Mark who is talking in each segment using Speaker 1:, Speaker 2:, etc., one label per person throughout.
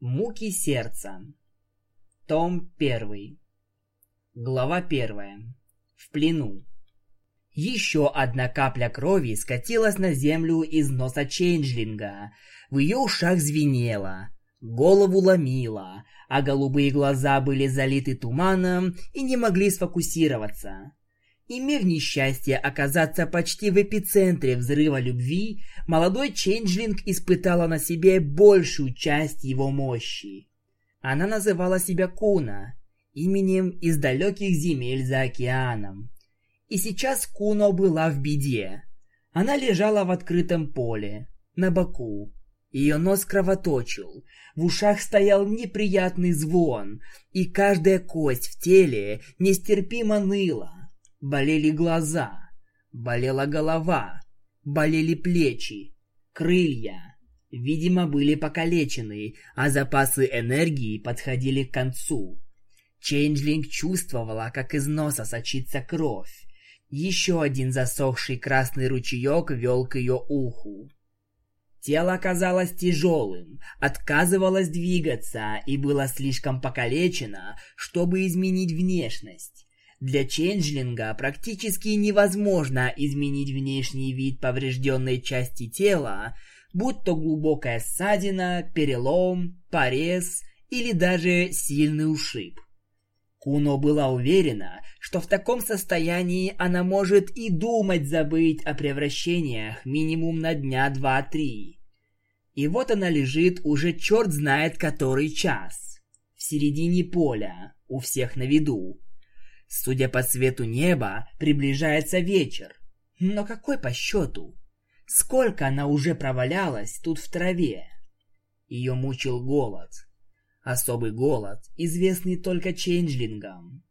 Speaker 1: Муки сердца. Том 1. Глава 1. В плену. Еще одна капля крови скатилась на землю из носа Чейнджлинга. В ее ушах звенело, голову ломило, а голубые глаза были залиты туманом и не могли сфокусироваться. Имев несчастье оказаться почти в эпицентре взрыва любви, молодой Чейнджлинг испытала на себе большую часть его мощи. Она называла себя Куна, именем из далеких земель за океаном. И сейчас Куно была в беде. Она лежала в открытом поле, на боку. Ее нос кровоточил, в ушах стоял неприятный звон, и каждая кость в теле нестерпимо ныла. Болели глаза, болела голова, болели плечи, крылья. Видимо, были покалечены, а запасы энергии подходили к концу. Чейнджлинг чувствовала, как из носа сочится кровь. Еще один засохший красный ручеек вел к ее уху. Тело оказалось тяжелым, отказывалось двигаться и было слишком покалечено, чтобы изменить внешность. Для ченджлинга практически невозможно изменить внешний вид поврежденной части тела, будь то глубокая ссадина, перелом, порез или даже сильный ушиб. Куно была уверена, что в таком состоянии она может и думать забыть о превращениях минимум на дня два-три. И вот она лежит уже черт знает который час. В середине поля, у всех на виду. Судя по цвету неба, приближается вечер. Но какой по счету? Сколько она уже провалялась тут в траве? Ее мучил голод. Особый голод, известный только чейнджлингам.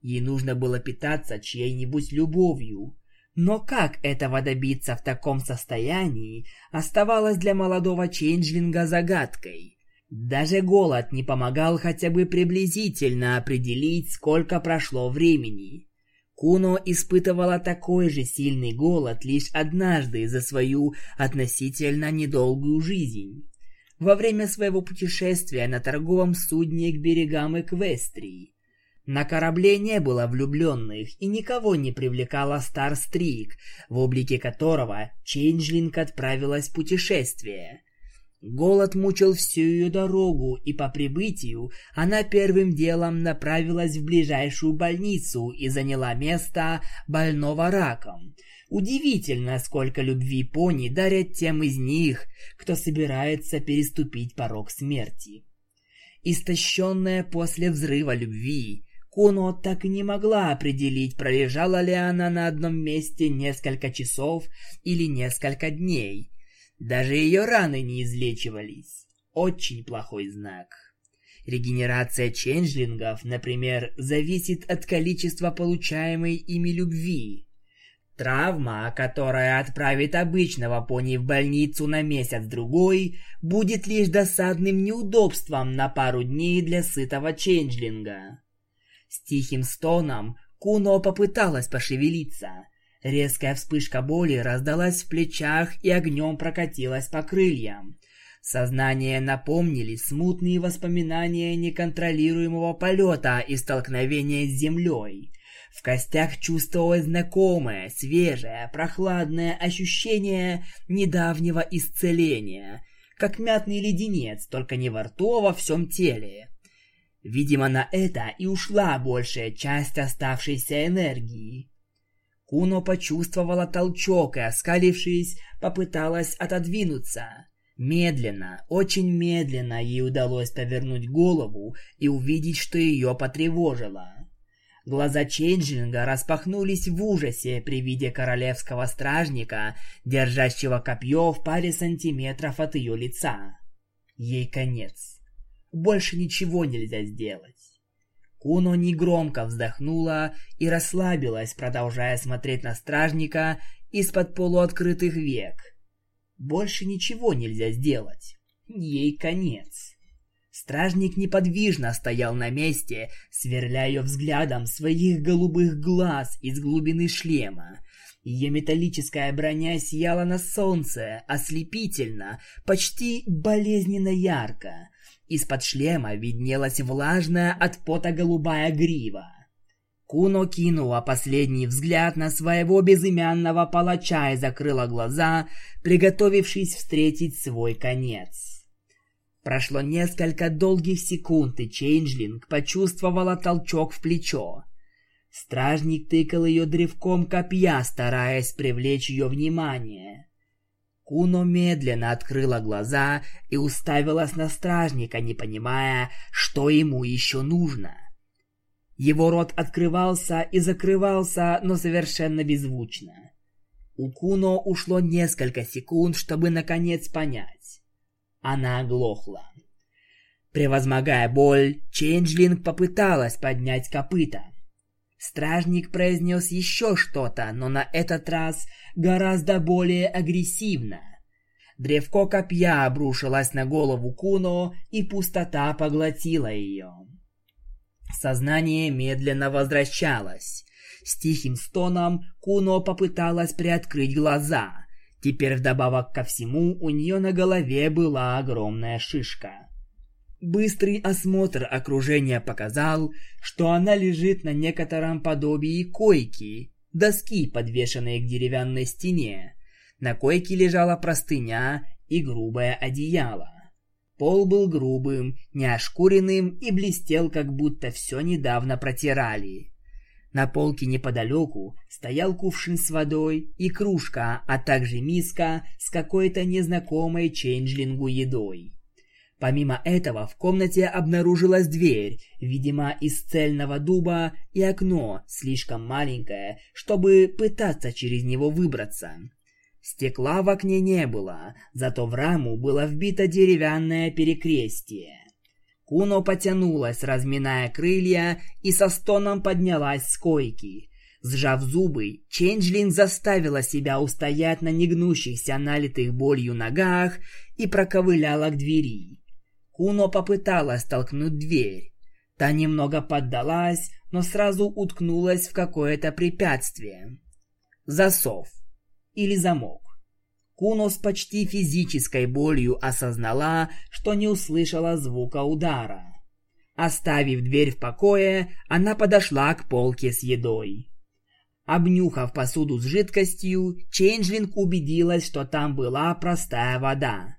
Speaker 1: Ей нужно было питаться чьей-нибудь любовью, но как этого добиться в таком состоянии, оставалось для молодого чейнджлинга загадкой. Даже голод не помогал хотя бы приблизительно определить, сколько прошло времени. Куно испытывала такой же сильный голод лишь однажды за свою относительно недолгую жизнь. Во время своего путешествия на торговом судне к берегам Эквестрии. На корабле не было влюбленных и никого не привлекала Старстрик, в облике которого Чейнджлинг отправилась в путешествие – Голод мучил всю ее дорогу, и по прибытию она первым делом направилась в ближайшую больницу и заняла место больного раком. Удивительно, сколько любви пони дарят тем из них, кто собирается переступить порог смерти. Истощенная после взрыва любви, Куно так и не могла определить, пролежала ли она на одном месте несколько часов или несколько дней – даже ее раны не излечивались. Очень плохой знак. Регенерация ченджлингов, например, зависит от количества получаемой ими любви. Травма, которая отправит обычного пони в больницу на месяц-другой, будет лишь досадным неудобством на пару дней для сытого ченджлинга. С тихим стоном Куно попыталась пошевелиться, Резкая вспышка боли раздалась в плечах и огнем прокатилась по крыльям. Сознание напомнили смутные воспоминания неконтролируемого полета и столкновения с землей. В костях чувствовалось знакомое, свежее, прохладное ощущение недавнего исцеления, как мятный леденец, только не во рту, а во всем теле. Видимо, на это и ушла большая часть оставшейся энергии. Куно почувствовала толчок и, оскалившись, попыталась отодвинуться. Медленно, очень медленно ей удалось повернуть голову и увидеть, что ее потревожило. Глаза Чейнджлинга распахнулись в ужасе при виде королевского стражника, держащего копье в паре сантиметров от ее лица. Ей конец. Больше ничего нельзя сделать. Куно негромко вздохнула и расслабилась, продолжая смотреть на стражника из-под полуоткрытых век. Больше ничего нельзя сделать. Ей конец. Стражник неподвижно стоял на месте, сверляя ее взглядом своих голубых глаз из глубины шлема. Ее металлическая броня сияла на солнце, ослепительно, почти болезненно ярко. Из-под шлема виднелась влажная от пота голубая грива. Куно кинула последний взгляд на своего безымянного палача и закрыла глаза, приготовившись встретить свой конец. Прошло несколько долгих секунд, и Чейнджлинг почувствовала толчок в плечо. Стражник тыкал ее древком копья, стараясь привлечь ее внимание. Куно медленно открыла глаза и уставилась на стражника, не понимая, что ему еще нужно. Его рот открывался и закрывался, но совершенно беззвучно. У Куно ушло несколько секунд, чтобы наконец понять. Она оглохла. Превозмогая боль, Ченджлинг попыталась поднять копыта. Стражник произнес еще что-то, но на этот раз гораздо более агрессивно. Древко копья обрушилось на голову Куно, и пустота поглотила ее. Сознание медленно возвращалось. С тихим стоном Куно попыталась приоткрыть глаза. Теперь вдобавок ко всему у нее на голове была огромная шишка. Быстрый осмотр окружения показал, что она лежит на некотором подобии койки, доски, подвешенной к деревянной стене. На койке лежала простыня и грубое одеяло. Пол был грубым, неошкуренным и блестел, как будто все недавно протирали. На полке неподалеку стоял кувшин с водой и кружка, а также миска с какой-то незнакомой чейнджлингу едой. Помимо этого в комнате обнаружилась дверь, видимо, из цельного дуба, и окно, слишком маленькое, чтобы пытаться через него выбраться. Стекла в окне не было, зато в раму было вбито деревянное перекрестие. Куно потянулась, разминая крылья, и со стоном поднялась с койки. Сжав зубы, Ченджлин заставила себя устоять на негнущихся, налитых болью ногах и проковыляла к двери. Куно попыталась толкнуть дверь. Та немного поддалась, но сразу уткнулась в какое-то препятствие. Засов. Или замок. Куно с почти физической болью осознала, что не услышала звука удара. Оставив дверь в покое, она подошла к полке с едой. Обнюхав посуду с жидкостью, Чейнджлинг убедилась, что там была простая вода.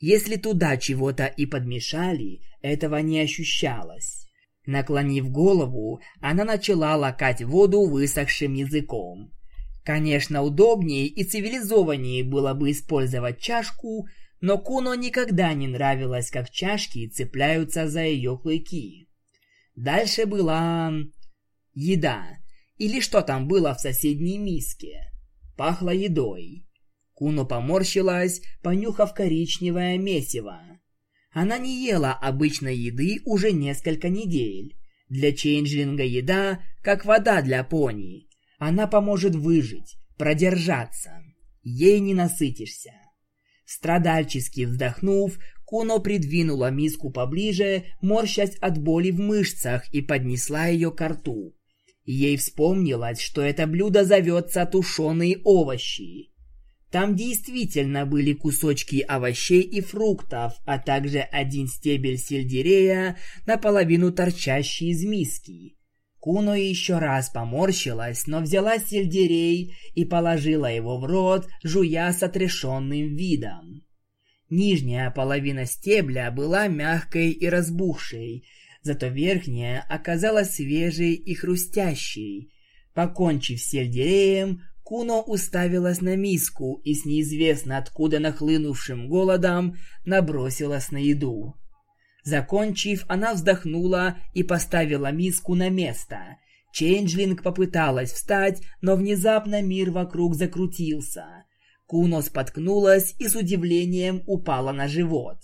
Speaker 1: Если туда чего-то и подмешали, этого не ощущалось. Наклонив голову, она начала лакать воду высохшим языком. Конечно, удобнее и цивилизованнее было бы использовать чашку, но Куно никогда не нравилось, как чашки цепляются за ее клыки. Дальше была... еда. Или что там было в соседней миске. Пахло едой. Куно поморщилась, понюхав коричневое месиво. Она не ела обычной еды уже несколько недель. Для чейнджлинга еда как вода для пони. Она поможет выжить, продержаться. Ей не насытишься. Страдальчески вздохнув, Куно придвинула миску поближе, морщась от боли в мышцах и поднесла ее к рту. Ей вспомнилось, что это блюдо зовется тушеные овощи. Там действительно были кусочки овощей и фруктов, а также один стебель сельдерея, наполовину торчащий из миски. Куно еще раз поморщилась, но взяла сельдерей и положила его в рот, жуя с отрешенным видом. Нижняя половина стебля была мягкой и разбухшей, зато верхняя оказалась свежей и хрустящей. Покончив с сельдереем, Куно уставилась на миску и с неизвестно откуда нахлынувшим голодом набросилась на еду. Закончив, она вздохнула и поставила миску на место. Чейнджлинг попыталась встать, но внезапно мир вокруг закрутился. Куно споткнулась и с удивлением упала на живот.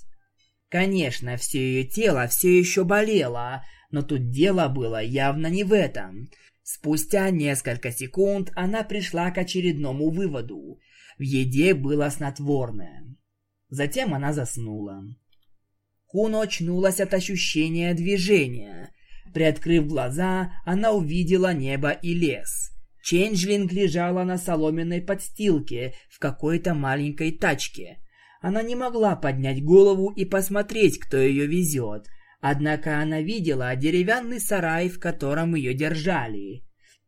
Speaker 1: Конечно, все ее тело все еще болело, но тут дело было явно не в этом – Спустя несколько секунд она пришла к очередному выводу. В еде было снотворное. Затем она заснула. Куно очнулась от ощущения движения. Приоткрыв глаза, она увидела небо и лес. Ченджлинг лежала на соломенной подстилке в какой-то маленькой тачке. Она не могла поднять голову и посмотреть, кто ее везет. Однако она видела деревянный сарай, в котором ее держали.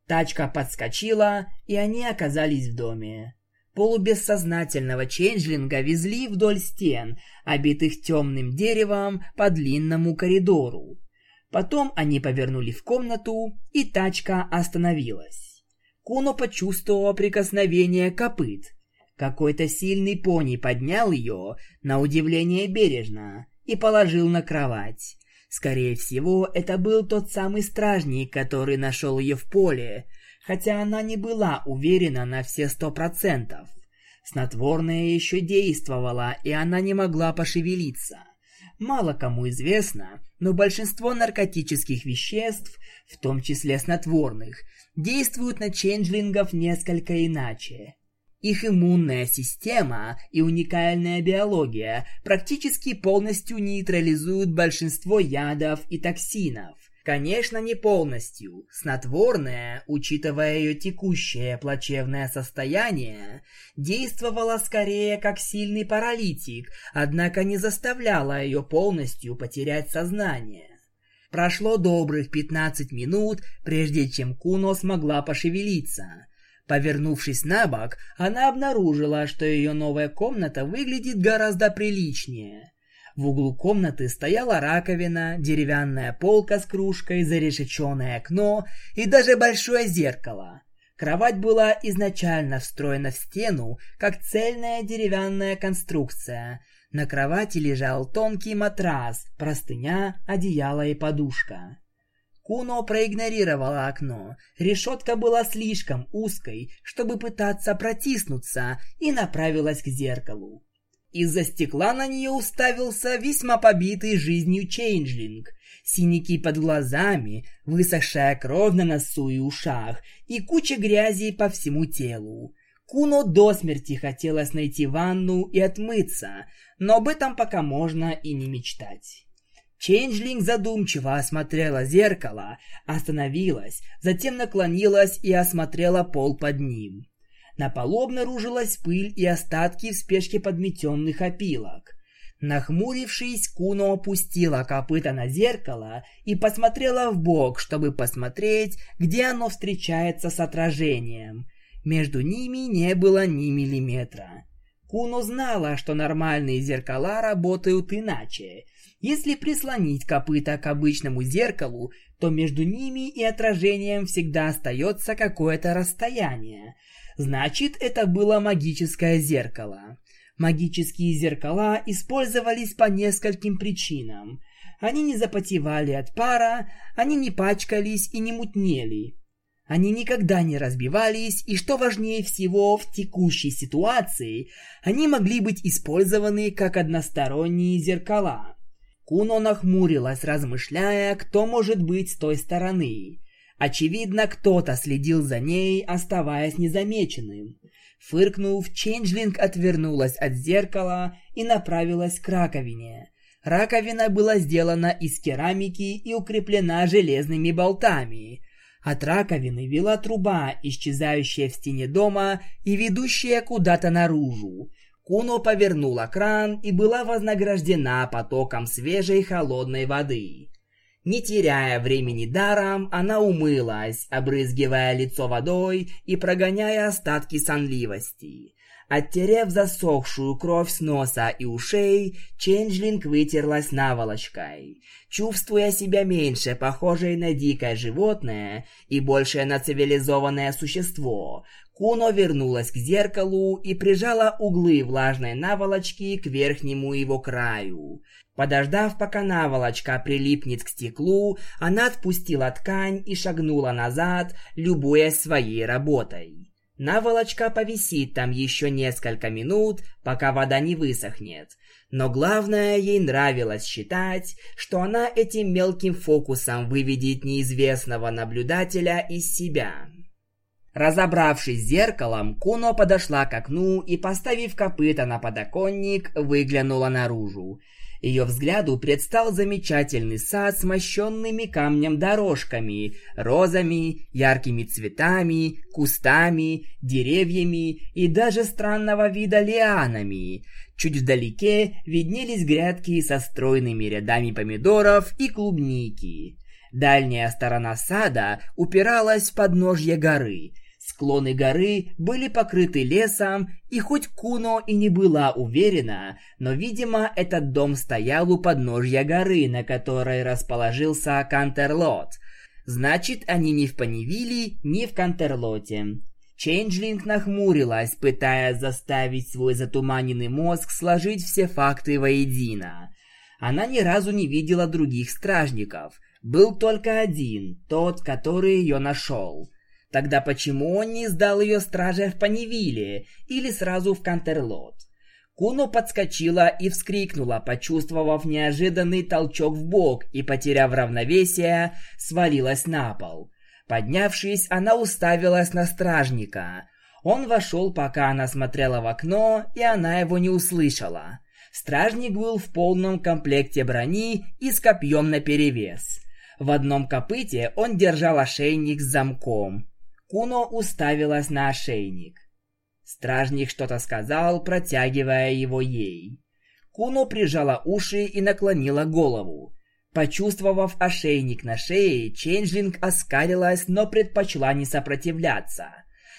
Speaker 1: Тачка подскочила, и они оказались в доме. Полубессознательного ченджлинга везли вдоль стен, обитых темным деревом по длинному коридору. Потом они повернули в комнату, и тачка остановилась. Куно почувствовала прикосновение копыт. Какой-то сильный пони поднял ее, на удивление бережно, и положил на кровать. Скорее всего, это был тот самый стражник, который нашел ее в поле, хотя она не была уверена на все сто процентов. Снотворное еще действовало, и она не могла пошевелиться. Мало кому известно, но большинство наркотических веществ, в том числе снотворных, действуют на ченджлингов несколько иначе. Их иммунная система и уникальная биология практически полностью нейтрализуют большинство ядов и токсинов. Конечно, не полностью. Снотворное, учитывая ее текущее плачевное состояние, действовало скорее как сильный паралитик, однако не заставляло ее полностью потерять сознание. Прошло добрых 15 минут, прежде чем Куно смогла пошевелиться. Повернувшись на бок, она обнаружила, что ее новая комната выглядит гораздо приличнее. В углу комнаты стояла раковина, деревянная полка с кружкой, зарешеченное окно и даже большое зеркало. Кровать была изначально встроена в стену, как цельная деревянная конструкция. На кровати лежал тонкий матрас, простыня, одеяло и подушка. Куно проигнорировала окно. Решетка была слишком узкой, чтобы пытаться протиснуться, и направилась к зеркалу. Из-за стекла на нее уставился весьма побитый жизнью Чейнджлинг. Синяки под глазами, высохшая кровь на носу и ушах и куча грязи по всему телу. Куно до смерти хотелось найти ванну и отмыться, но об этом пока можно и не мечтать. Чейнджлинг задумчиво осмотрела зеркало, остановилась, затем наклонилась и осмотрела пол под ним. На полу обнаружилась пыль и остатки в спешке подметенных опилок. Нахмурившись, Куно опустила копыта на зеркало и посмотрела в бок, чтобы посмотреть, где оно встречается с отражением. Между ними не было ни миллиметра. Куно знала, что нормальные зеркала работают иначе. Если прислонить копыта к обычному зеркалу, то между ними и отражением всегда остается какое-то расстояние – Значит, это было магическое зеркало. Магические зеркала использовались по нескольким причинам. Они не запотевали от пара, они не пачкались и не мутнели. Они никогда не разбивались, и что важнее всего, в текущей ситуации, они могли быть использованы как односторонние зеркала. Куно нахмурилась, размышляя, кто может быть с той стороны. Очевидно, кто-то следил за ней, оставаясь незамеченным. Фыркнув, Ченджлинг отвернулась от зеркала и направилась к раковине. Раковина была сделана из керамики и укреплена железными болтами. От раковины вела труба, исчезающая в стене дома и ведущая куда-то наружу. Куно повернула кран и была вознаграждена потоком свежей холодной воды. Не теряя времени даром, она умылась, обрызгивая лицо водой и прогоняя остатки сонливости. Оттерев засохшую кровь с носа и ушей, Ченджлинг вытерлась наволочкой. Чувствуя себя меньше похожей на дикое животное и больше на цивилизованное существо, Куно вернулась к зеркалу и прижала углы влажной наволочки к верхнему его краю. Подождав, пока наволочка прилипнет к стеклу, она отпустила ткань и шагнула назад, любуясь своей работой. Наволочка повисит там еще несколько минут, пока вода не высохнет. Но главное, ей нравилось считать, что она этим мелким фокусом выведет неизвестного наблюдателя из себя. Разобравшись с зеркалом, Куно подошла к окну и, поставив копыта на подоконник, выглянула наружу. Ее взгляду предстал замечательный сад с мощенными камнем дорожками, розами, яркими цветами, кустами, деревьями и даже странного вида лианами. Чуть вдалеке виднелись грядки со стройными рядами помидоров и клубники. Дальняя сторона сада упиралась в подножье горы – Склоны горы были покрыты лесом, и хоть Куно и не была уверена, но, видимо, этот дом стоял у подножья горы, на которой расположился Кантерлот. Значит, они не в Панивиле, не в Кантерлоте. Чейнджлинг нахмурилась, пытаясь заставить свой затуманенный мозг сложить все факты воедино. Она ни разу не видела других стражников. Был только один, тот, который ее нашел. Тогда почему он не сдал ее страже в Понивилле или сразу в Кантерлот? Куно подскочила и вскрикнула, почувствовав неожиданный толчок в бок и, потеряв равновесие, свалилась на пол. Поднявшись, она уставилась на стражника. Он вошел, пока она смотрела в окно, и она его не услышала. Стражник был в полном комплекте брони и с копьем наперевес. В одном копыте он держал ошейник с замком. Куно уставилась на ошейник. Стражник что-то сказал, протягивая его ей. Куно прижала уши и наклонила голову. Почувствовав ошейник на шее, Ченджлинг оскалилась, но предпочла не сопротивляться.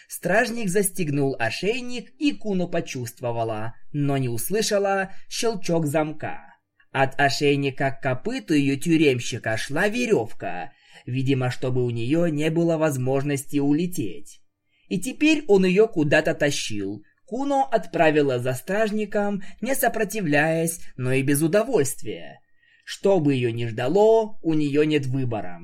Speaker 1: Стражник застегнул ошейник, и Куно почувствовала, но не услышала щелчок замка. От ошейника к копыту ее тюремщика шла веревка, видимо, чтобы у нее не было возможности улететь. И теперь он ее куда-то тащил. Куно отправила за стражником, не сопротивляясь, но и без удовольствия. Что бы ее ни ждало, у нее нет выбора.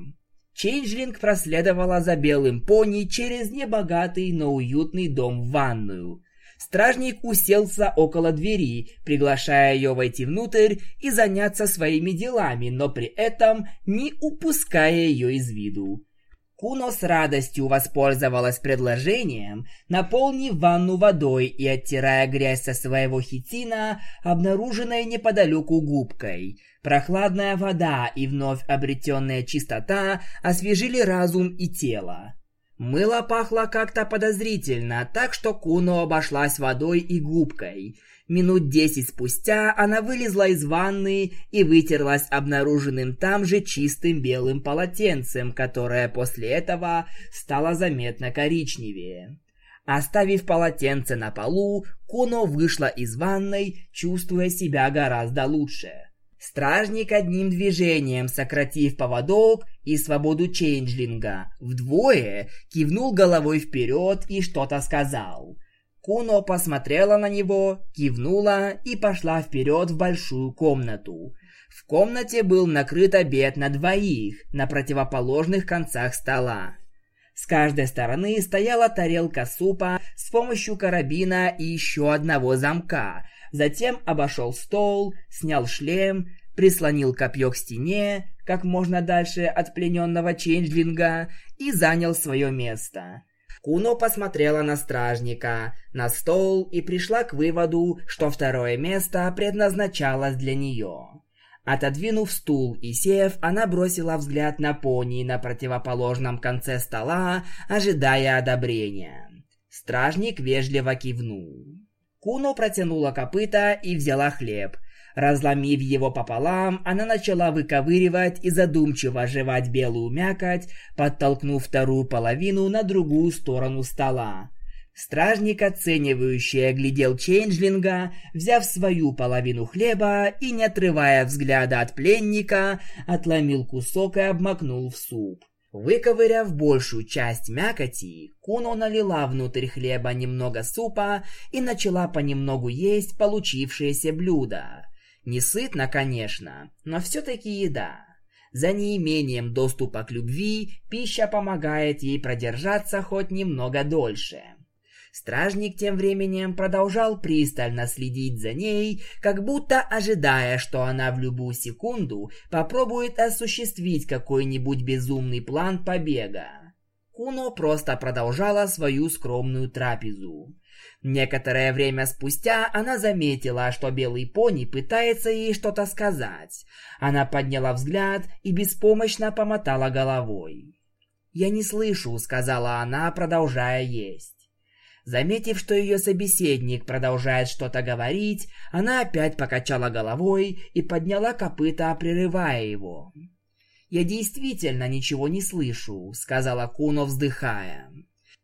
Speaker 1: Чейнджлинг проследовала за белым пони через небогатый, но уютный дом в ванную. Стражник уселся около двери, приглашая ее войти внутрь и заняться своими делами, но при этом не упуская ее из виду. Куно с радостью воспользовалась предложением, наполнив ванну водой и оттирая грязь со своего хитина, обнаруженной неподалеку губкой. Прохладная вода и вновь обретенная чистота освежили разум и тело. Мыло пахло как-то подозрительно, так что Куно обошлась водой и губкой. Минут десять спустя она вылезла из ванны и вытерлась обнаруженным там же чистым белым полотенцем, которое после этого стало заметно коричневее. Оставив полотенце на полу, Куно вышла из ванной, чувствуя себя гораздо лучше. Стражник одним движением, сократив поводок и свободу чейнджлинга, вдвое кивнул головой вперед и что-то сказал. Куно посмотрела на него, кивнула и пошла вперед в большую комнату. В комнате был накрыт обед на двоих на противоположных концах стола. С каждой стороны стояла тарелка супа с помощью карабина и еще одного замка, Затем обошел стол, снял шлем, прислонил копье к стене, как можно дальше от плененного Чейнджлинга, и занял свое место. Куно посмотрела на стражника, на стол и пришла к выводу, что второе место предназначалось для нее. Отодвинув стул и сев, она бросила взгляд на пони на противоположном конце стола, ожидая одобрения. Стражник вежливо кивнул. Куно протянула копыта и взяла хлеб. Разломив его пополам, она начала выковыривать и задумчиво жевать белую мякоть, подтолкнув вторую половину на другую сторону стола. Стражник, оценивающий, оглядел Чейнджлинга, взяв свою половину хлеба и, не отрывая взгляда от пленника, отломил кусок и обмакнул в суп. Выковыряв большую часть мякоти, Куно налила внутрь хлеба немного супа и начала понемногу есть получившееся блюдо. Не сытно, конечно, но все-таки еда. За неимением доступа к любви пища помогает ей продержаться хоть немного дольше. Стражник тем временем продолжал пристально следить за ней, как будто ожидая, что она в любую секунду попробует осуществить какой-нибудь безумный план побега. Куно просто продолжала свою скромную трапезу. Некоторое время спустя она заметила, что белый пони пытается ей что-то сказать. Она подняла взгляд и беспомощно помотала головой. «Я не слышу», — сказала она, продолжая есть. Заметив, что ее собеседник продолжает что-то говорить, она опять покачала головой и подняла копыта, прерывая его. «Я действительно ничего не слышу», — сказала Куно, вздыхая.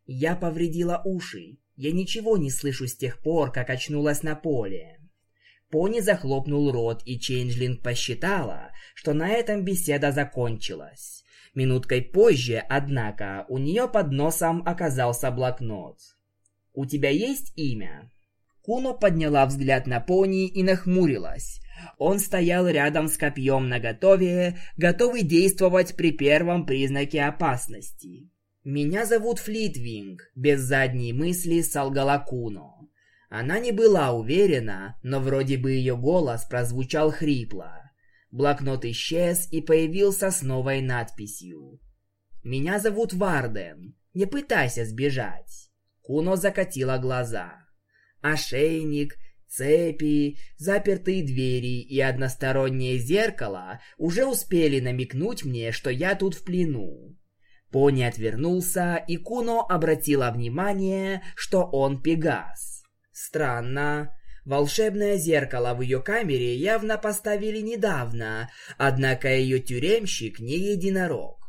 Speaker 1: «Я повредила уши. Я ничего не слышу с тех пор, как очнулась на поле». Пони захлопнул рот, и Чейнджлинг посчитала, что на этом беседа закончилась. Минуткой позже, однако, у нее под носом оказался блокнот. У тебя есть имя?» Куно подняла взгляд на пони и нахмурилась. Он стоял рядом с копьем наготове, готовый действовать при первом признаке опасности. «Меня зовут Флитвинг», — без задней мысли солгала Куно. Она не была уверена, но вроде бы ее голос прозвучал хрипло. Блокнот исчез и появился с новой надписью. «Меня зовут Варден. Не пытайся сбежать». Куно закатила глаза. Ошейник, цепи, запертые двери и одностороннее зеркало уже успели намекнуть мне, что я тут в плену. Пони отвернулся, и Куно обратила внимание, что он Пегас. Странно. Волшебное зеркало в ее камере явно поставили недавно, однако ее тюремщик не единорог.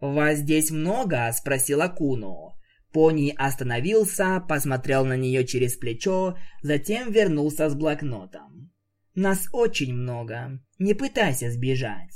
Speaker 1: «Вас здесь много?» – спросила Куно. Пони остановился, посмотрел на нее через плечо, затем вернулся с блокнотом. «Нас очень много. Не пытайся сбежать».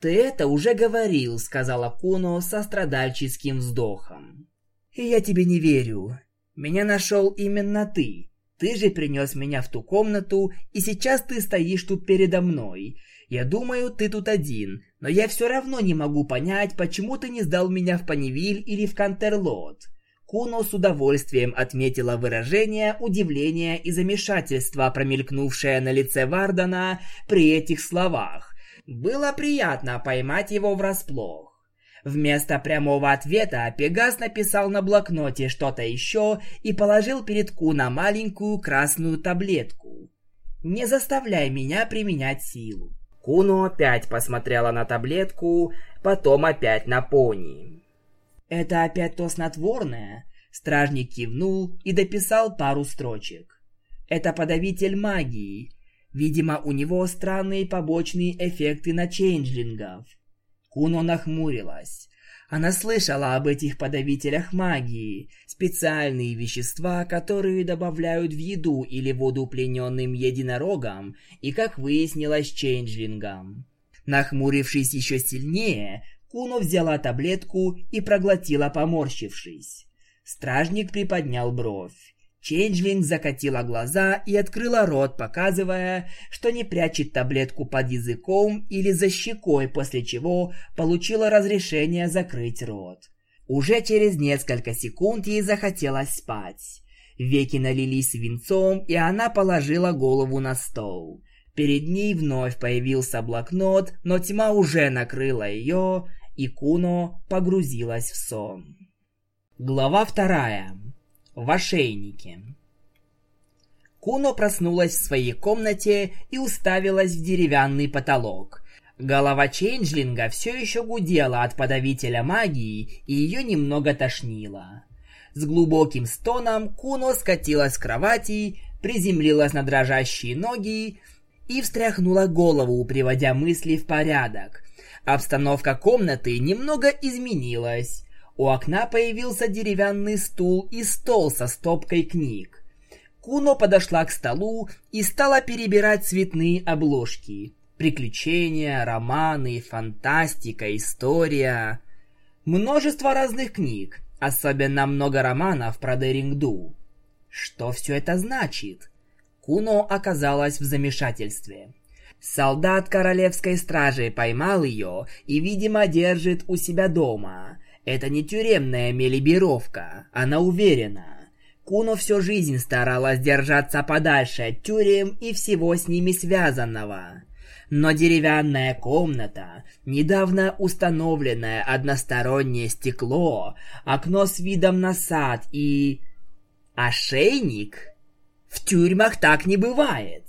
Speaker 1: «Ты это уже говорил», — сказала Куно со страдальческим вздохом. «И я тебе не верю. Меня нашел именно ты. Ты же принес меня в ту комнату, и сейчас ты стоишь тут передо мной. Я думаю, ты тут один, но я все равно не могу понять, почему ты не сдал меня в Панивиль или в Кантерлот. Куно с удовольствием отметила выражение удивления и замешательства, промелькнувшее на лице Вардана при этих словах. Было приятно поймать его врасплох. Вместо прямого ответа Пегас написал на блокноте что-то еще и положил перед Куна маленькую красную таблетку. «Не заставляй меня применять силу». Куно опять посмотрела на таблетку, потом опять на пони. «Это опять то снотворное?» Стражник кивнул и дописал пару строчек. «Это подавитель магии. Видимо, у него странные побочные эффекты на чейнджлингов». Куно нахмурилась. Она слышала об этих подавителях магии, специальные вещества, которые добавляют в еду или воду плененным единорогам и, как выяснилось, чейнджлингам. Нахмурившись еще сильнее, Куно взяла таблетку и проглотила, поморщившись. Стражник приподнял бровь. Ченджлинг закатила глаза и открыла рот, показывая, что не прячет таблетку под языком или за щекой, после чего получила разрешение закрыть рот. Уже через несколько секунд ей захотелось спать. Веки налились свинцом, и она положила голову на стол. Перед ней вновь появился блокнот, но тьма уже накрыла ее, и Куно погрузилась в сон. Глава вторая. В ошейнике. Куно проснулась в своей комнате и уставилась в деревянный потолок. Голова Чейнджлинга все еще гудела от подавителя магии, и ее немного тошнило. С глубоким стоном Куно скатилась с кровати, приземлилась на дрожащие ноги и встряхнула голову, приводя мысли в порядок. Обстановка комнаты немного изменилась. У окна появился деревянный стул и стол со стопкой книг. Куно подошла к столу и стала перебирать цветные обложки. Приключения, романы, фантастика, история. Множество разных книг, особенно много романов про Дерингду. Что все это значит? Куно оказалась в замешательстве. Солдат королевской стражи поймал ее и, видимо, держит у себя дома. Это не тюремная мелибировка, она уверена. Куно всю жизнь старалась держаться подальше от тюрем и всего с ними связанного. Но деревянная комната, недавно установленное одностороннее стекло, окно с видом на сад и... Ошейник? В тюрьмах так не бывает.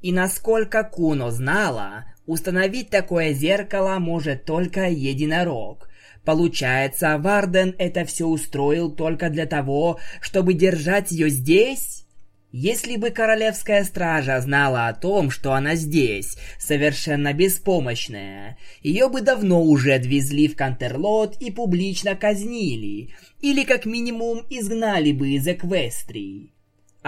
Speaker 1: И насколько Куно знала, установить такое зеркало может только единорог. Получается, Варден это все устроил только для того, чтобы держать ее здесь? Если бы королевская стража знала о том, что она здесь, совершенно беспомощная, ее бы давно уже отвезли в Кантерлот и публично казнили, или как минимум изгнали бы из Эквестрии.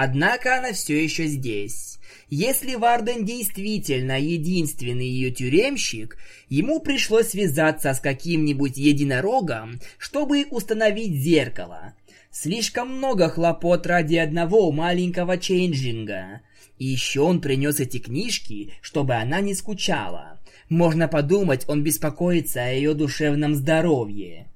Speaker 1: Однако она все еще здесь. Если Варден действительно единственный ее тюремщик, ему пришлось связаться с каким-нибудь единорогом, чтобы установить зеркало, Слишком много хлопот ради одного маленького чейнджинга. И еще он принес эти книжки, чтобы она не скучала. Можно подумать, он беспокоится о ее душевном здоровье.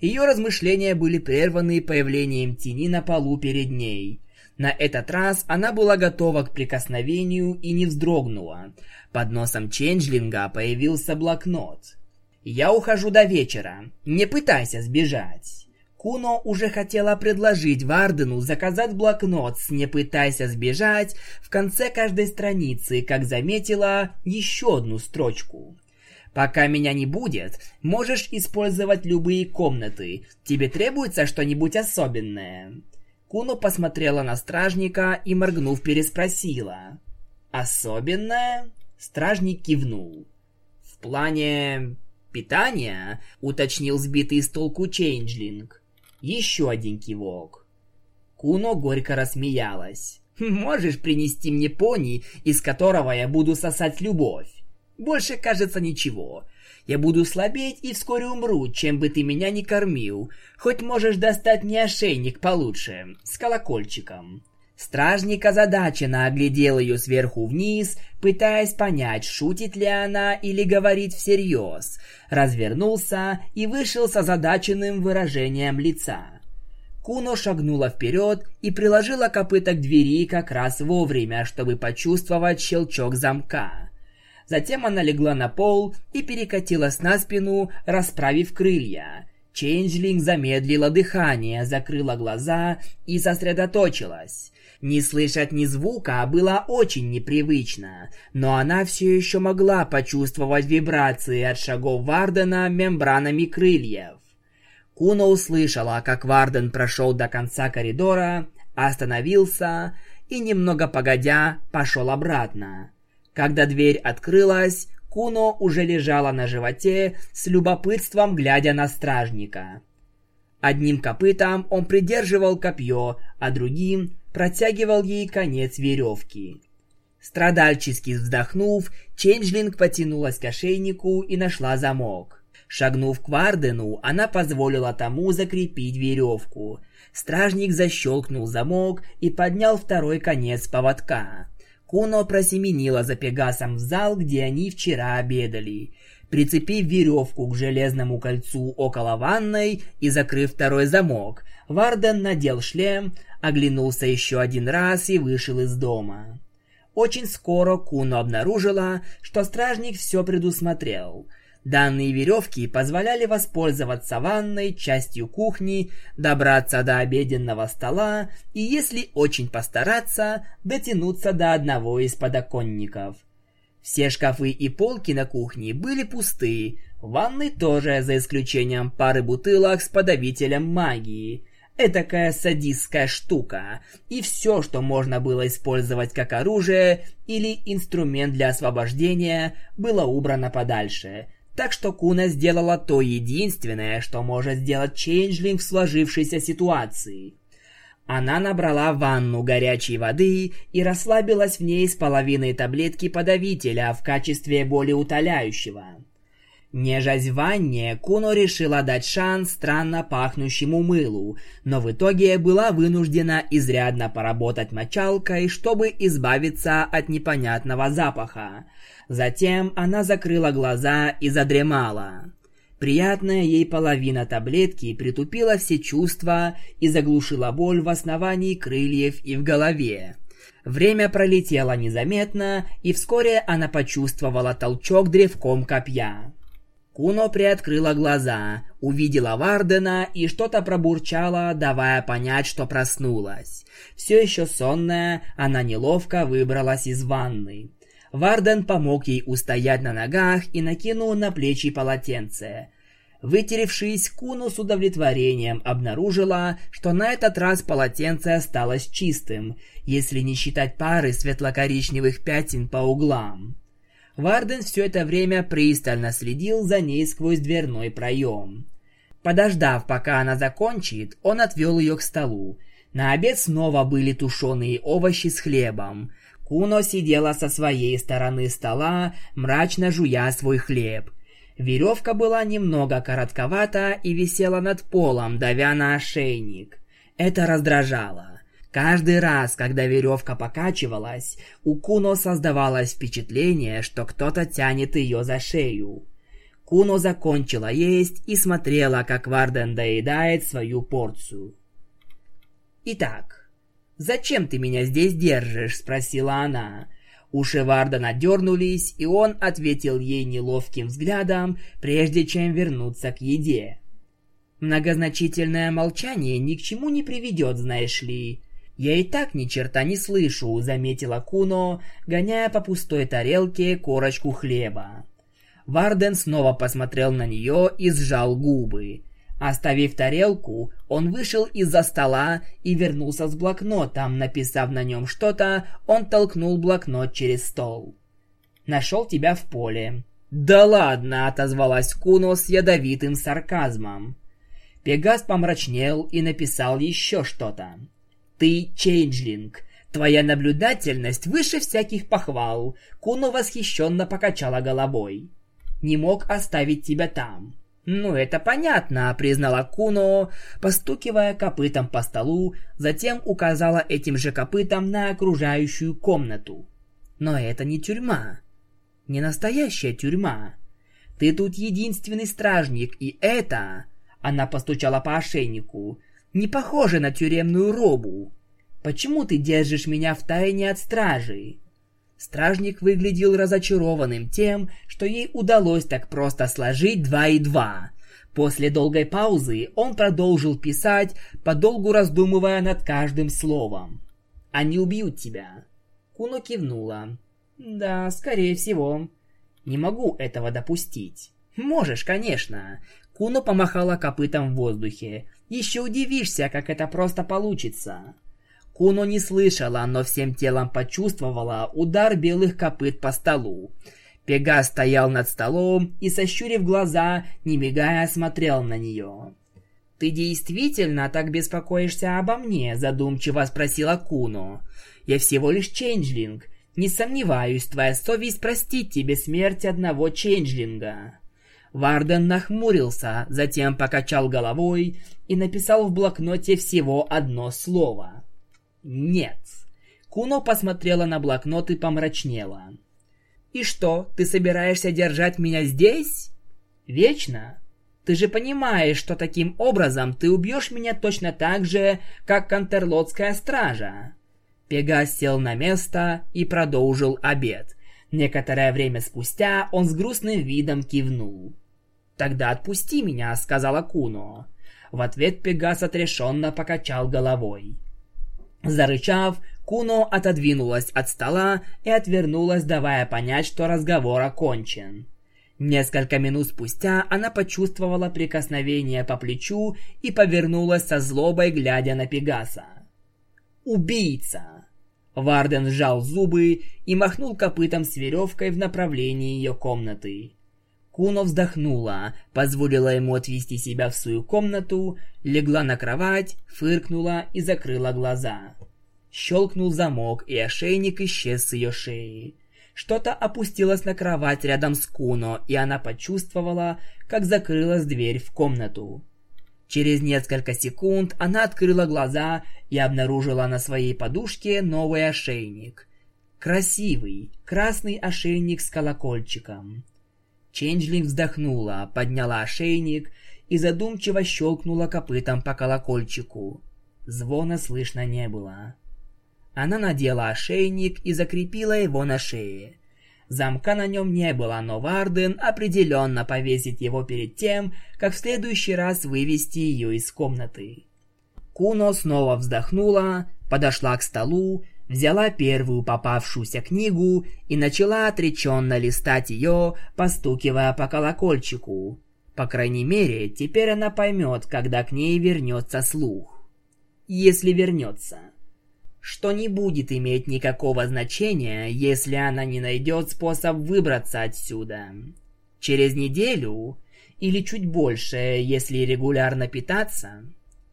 Speaker 1: Ее размышления были прерваны появлением тени на полу перед ней. На этот раз она была готова к прикосновению и не вздрогнула. Под носом Ченджлинга появился блокнот. «Я ухожу до вечера. Не пытайся сбежать». Куно уже хотела предложить Вардену заказать блокнот с «Не пытайся сбежать» в конце каждой страницы, как заметила еще одну строчку. «Пока меня не будет, можешь использовать любые комнаты. Тебе требуется что-нибудь особенное?» Куно посмотрела на стражника и, моргнув, переспросила. «Особенное?» Стражник кивнул. «В плане питания?» — уточнил сбитый с толку Чейнджлинг. Еще один кивок. Куно горько рассмеялась. «Можешь принести мне пони, из которого я буду сосать любовь? Больше, кажется, ничего. Я буду слабеть и вскоре умру, чем бы ты меня не кормил. Хоть можешь достать мне ошейник получше, с колокольчиком». Стражник озадаченно оглядел ее сверху вниз, пытаясь понять, шутит ли она или говорит всерьез. Развернулся и вышел с озадаченным выражением лица. Куно шагнула вперед и приложила копыта к двери как раз вовремя, чтобы почувствовать щелчок замка. Затем она легла на пол и перекатилась на спину, расправив крылья. Чейнджлинг замедлила дыхание, закрыла глаза и сосредоточилась. Не слышать ни звука было очень непривычно, но она все еще могла почувствовать вибрации от шагов Вардена мембранами крыльев. Куна услышала, как Варден прошел до конца коридора, остановился и, немного погодя, пошел обратно. Когда дверь открылась, Куно уже лежала на животе с любопытством, глядя на стражника. Одним копытом он придерживал копье, а другим протягивал ей конец веревки. Страдальчески вздохнув, Ченджлинг потянулась к ошейнику и нашла замок. Шагнув к Вардену, она позволила тому закрепить веревку. Стражник защелкнул замок и поднял второй конец поводка. Куно просеменила за Пегасом в зал, где они вчера обедали. Прицепив веревку к железному кольцу около ванной и закрыв второй замок, Варден надел шлем, оглянулся еще один раз и вышел из дома. Очень скоро Куно обнаружила, что стражник все предусмотрел. Данные веревки позволяли воспользоваться ванной, частью кухни, добраться до обеденного стола и, если очень постараться, дотянуться до одного из подоконников. Все шкафы и полки на кухне были пусты, ванны тоже, за исключением пары бутылок с подавителем магии – Этакая садистская штука. И все, что можно было использовать как оружие или инструмент для освобождения, было убрано подальше. Так что Куно сделала то единственное, что может сделать Чейнджлинг в сложившейся ситуации. Она набрала ванну горячей воды и расслабилась в ней с половиной таблетки подавителя в качестве болеутоляющего. Нежась в ванне, Куно решила дать шанс странно пахнущему мылу, но в итоге была вынуждена изрядно поработать мочалкой, чтобы избавиться от непонятного запаха. Затем она закрыла глаза и задремала. Приятная ей половина таблетки притупила все чувства и заглушила боль в основании крыльев и в голове. Время пролетело незаметно, и вскоре она почувствовала толчок древком копья. Куно приоткрыла глаза, увидела Вардена и что-то пробурчала, давая понять, что проснулась. Все еще сонная, она неловко выбралась из ванны. Варден помог ей устоять на ногах и накинул на плечи полотенце. Вытеревшись, Куну с удовлетворением обнаружила, что на этот раз полотенце осталось чистым, если не считать пары светло-коричневых пятен по углам. Варден все это время пристально следил за ней сквозь дверной проем. Подождав, пока она закончит, он отвел ее к столу. На обед снова были тушеные овощи с хлебом. Куно сидела со своей стороны стола, мрачно жуя свой хлеб. Веревка была немного коротковата и висела над полом, давя на ошейник. Это раздражало. Каждый раз, когда веревка покачивалась, у Куно создавалось впечатление, что кто-то тянет ее за шею. Куно закончила есть и смотрела, как Варден доедает свою порцию. «Итак, зачем ты меня здесь держишь?» – спросила она. Уши Вардена дернулись, и он ответил ей неловким взглядом, прежде чем вернуться к еде. Многозначительное молчание ни к чему не приведет, знаешь ли. «Я и так ни черта не слышу», — заметила Куно, гоняя по пустой тарелке корочку хлеба. Варден снова посмотрел на нее и сжал губы. Оставив тарелку, он вышел из-за стола и вернулся с блокнотом. Написав на нем что-то, он толкнул блокнот через стол. «Нашел тебя в поле». «Да ладно!» — отозвалась Куно с ядовитым сарказмом. Пегас помрачнел и написал еще что-то. Ты чейнджлинг. Твоя наблюдательность выше всяких похвал. Куно восхищенно покачала головой. Не мог оставить тебя там. «Ну, это понятно», — признала Куно, постукивая копытом по столу, затем указала этим же копытом на окружающую комнату. «Но это не тюрьма. Не настоящая тюрьма. Ты тут единственный стражник, и это...» Она постучала по ошейнику не похоже на тюремную робу. Почему ты держишь меня в тайне от стражи?» Стражник выглядел разочарованным тем, что ей удалось так просто сложить два и два. После долгой паузы он продолжил писать, подолгу раздумывая над каждым словом. «Они убьют тебя». Куно кивнула. «Да, скорее всего. Не могу этого допустить». «Можешь, конечно». Куно помахала копытом в воздухе. Еще удивишься, как это просто получится. Куно не слышала, но всем телом почувствовала удар белых копыт по столу. Пегас стоял над столом и, сощурив глаза, не мигая, смотрел на нее. «Ты действительно так беспокоишься обо мне?» – задумчиво спросила Куно. «Я всего лишь чейнджлинг. Не сомневаюсь, твоя совесть простит тебе смерть одного чейнджлинга». Варден нахмурился, затем покачал головой и написал в блокноте всего одно слово. «Нет». Куно посмотрела на блокнот и помрачнела. «И что, ты собираешься держать меня здесь? Вечно? Ты же понимаешь, что таким образом ты убьешь меня точно так же, как Кантерлотская стража». Пегас сел на место и продолжил обед. Некоторое время спустя он с грустным видом кивнул. «Тогда отпусти меня», — сказала Куно. В ответ Пегас отрешенно покачал головой. Зарычав, Куно отодвинулась от стола и отвернулась, давая понять, что разговор окончен. Несколько минут спустя она почувствовала прикосновение по плечу и повернулась со злобой, глядя на Пегаса. «Убийца!» Варден сжал зубы и махнул копытом с веревкой в направлении ее комнаты. Куно вздохнула, позволила ему отвести себя в свою комнату, легла на кровать, фыркнула и закрыла глаза. Щелкнул замок, и ошейник исчез с ее шеи. Что-то опустилось на кровать рядом с Куно, и она почувствовала, как закрылась дверь в комнату. Через несколько секунд она открыла глаза и обнаружила на своей подушке новый ошейник. Красивый, красный ошейник с колокольчиком. Ченджлинг вздохнула, подняла ошейник и задумчиво щелкнула копытом по колокольчику. Звона слышно не было. Она надела ошейник и закрепила его на шее. Замка на нем не было, но Варден определенно повесит его перед тем, как в следующий раз вывести ее из комнаты. Куно снова вздохнула, подошла к столу, взяла первую попавшуюся книгу и начала отреченно листать ее, постукивая по колокольчику. По крайней мере, теперь она поймет, когда к ней вернется слух. Если вернется. Что не будет иметь никакого значения, если она не найдет способ выбраться отсюда. Через неделю, или чуть больше, если регулярно питаться,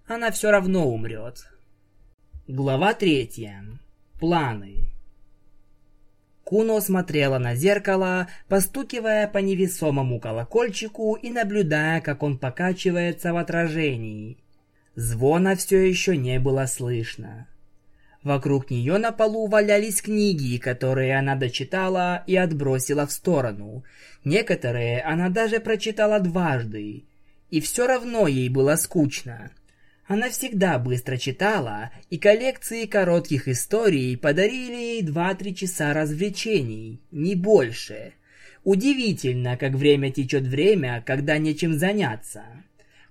Speaker 1: она все равно умрет. Глава третья. Планы. Куно смотрела на зеркало, постукивая по невесомому колокольчику и наблюдая, как он покачивается в отражении. Звона все еще не было слышно. Вокруг нее на полу валялись книги, которые она дочитала и отбросила в сторону. Некоторые она даже прочитала дважды. И все равно ей было скучно. Она всегда быстро читала, и коллекции коротких историй подарили ей 2-3 часа развлечений, не больше. Удивительно, как время течет время, когда нечем заняться.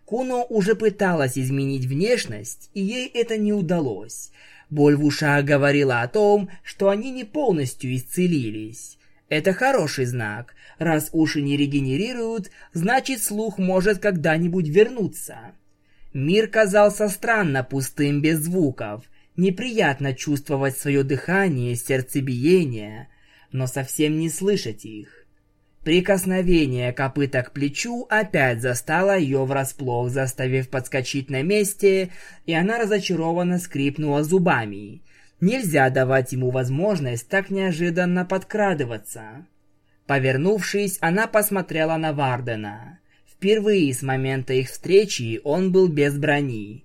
Speaker 1: Куно уже пыталась изменить внешность, и ей это не удалось. Боль в ушах говорила о том, что они не полностью исцелились. Это хороший знак. Раз уши не регенерируют, значит слух может когда-нибудь вернуться. Мир казался странно пустым без звуков. Неприятно чувствовать свое дыхание, сердцебиение, но совсем не слышать их. Прикосновение копыта к плечу опять застало ее врасплох, заставив подскочить на месте, и она разочарованно скрипнула зубами. Нельзя давать ему возможность так неожиданно подкрадываться. Повернувшись, она посмотрела на Вардена. Впервые с момента их встречи он был без брони.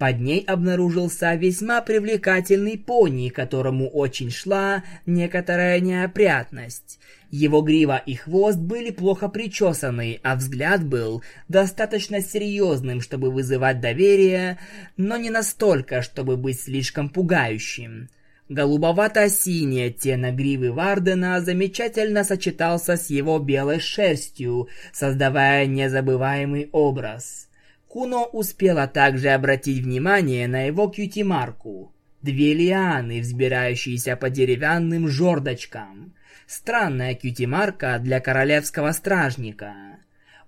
Speaker 1: Под ней обнаружился весьма привлекательный пони, которому очень шла некоторая неопрятность. Его грива и хвост были плохо причесаны, а взгляд был достаточно серьезным, чтобы вызывать доверие, но не настолько, чтобы быть слишком пугающим. Голубовато-синий оттенок гривы Вардена замечательно сочетался с его белой шерстью, создавая незабываемый образ. Куно успела также обратить внимание на его кьюти-марку. Две лианы, взбирающиеся по деревянным жердочкам. Странная кьюти-марка для королевского стражника.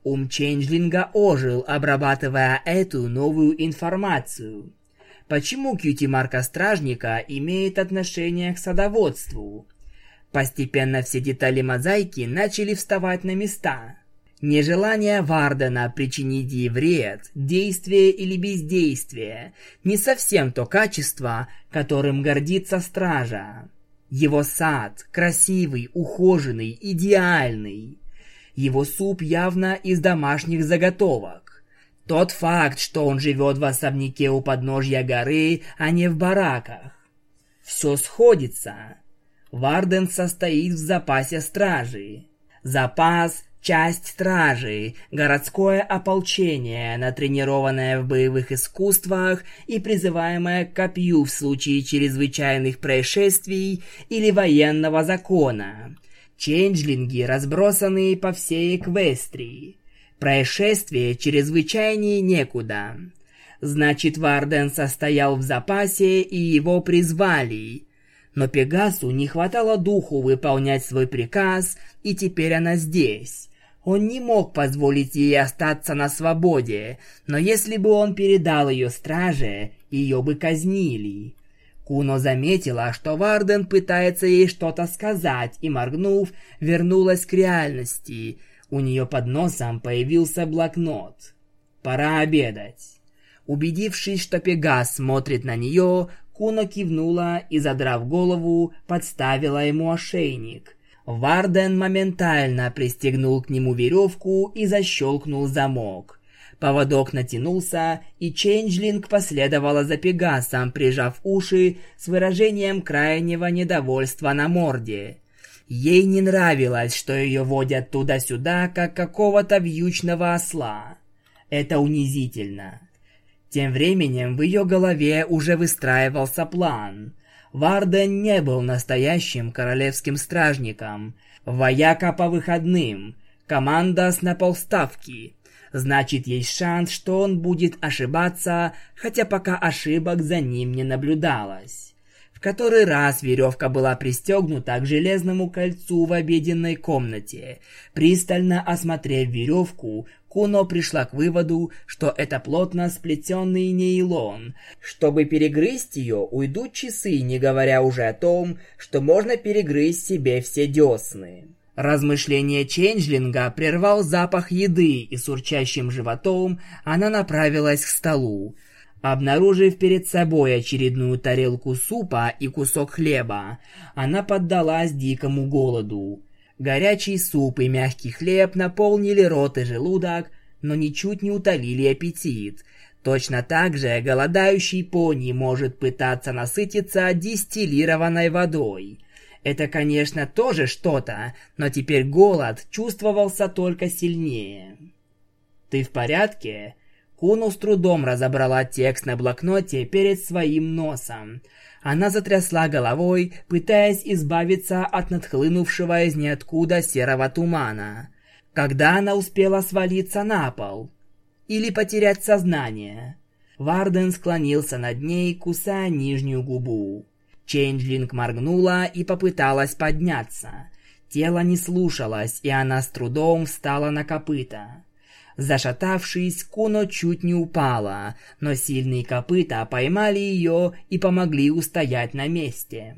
Speaker 1: Ум Ченджлинга ожил, обрабатывая эту новую информацию. Почему кьюти-марка стражника имеет отношение к садоводству? Постепенно все детали мозаики начали вставать на места. Нежелание Вардена причинить ей вред, действие или бездействие, не совсем то качество, которым гордится стража. Его сад красивый, ухоженный, идеальный. Его суп явно из домашних заготовок. Тот факт, что он живет в особняке у подножья горы, а не в бараках. Все сходится. Варден состоит в запасе стражи. Запас – часть стражи, городское ополчение, натренированное в боевых искусствах и призываемое к копью в случае чрезвычайных происшествий или военного закона. Ченджлинги, разбросанные по всей Эквестрии. Происшествие чрезвычайнее некуда. Значит, Варден состоял в запасе, и его призвали. Но Пегасу не хватало духу выполнять свой приказ, и теперь она здесь. Он не мог позволить ей остаться на свободе, но если бы он передал ее страже, ее бы казнили. Куно заметила, что Варден пытается ей что-то сказать, и, моргнув, вернулась к реальности – у нее под носом появился блокнот. Пора обедать. Убедившись, что Пегас смотрит на нее, Куно кивнула и, задрав голову, подставила ему ошейник. Варден моментально пристегнул к нему веревку и защелкнул замок. Поводок натянулся, и Ченджлинг последовала за Пегасом, прижав уши с выражением крайнего недовольства на морде. Ей не нравилось, что ее водят туда-сюда, как какого-то вьючного осла. Это унизительно. Тем временем в ее голове уже выстраивался план. Варден не был настоящим королевским стражником. Вояка по выходным, команда с на полставки. Значит, есть шанс, что он будет ошибаться, хотя пока ошибок за ним не наблюдалось который раз веревка была пристегнута к железному кольцу в обеденной комнате. Пристально осмотрев веревку, Куно пришла к выводу, что это плотно сплетенный нейлон. Чтобы перегрызть ее, уйдут часы, не говоря уже о том, что можно перегрызть себе все десны. Размышление Ченджлинга прервал запах еды, и с урчащим животом она направилась к столу. Обнаружив перед собой очередную тарелку супа и кусок хлеба, она поддалась дикому голоду. Горячий суп и мягкий хлеб наполнили рот и желудок, но ничуть не утолили аппетит. Точно так же голодающий пони может пытаться насытиться дистиллированной водой. Это, конечно, тоже что-то, но теперь голод чувствовался только сильнее. «Ты в порядке?» Куно с трудом разобрала текст на блокноте перед своим носом. Она затрясла головой, пытаясь избавиться от нахлынувшего из ниоткуда серого тумана. Когда она успела свалиться на пол? Или потерять сознание? Варден склонился над ней, кусая нижнюю губу. Чейнджлинг моргнула и попыталась подняться. Тело не слушалось, и она с трудом встала на копыта. Зашатавшись, Куно чуть не упала, но сильные копыта поймали ее и помогли устоять на месте.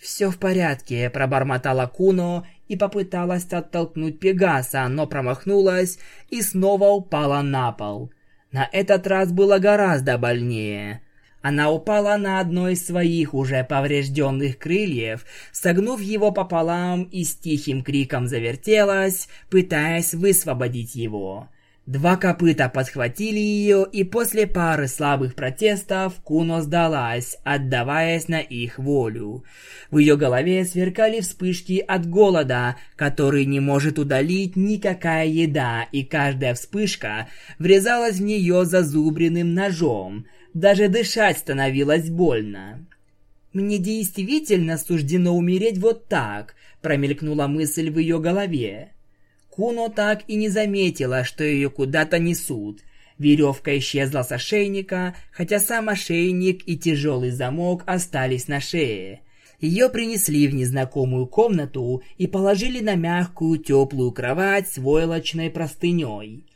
Speaker 1: «Все в порядке», – пробормотала Куно и попыталась оттолкнуть Пегаса, но промахнулась и снова упала на пол. На этот раз было гораздо больнее. Она упала на одно из своих уже поврежденных крыльев, согнув его пополам и с тихим криком завертелась, пытаясь высвободить его. Два копыта подхватили ее, и после пары слабых протестов Куно сдалась, отдаваясь на их волю. В ее голове сверкали вспышки от голода, который не может удалить никакая еда, и каждая вспышка врезалась в нее зазубренным ножом. Даже дышать становилось больно. «Мне действительно суждено умереть вот так», — промелькнула мысль в ее голове. Куно так и не заметила, что ее куда-то несут. Веревка исчезла с ошейника, хотя сам ошейник и тяжелый замок остались на шее. Ее принесли в незнакомую комнату и положили на мягкую теплую кровать с войлочной простыней.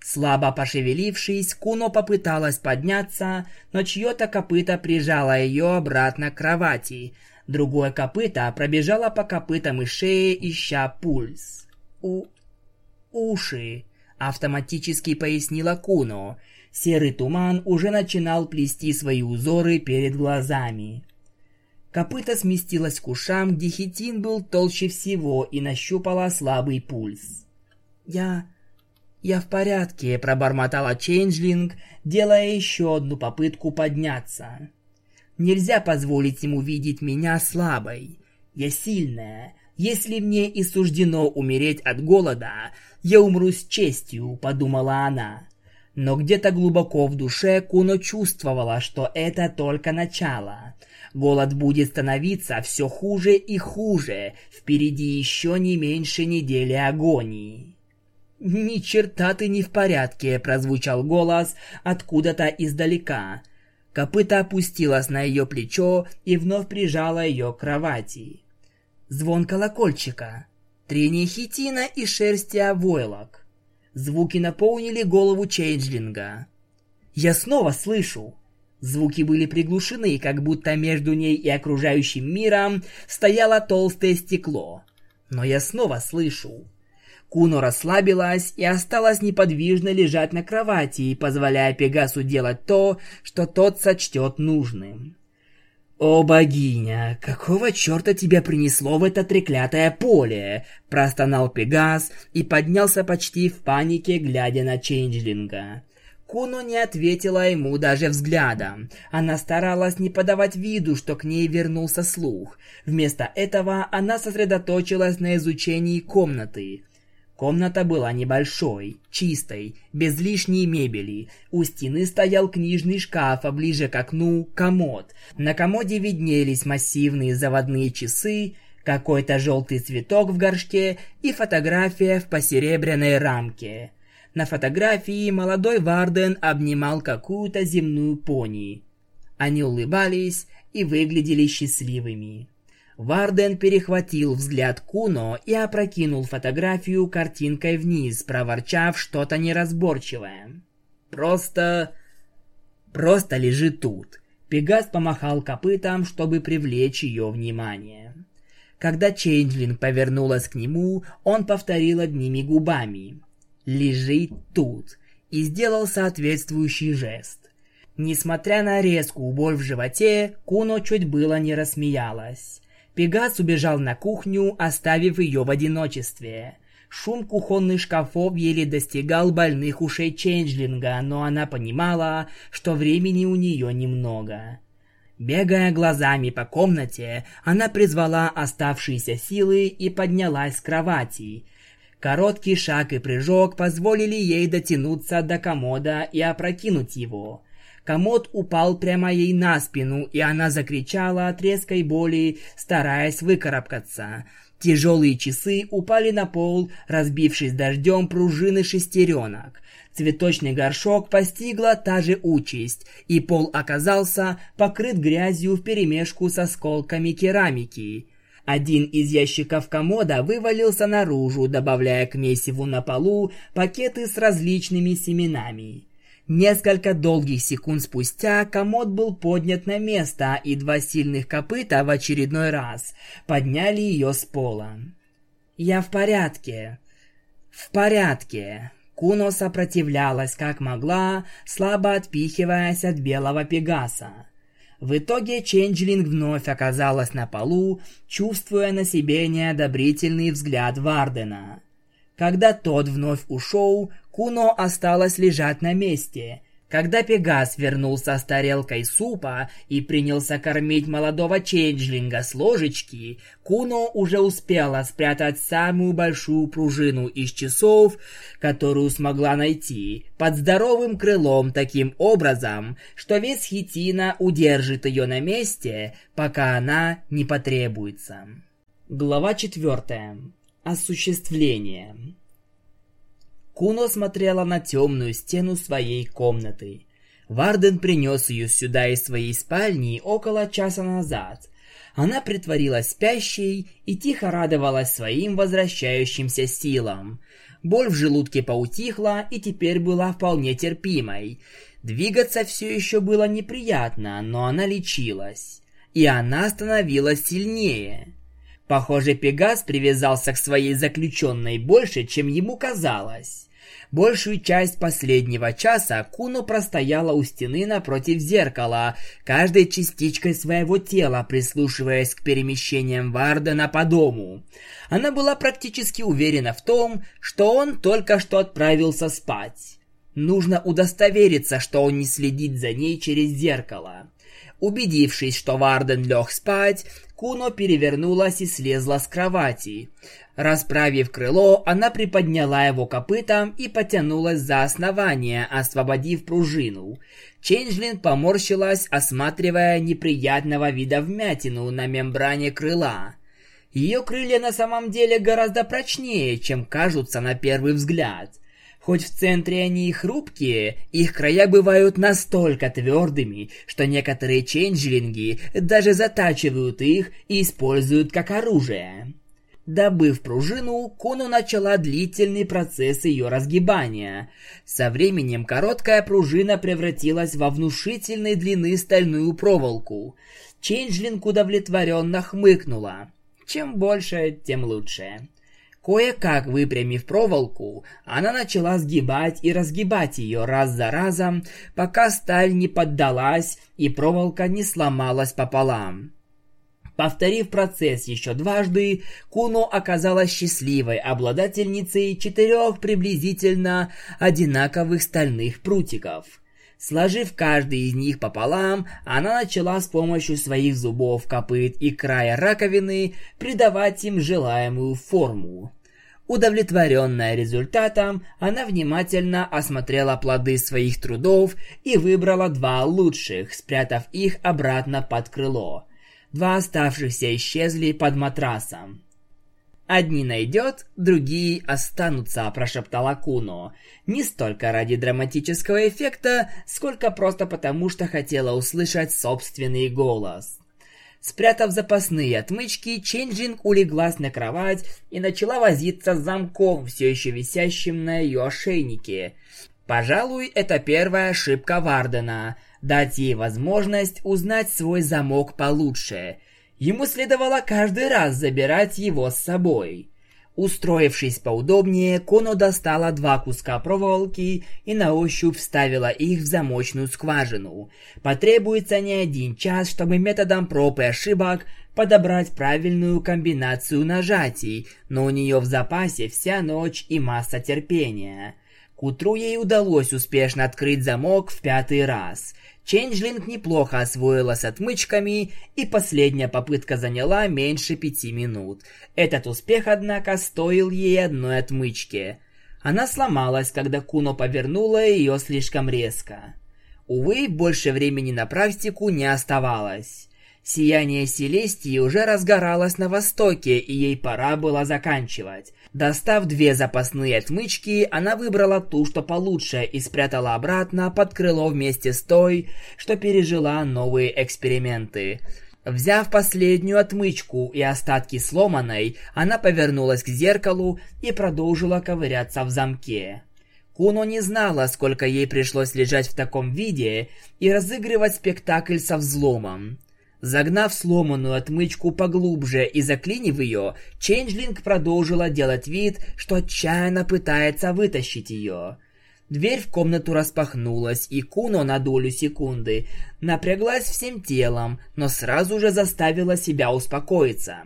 Speaker 1: Слабо пошевелившись, Куно попыталась подняться, но чье-то копыто прижало ее обратно к кровати. Другое копыто пробежало по копытам и шее, ища пульс. У уши», — автоматически пояснила Куно. Серый туман уже начинал плести свои узоры перед глазами. Копыта сместилась к ушам, где хитин был толще всего и нащупала слабый пульс. «Я... я в порядке», — пробормотала Чейнджлинг, делая еще одну попытку подняться. «Нельзя позволить ему видеть меня слабой. Я сильная. Если мне и суждено умереть от голода, я умру с честью», — подумала она. Но где-то глубоко в душе Куно чувствовала, что это только начало. Голод будет становиться все хуже и хуже, впереди еще не меньше недели агонии. «Ни черта ты не в порядке», — прозвучал голос откуда-то издалека. Копыта опустилась на ее плечо и вновь прижала ее к кровати. Звон колокольчика трение хитина и шерсти овойлок. Звуки наполнили голову Чейнджлинга. «Я снова слышу!» Звуки были приглушены, как будто между ней и окружающим миром стояло толстое стекло. Но я снова слышу. Куно расслабилась и осталась неподвижно лежать на кровати, позволяя Пегасу делать то, что тот сочтет нужным. «О, богиня, какого черта тебя принесло в это треклятое поле?» – простонал Пегас и поднялся почти в панике, глядя на Чейнджлинга. Куно не ответила ему даже взглядом. Она старалась не подавать виду, что к ней вернулся слух. Вместо этого она сосредоточилась на изучении комнаты. Комната была небольшой, чистой, без лишней мебели. У стены стоял книжный шкаф, а ближе к окну – комод. На комоде виднелись массивные заводные часы, какой-то желтый цветок в горшке и фотография в посеребряной рамке. На фотографии молодой Варден обнимал какую-то земную пони. Они улыбались и выглядели счастливыми. Варден перехватил взгляд Куно и опрокинул фотографию картинкой вниз, проворчав что-то неразборчивое. «Просто... просто лежи тут». Пегас помахал копытом, чтобы привлечь ее внимание. Когда Чейнджлинг повернулась к нему, он повторил одними губами «Лежи тут» и сделал соответствующий жест. Несмотря на резкую боль в животе, Куно чуть было не рассмеялась. Пегас убежал на кухню, оставив ее в одиночестве. Шум кухонных шкафов еле достигал больных ушей Ченджлинга, но она понимала, что времени у нее немного. Бегая глазами по комнате, она призвала оставшиеся силы и поднялась с кровати. Короткий шаг и прыжок позволили ей дотянуться до комода и опрокинуть его. Комод упал прямо ей на спину, и она закричала от резкой боли, стараясь выкарабкаться. Тяжелые часы упали на пол, разбившись дождем пружины шестеренок. Цветочный горшок постигла та же участь, и пол оказался покрыт грязью вперемешку с осколками керамики. Один из ящиков комода вывалился наружу, добавляя к месиву на полу пакеты с различными семенами. Несколько долгих секунд спустя комод был поднят на место, и два сильных копыта в очередной раз подняли ее с пола. «Я в порядке. В порядке». Куно сопротивлялась как могла, слабо отпихиваясь от белого пегаса. В итоге Ченджлинг вновь оказалась на полу, чувствуя на себе неодобрительный взгляд Вардена. Когда тот вновь ушел, Куно осталось лежать на месте. Когда Пегас вернулся с тарелкой супа и принялся кормить молодого ченджлинга с ложечки, Куно уже успела спрятать самую большую пружину из часов, которую смогла найти, под здоровым крылом таким образом, что вес хитина удержит ее на месте, пока она не потребуется. Глава четвертая. Осуществление. Куно смотрела на темную стену своей комнаты. Варден принес ее сюда из своей спальни около часа назад. Она притворилась спящей и тихо радовалась своим возвращающимся силам. Боль в желудке поутихла и теперь была вполне терпимой. Двигаться все еще было неприятно, но она лечилась. И она становилась сильнее. Похоже, Пегас привязался к своей заключенной больше, чем ему казалось. Большую часть последнего часа Куно простояла у стены напротив зеркала, каждой частичкой своего тела прислушиваясь к перемещениям Вардена по дому. Она была практически уверена в том, что он только что отправился спать. Нужно удостовериться, что он не следит за ней через зеркало. Убедившись, что Варден лег спать, Куно перевернулась и слезла с кровати. Расправив крыло, она приподняла его копытом и потянулась за основание, освободив пружину. Ченджлин поморщилась, осматривая неприятного вида вмятину на мембране крыла. Ее крылья на самом деле гораздо прочнее, чем кажутся на первый взгляд. Хоть в центре они и хрупкие, их края бывают настолько твердыми, что некоторые ченджлинги даже затачивают их и используют как оружие. Добыв пружину, Куну начала длительный процесс ее разгибания. Со временем короткая пружина превратилась во внушительной длины стальную проволоку. Ченджлинг удовлетворенно хмыкнула. Чем больше, тем лучше. Кое-как выпрямив проволоку, она начала сгибать и разгибать ее раз за разом, пока сталь не поддалась и проволока не сломалась пополам. Повторив процесс еще дважды, Куно оказалась счастливой обладательницей четырех приблизительно одинаковых стальных прутиков. Сложив каждый из них пополам, она начала с помощью своих зубов, копыт и края раковины придавать им желаемую форму. Удовлетворенная результатом, она внимательно осмотрела плоды своих трудов и выбрала два лучших, спрятав их обратно под крыло. Два оставшихся исчезли под матрасом. «Одни найдет, другие останутся», – прошептала Куно. Не столько ради драматического эффекта, сколько просто потому, что хотела услышать собственный голос. Спрятав запасные отмычки, Ченджинг улеглась на кровать и начала возиться с замком, все еще висящим на ее ошейнике. Пожалуй, это первая ошибка Вардена – дать ей возможность узнать свой замок получше. Ему следовало каждый раз забирать его с собой. Устроившись поудобнее, Коно достала два куска проволоки и на ощупь вставила их в замочную скважину. Потребуется не один час, чтобы методом проб и ошибок подобрать правильную комбинацию нажатий, но у нее в запасе вся ночь и масса терпения. К утру ей удалось успешно открыть замок в пятый раз. Ченджлинг неплохо освоилась отмычками, и последняя попытка заняла меньше пяти минут. Этот успех, однако, стоил ей одной отмычки. Она сломалась, когда Куно повернула ее слишком резко. Увы, больше времени на практику не оставалось. Сияние Селестии уже разгоралось на востоке, и ей пора было заканчивать. Достав две запасные отмычки, она выбрала ту, что получше, и спрятала обратно под крыло вместе с той, что пережила новые эксперименты. Взяв последнюю отмычку и остатки сломанной, она повернулась к зеркалу и продолжила ковыряться в замке. Куно не знала, сколько ей пришлось лежать в таком виде и разыгрывать спектакль со взломом. Загнав сломанную отмычку поглубже и заклинив ее, Ченджлинг продолжила делать вид, что отчаянно пытается вытащить ее. Дверь в комнату распахнулась, и Куно на долю секунды напряглась всем телом, но сразу же заставила себя успокоиться.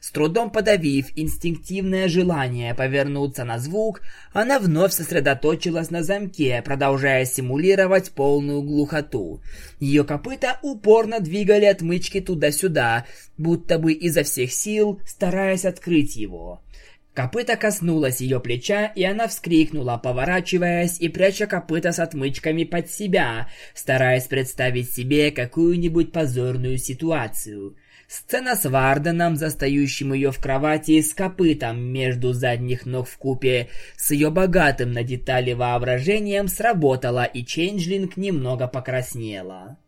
Speaker 1: С трудом подавив инстинктивное желание повернуться на звук, она вновь сосредоточилась на замке, продолжая симулировать полную глухоту. Ее копыта упорно двигали отмычки туда-сюда, будто бы изо всех сил стараясь открыть его. Копыта коснулась ее плеча, и она вскрикнула, поворачиваясь и пряча копыта с отмычками под себя, стараясь представить себе какую-нибудь позорную ситуацию. Сцена с Варденом, застающим ее в кровати с копытом между задних ног в купе, с ее богатым на детали воображением сработала, и Ченджлинг немного покраснела.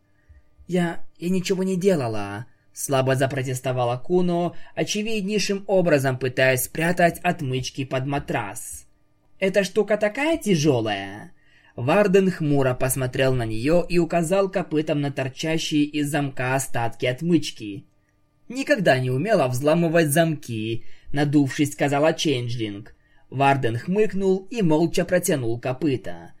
Speaker 1: «Я... я ничего не делала», Слабо запротестовала Куно, очевиднейшим образом пытаясь спрятать отмычки под матрас. «Эта штука такая тяжелая?» Варден хмуро посмотрел на нее и указал копытом на торчащие из замка остатки отмычки. «Никогда не умела взламывать замки», — надувшись, сказала Ченджлинг. Варден хмыкнул и молча протянул копыта.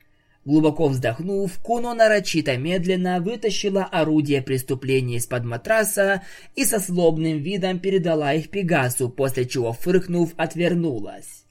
Speaker 1: Глубоко вздохнув, Куно нарочито медленно вытащила орудие преступления из-под матраса и со злобным видом передала их Пегасу, после чего, фыркнув, отвернулась.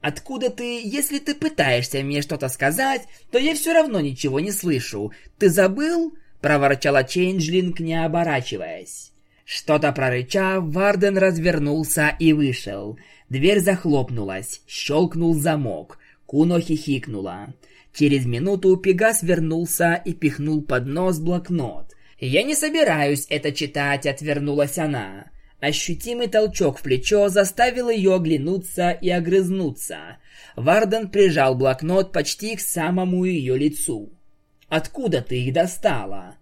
Speaker 1: «Откуда ты, если ты пытаешься мне что-то сказать, то я все равно ничего не слышу. Ты забыл?» – проворчала Чейнджлинг, не оборачиваясь. Что-то прорычав, Варден развернулся и вышел. Дверь захлопнулась, щелкнул замок. Куно хихикнула. Через минуту Пегас вернулся и пихнул под нос блокнот. «Я не собираюсь это читать», — отвернулась она. Ощутимый толчок в плечо заставил ее оглянуться и огрызнуться. Варден прижал блокнот почти к самому ее лицу. «Откуда ты их достала?»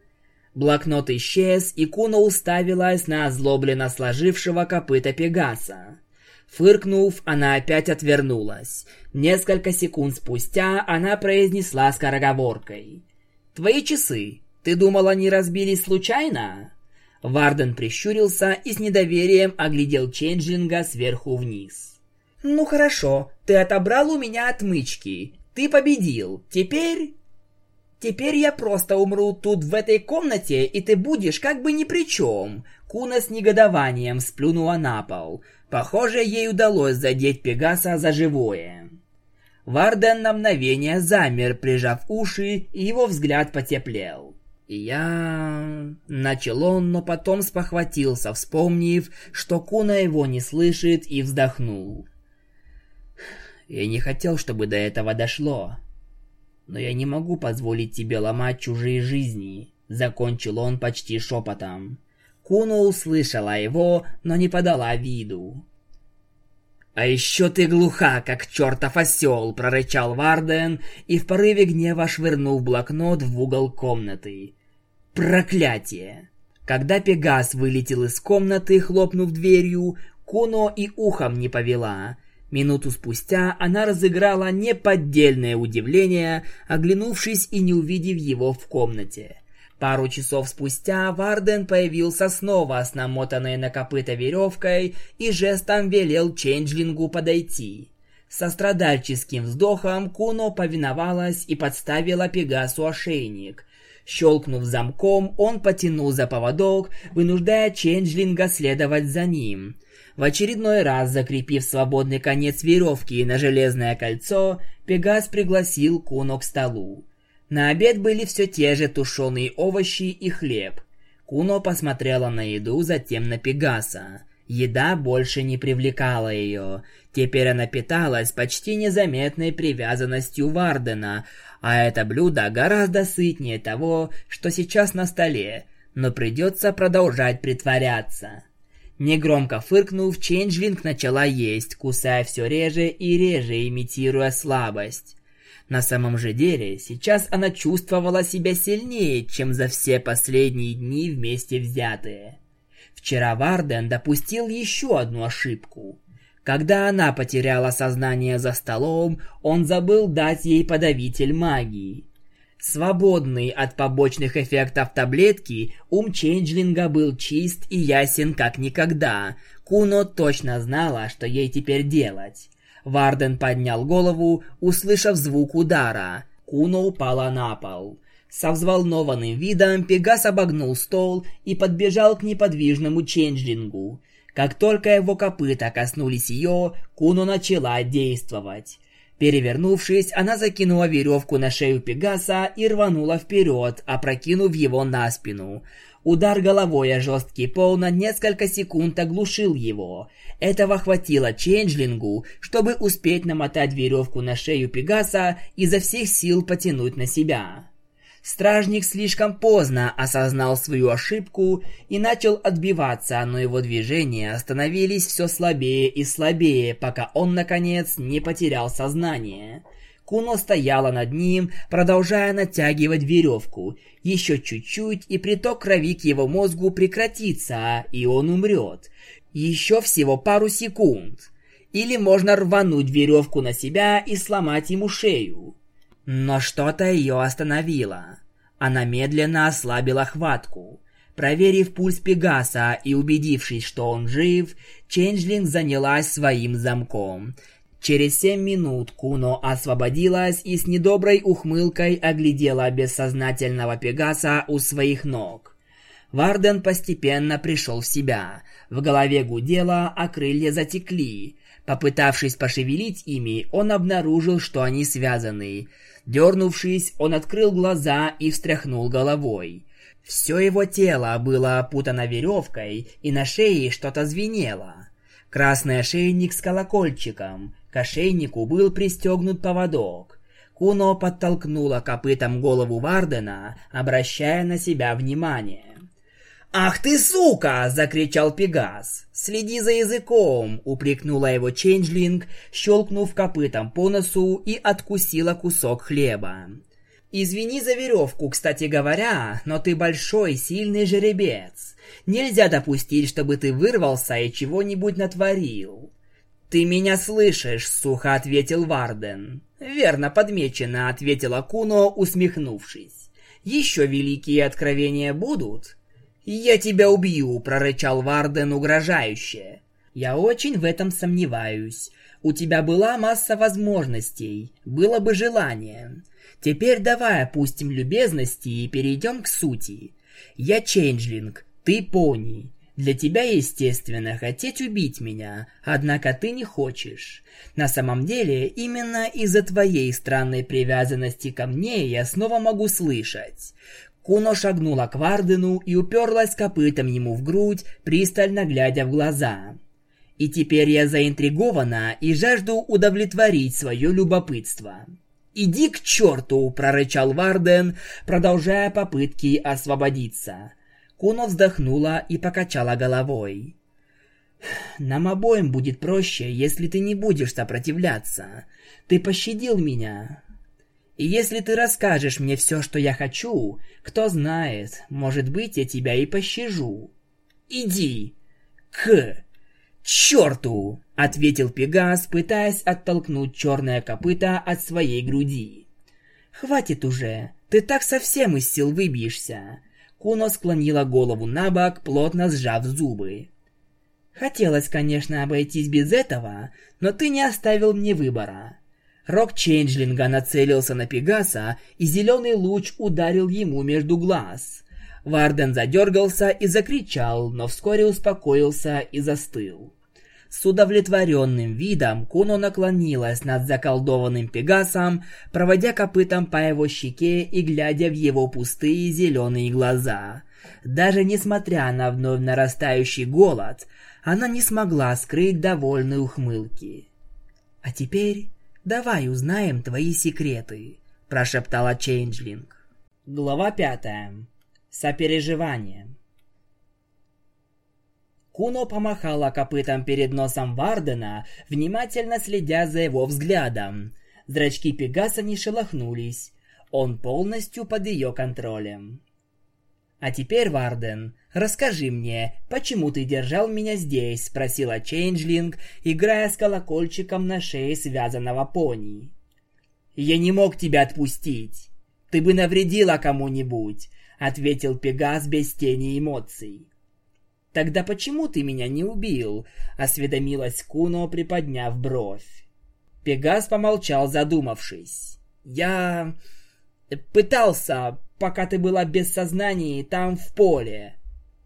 Speaker 1: Блокнот исчез, и Куна уставилась на озлобленно сложившего копыта Пегаса. Фыркнув, она опять отвернулась. Несколько секунд спустя она произнесла скороговоркой. «Твои часы. Ты думала, они разбились случайно?» Варден прищурился и с недоверием оглядел Ченджлинга сверху вниз. «Ну хорошо, ты отобрал у меня отмычки. Ты победил. Теперь...» «Теперь я просто умру тут в этой комнате, и ты будешь как бы ни при чем». Куна с негодованием сплюнула на пол. Похоже, ей удалось задеть Пегаса за живое. Варден на мгновение замер, прижав уши, и его взгляд потеплел. «Я...» — начал он, но потом спохватился, вспомнив, что Куна его не слышит, и вздохнул. я не хотел, чтобы до этого дошло. Но я не могу позволить тебе ломать чужие жизни, закончил он почти шепотом. Куно услышала его, но не подала виду. «А еще ты глуха, как чертов осел!» – прорычал Варден и в порыве гнева швырнул блокнот в угол комнаты. «Проклятие!» Когда Пегас вылетел из комнаты, хлопнув дверью, Куно и ухом не повела. Минуту спустя она разыграла неподдельное удивление, оглянувшись и не увидев его в комнате. Пару часов спустя Варден появился снова с намотанной на копыта веревкой и жестом велел Ченджлингу подойти. Со страдальческим вздохом Куно повиновалась и подставила Пегасу ошейник. Щелкнув замком, он потянул за поводок, вынуждая Ченджлинга следовать за ним. В очередной раз закрепив свободный конец веревки на железное кольцо, Пегас пригласил Куно к столу. На обед были все те же тушеные овощи и хлеб. Куно посмотрела на еду, затем на Пегаса. Еда больше не привлекала ее. Теперь она питалась почти незаметной привязанностью Вардена, а это блюдо гораздо сытнее того, что сейчас на столе, но придется продолжать притворяться. Негромко фыркнув, Ченджлинг начала есть, кусая все реже и реже, имитируя слабость. На самом же деле, сейчас она чувствовала себя сильнее, чем за все последние дни вместе взятые. Вчера Варден допустил еще одну ошибку. Когда она потеряла сознание за столом, он забыл дать ей подавитель магии. Свободный от побочных эффектов таблетки, ум Ченджлинга был чист и ясен как никогда. Куно точно знала, что ей теперь делать. Варден поднял голову, услышав звук удара. Куно упала на пол. Со взволнованным видом Пегас обогнул стол и подбежал к неподвижному ченджлингу. Как только его копыта коснулись ее, Куно начала действовать. Перевернувшись, она закинула веревку на шею Пегаса и рванула вперед, опрокинув его на спину. Удар головой о жесткий пол на несколько секунд оглушил его. Этого хватило Ченджлингу, чтобы успеть намотать веревку на шею Пегаса и изо всех сил потянуть на себя. Стражник слишком поздно осознал свою ошибку и начал отбиваться, но его движения становились все слабее и слабее, пока он, наконец, не потерял сознание. Куно стояла над ним, продолжая натягивать веревку. Еще чуть-чуть, и приток крови к его мозгу прекратится, и он умрет. Еще всего пару секунд. Или можно рвануть веревку на себя и сломать ему шею. Но что-то ее остановило. Она медленно ослабила хватку. Проверив пульс Пегаса и убедившись, что он жив, Ченджлинг занялась своим замком. Через семь минут Куно освободилась и с недоброй ухмылкой оглядела бессознательного Пегаса у своих ног. Варден постепенно пришел в себя. В голове гудело, а крылья затекли. Попытавшись пошевелить ими, он обнаружил, что они связаны. Дернувшись, он открыл глаза и встряхнул головой. Все его тело было опутано веревкой, и на шее что-то звенело. Красный ошейник с колокольчиком. К ошейнику был пристегнут поводок. Куно подтолкнула копытом голову Вардена, обращая на себя внимание. «Ах ты, сука!» – закричал Пегас. «Следи за языком!» – упрекнула его Ченджлинг, щелкнув копытом по носу и откусила кусок хлеба. «Извини за веревку, кстати говоря, но ты большой, сильный жеребец. Нельзя допустить, чтобы ты вырвался и чего-нибудь натворил». «Ты меня слышишь», — сухо ответил Варден. «Верно подмечено», — ответила Куно, усмехнувшись. «Еще великие откровения будут?» «Я тебя убью!» – прорычал Варден угрожающе. «Я очень в этом сомневаюсь. У тебя была масса возможностей, было бы желание. Теперь давай опустим любезности и перейдем к сути. Я Чейнджлинг, ты Пони. Для тебя, естественно, хотеть убить меня, однако ты не хочешь. На самом деле, именно из-за твоей странной привязанности ко мне я снова могу слышать. Куно шагнула к Вардену и уперлась копытом ему в грудь, пристально глядя в глаза. И теперь я заинтригована и жажду удовлетворить свое любопытство. «Иди к черту!» – прорычал Варден, продолжая попытки освободиться. Куно вздохнула и покачала головой. «Нам обоим будет проще, если ты не будешь сопротивляться. Ты пощадил меня. И если ты расскажешь мне все, что я хочу, кто знает, может быть, я тебя и пощажу. Иди к черту!» — ответил Пегас, пытаясь оттолкнуть черное копыто от своей груди. «Хватит уже, ты так совсем из сил выбьешься!» Куно склонила голову на бок, плотно сжав зубы. «Хотелось, конечно, обойтись без этого, но ты не оставил мне выбора. Рок Чейнджлинга нацелился на Пегаса, и зеленый луч ударил ему между глаз. Варден задергался и закричал, но вскоре успокоился и застыл. С удовлетворенным видом Куно наклонилась над заколдованным Пегасом, проводя копытом по его щеке и глядя в его пустые зеленые глаза. Даже несмотря на вновь нарастающий голод, она не смогла скрыть довольной ухмылки. «А теперь «Давай узнаем твои секреты», – прошептала Чейнджлинг. Глава пятая. Сопереживание. Куно помахала копытом перед носом Вардена, внимательно следя за его взглядом. Зрачки Пегаса не шелохнулись. Он полностью под ее контролем. «А теперь, Варден, расскажи мне, почему ты держал меня здесь?» — спросила Чейнджлинг, играя с колокольчиком на шее связанного пони. «Я не мог тебя отпустить. Ты бы навредила кому-нибудь», — ответил Пегас без тени эмоций. «Тогда почему ты меня не убил?» — осведомилась Куно, приподняв бровь. Пегас помолчал, задумавшись. «Я... пытался, пока ты была без сознания там в поле.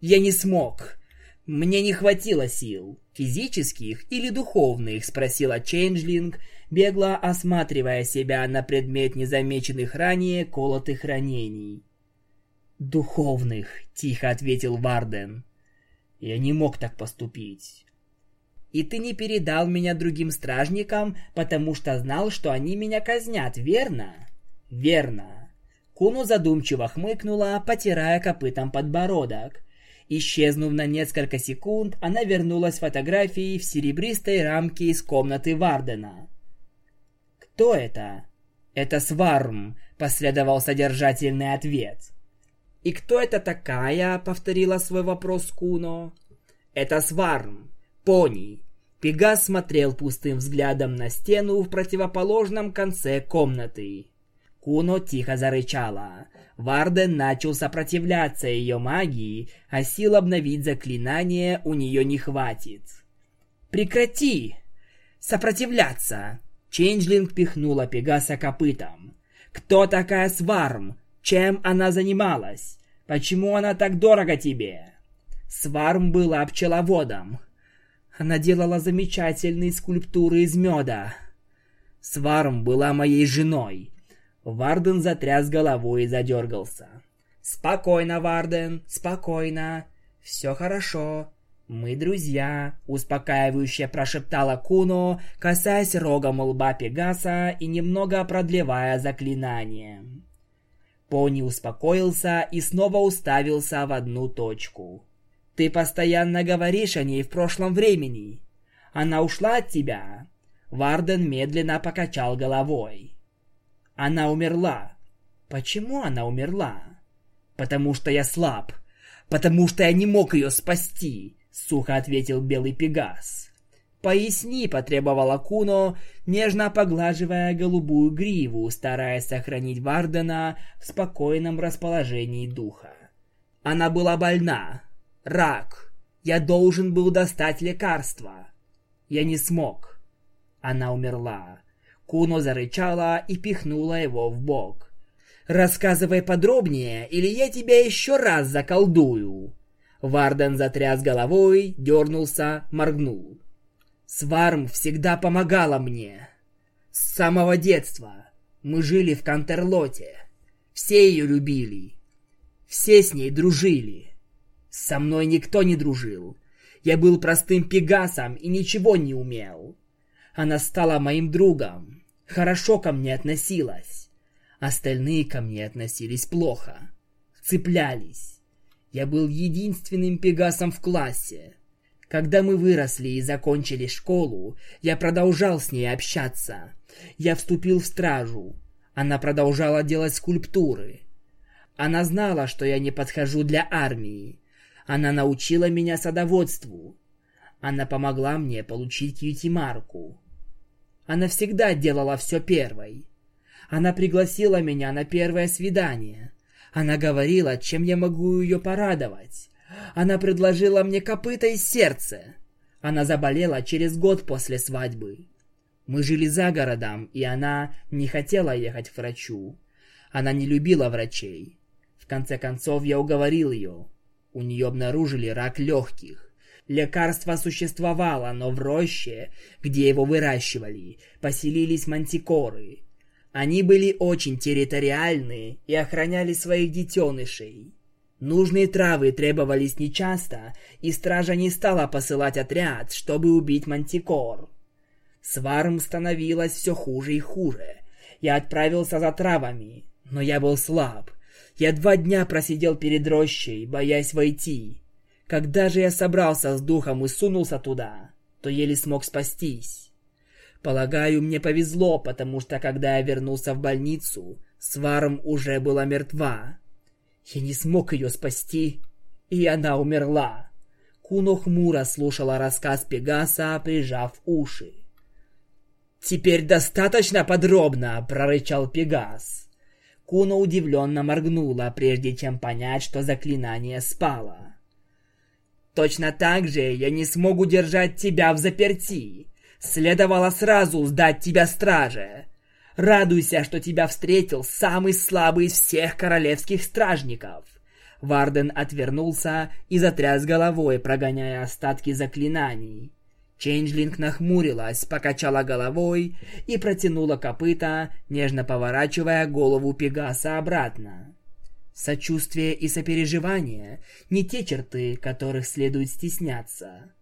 Speaker 1: Я не смог. Мне не хватило сил. Физических или духовных, спросила Чейнджлинг, бегло осматривая себя на предмет незамеченных ранее колотых ранений. «Духовных», — тихо ответил Варден. «Я не мог так поступить». «И ты не передал меня другим стражникам, потому что знал, что они меня казнят, верно?» «Верно. Куну задумчиво хмыкнула, потирая копытом подбородок. Исчезнув на несколько секунд, она вернулась с фотографией в серебристой рамке из комнаты Вардена. «Кто это?» «Это Сварм», — последовал содержательный ответ. «И кто это такая?» — повторила свой вопрос Куно. «Это Сварм. Пони». Пегас смотрел пустым взглядом на стену в противоположном конце комнаты. Куно тихо зарычала. Варден начал сопротивляться ее магии, а сил обновить заклинание у нее не хватит. «Прекрати! Сопротивляться!» Ченджлинг пихнула Пегаса копытом. «Кто такая Сварм? Чем она занималась? Почему она так дорого тебе?» Сварм была пчеловодом. Она делала замечательные скульптуры из меда. Сварм была моей женой. Варден затряс головой и задергался. «Спокойно, Варден, спокойно. Все хорошо. Мы друзья», — успокаивающе прошептала Куно, касаясь рогом лба Пегаса и немного продлевая заклинание. Пони успокоился и снова уставился в одну точку. «Ты постоянно говоришь о ней в прошлом времени. Она ушла от тебя?» Варден медленно покачал головой. Она умерла. Почему она умерла? Потому что я слаб. Потому что я не мог ее спасти, сухо ответил белый пегас. Поясни, потребовала Куно, нежно поглаживая голубую гриву, стараясь сохранить Вардена в спокойном расположении духа. Она была больна. Рак. Я должен был достать лекарство. Я не смог. Она умерла. Куно зарычала и пихнула его в бок. «Рассказывай подробнее, или я тебя еще раз заколдую!» Варден затряс головой, дернулся, моргнул. «Сварм всегда помогала мне. С самого детства. Мы жили в Кантерлоте. Все ее любили. Все с ней дружили. Со мной никто не дружил. Я был простым пегасом и ничего не умел. Она стала моим другом, хорошо ко мне относилась. Остальные ко мне относились плохо, цеплялись. Я был единственным пегасом в классе. Когда мы выросли и закончили школу, я продолжал с ней общаться. Я вступил в стражу. Она продолжала делать скульптуры. Она знала, что я не подхожу для армии. Она научила меня садоводству. Она помогла мне получить кьюти-марку. Она всегда делала все первой. Она пригласила меня на первое свидание. Она говорила, чем я могу ее порадовать. Она предложила мне копыта и сердце. Она заболела через год после свадьбы. Мы жили за городом, и она не хотела ехать к врачу. Она не любила врачей. В конце концов, я уговорил ее. У нее обнаружили рак легких. Лекарство существовало, но в роще, где его выращивали, поселились мантикоры. Они были очень территориальны и охраняли своих детенышей. Нужные травы требовались нечасто, и стража не стала посылать отряд, чтобы убить мантикор. Сварм становилось все хуже и хуже. Я отправился за травами, но я был слаб. Я два дня просидел перед рощей, боясь войти. Когда же я собрался с духом и сунулся туда, то еле смог спастись. Полагаю, мне повезло, потому что когда я вернулся в больницу, Сварм уже была мертва. Я не смог ее спасти, и она умерла. Куно хмуро слушала рассказ Пегаса, прижав уши. «Теперь достаточно подробно!» — прорычал Пегас. Куно удивленно моргнула, прежде чем понять, что заклинание спало. «Точно так же я не смогу держать тебя в заперти. Следовало сразу сдать тебя страже. Радуйся, что тебя встретил самый слабый из всех королевских стражников». Варден отвернулся и затряс головой, прогоняя остатки заклинаний. Чейнджлинг нахмурилась, покачала головой и протянула копыта, нежно поворачивая голову Пегаса обратно. Сочувствие и сопереживание — не те черты, которых следует стесняться.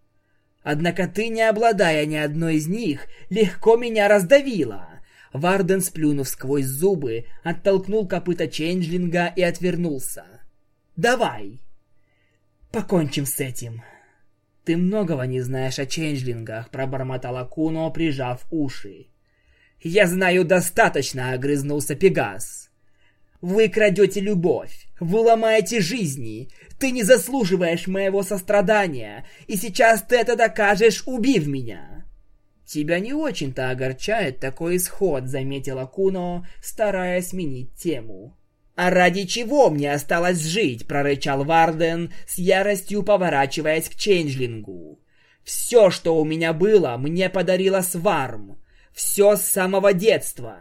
Speaker 1: Однако ты, не обладая ни одной из них, легко меня раздавила. Варден, сплюнув сквозь зубы, оттолкнул копыта Чейнджлинга и отвернулся. «Давай! Покончим с этим!» «Ты многого не знаешь о ченджлингах», — пробормотала Куно, прижав уши. «Я знаю достаточно», — огрызнулся Пегас. «Вы крадете любовь, вы ломаете жизни, ты не заслуживаешь моего сострадания, и сейчас ты это докажешь, убив меня». «Тебя не очень-то огорчает такой исход», — заметила Куно, стараясь сменить тему. «А ради чего мне осталось жить?» — прорычал Варден, с яростью поворачиваясь к Ченджлингу. «Все, что у меня было, мне подарила Сварм. Все с самого детства.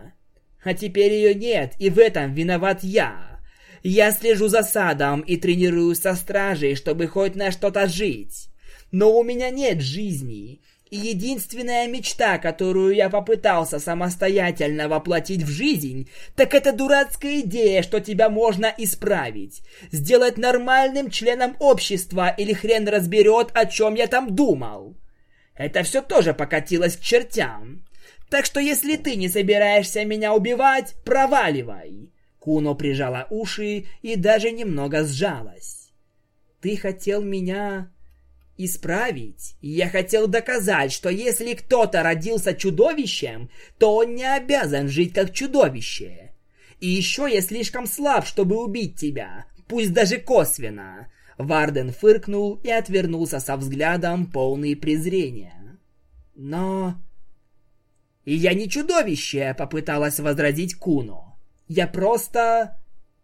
Speaker 1: А теперь ее нет, и в этом виноват я. Я слежу за садом и тренируюсь со стражей, чтобы хоть на что-то жить. Но у меня нет жизни, единственная мечта, которую я попытался самостоятельно воплотить в жизнь, так это дурацкая идея, что тебя можно исправить. Сделать нормальным членом общества или хрен разберет, о чем я там думал. Это все тоже покатилось к чертям. Так что если ты не собираешься меня убивать, проваливай. Куно прижала уши и даже немного сжалась. Ты хотел меня исправить. Я хотел доказать, что если кто-то родился чудовищем, то он не обязан жить как чудовище. И еще я слишком слаб, чтобы убить тебя, пусть даже косвенно. Варден фыркнул и отвернулся со взглядом, полным презрения. Но... Я не чудовище, попыталась возразить Куно. Я просто...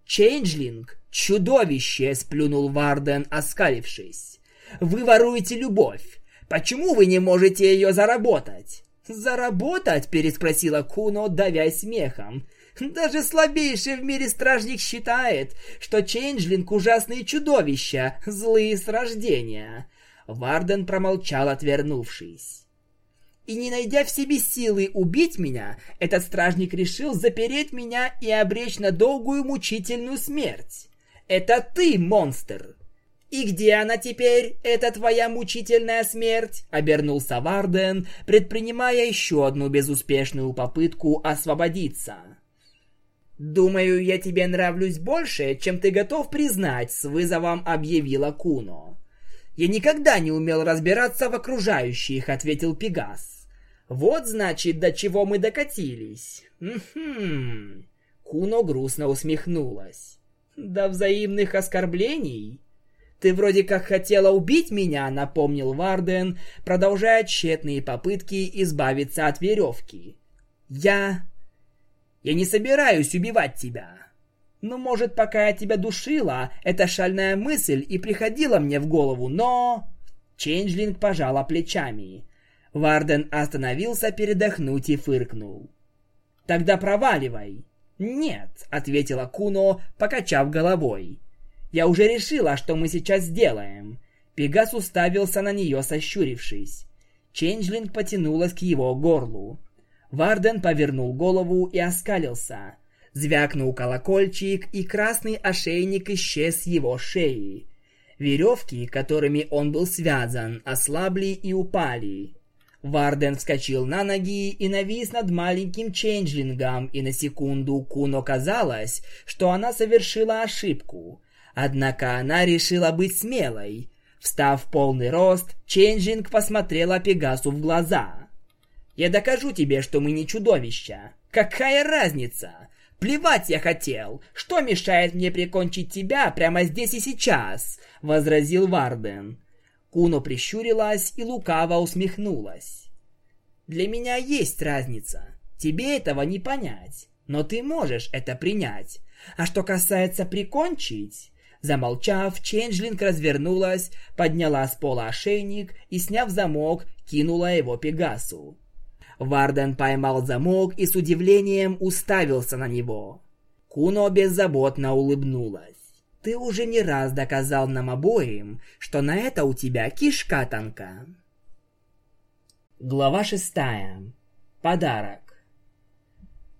Speaker 1: Чейнджлинг, чудовище, сплюнул Варден, оскалившись. Вы воруете любовь. Почему вы не можете ее заработать?» «Заработать?» – переспросила Куно, давясь смехом. «Даже слабейший в мире стражник считает, что Чейнджлинг – ужасные чудовища, злые с рождения». Варден промолчал, отвернувшись. И не найдя в себе силы убить меня, этот стражник решил запереть меня и обречь на долгую мучительную смерть. Это ты, монстр! «И где она теперь, эта твоя мучительная смерть?» — обернулся Варден, предпринимая еще одну безуспешную попытку освободиться. «Думаю, я тебе нравлюсь больше, чем ты готов признать», — с вызовом объявила Куно. «Я никогда не умел разбираться в окружающих», — ответил Пегас. «Вот, значит, до чего мы докатились». «Угу». Куно грустно усмехнулась. «До взаимных оскорблений?» «Ты вроде как хотела убить меня», — напомнил Варден, продолжая тщетные попытки избавиться от веревки. «Я... я не собираюсь убивать тебя. Ну, может, пока я тебя душила, эта шальная мысль и приходила мне в голову, но...» Ченджлинг пожала плечами. Варден остановился передохнуть и фыркнул. «Тогда проваливай!» «Нет», — ответила Куно, покачав головой. Я уже решила, что мы сейчас сделаем. Пегас уставился на нее, сощурившись. Ченджлинг потянулась к его горлу. Варден повернул голову и оскалился. Звякнул колокольчик, и красный ошейник исчез с его шеи. Веревки, которыми он был связан, ослабли и упали. Варден вскочил на ноги и навис над маленьким ченджлингом, и на секунду Куно казалось, что она совершила ошибку. Однако она решила быть смелой. Встав в полный рост, Ченджинг посмотрела Пегасу в глаза. «Я докажу тебе, что мы не чудовища. Какая разница? Плевать я хотел. Что мешает мне прикончить тебя прямо здесь и сейчас?» — возразил Варден. Куно прищурилась и лукаво усмехнулась. «Для меня есть разница. Тебе этого не понять, но ты можешь это принять. А что касается прикончить, Замолчав, Ченджлинг развернулась, подняла с пола ошейник и, сняв замок, кинула его Пегасу. Варден поймал замок и с удивлением уставился на него. Куно беззаботно улыбнулась. «Ты уже не раз доказал нам обоим, что на это у тебя кишка тонка». Глава шестая. Подарок.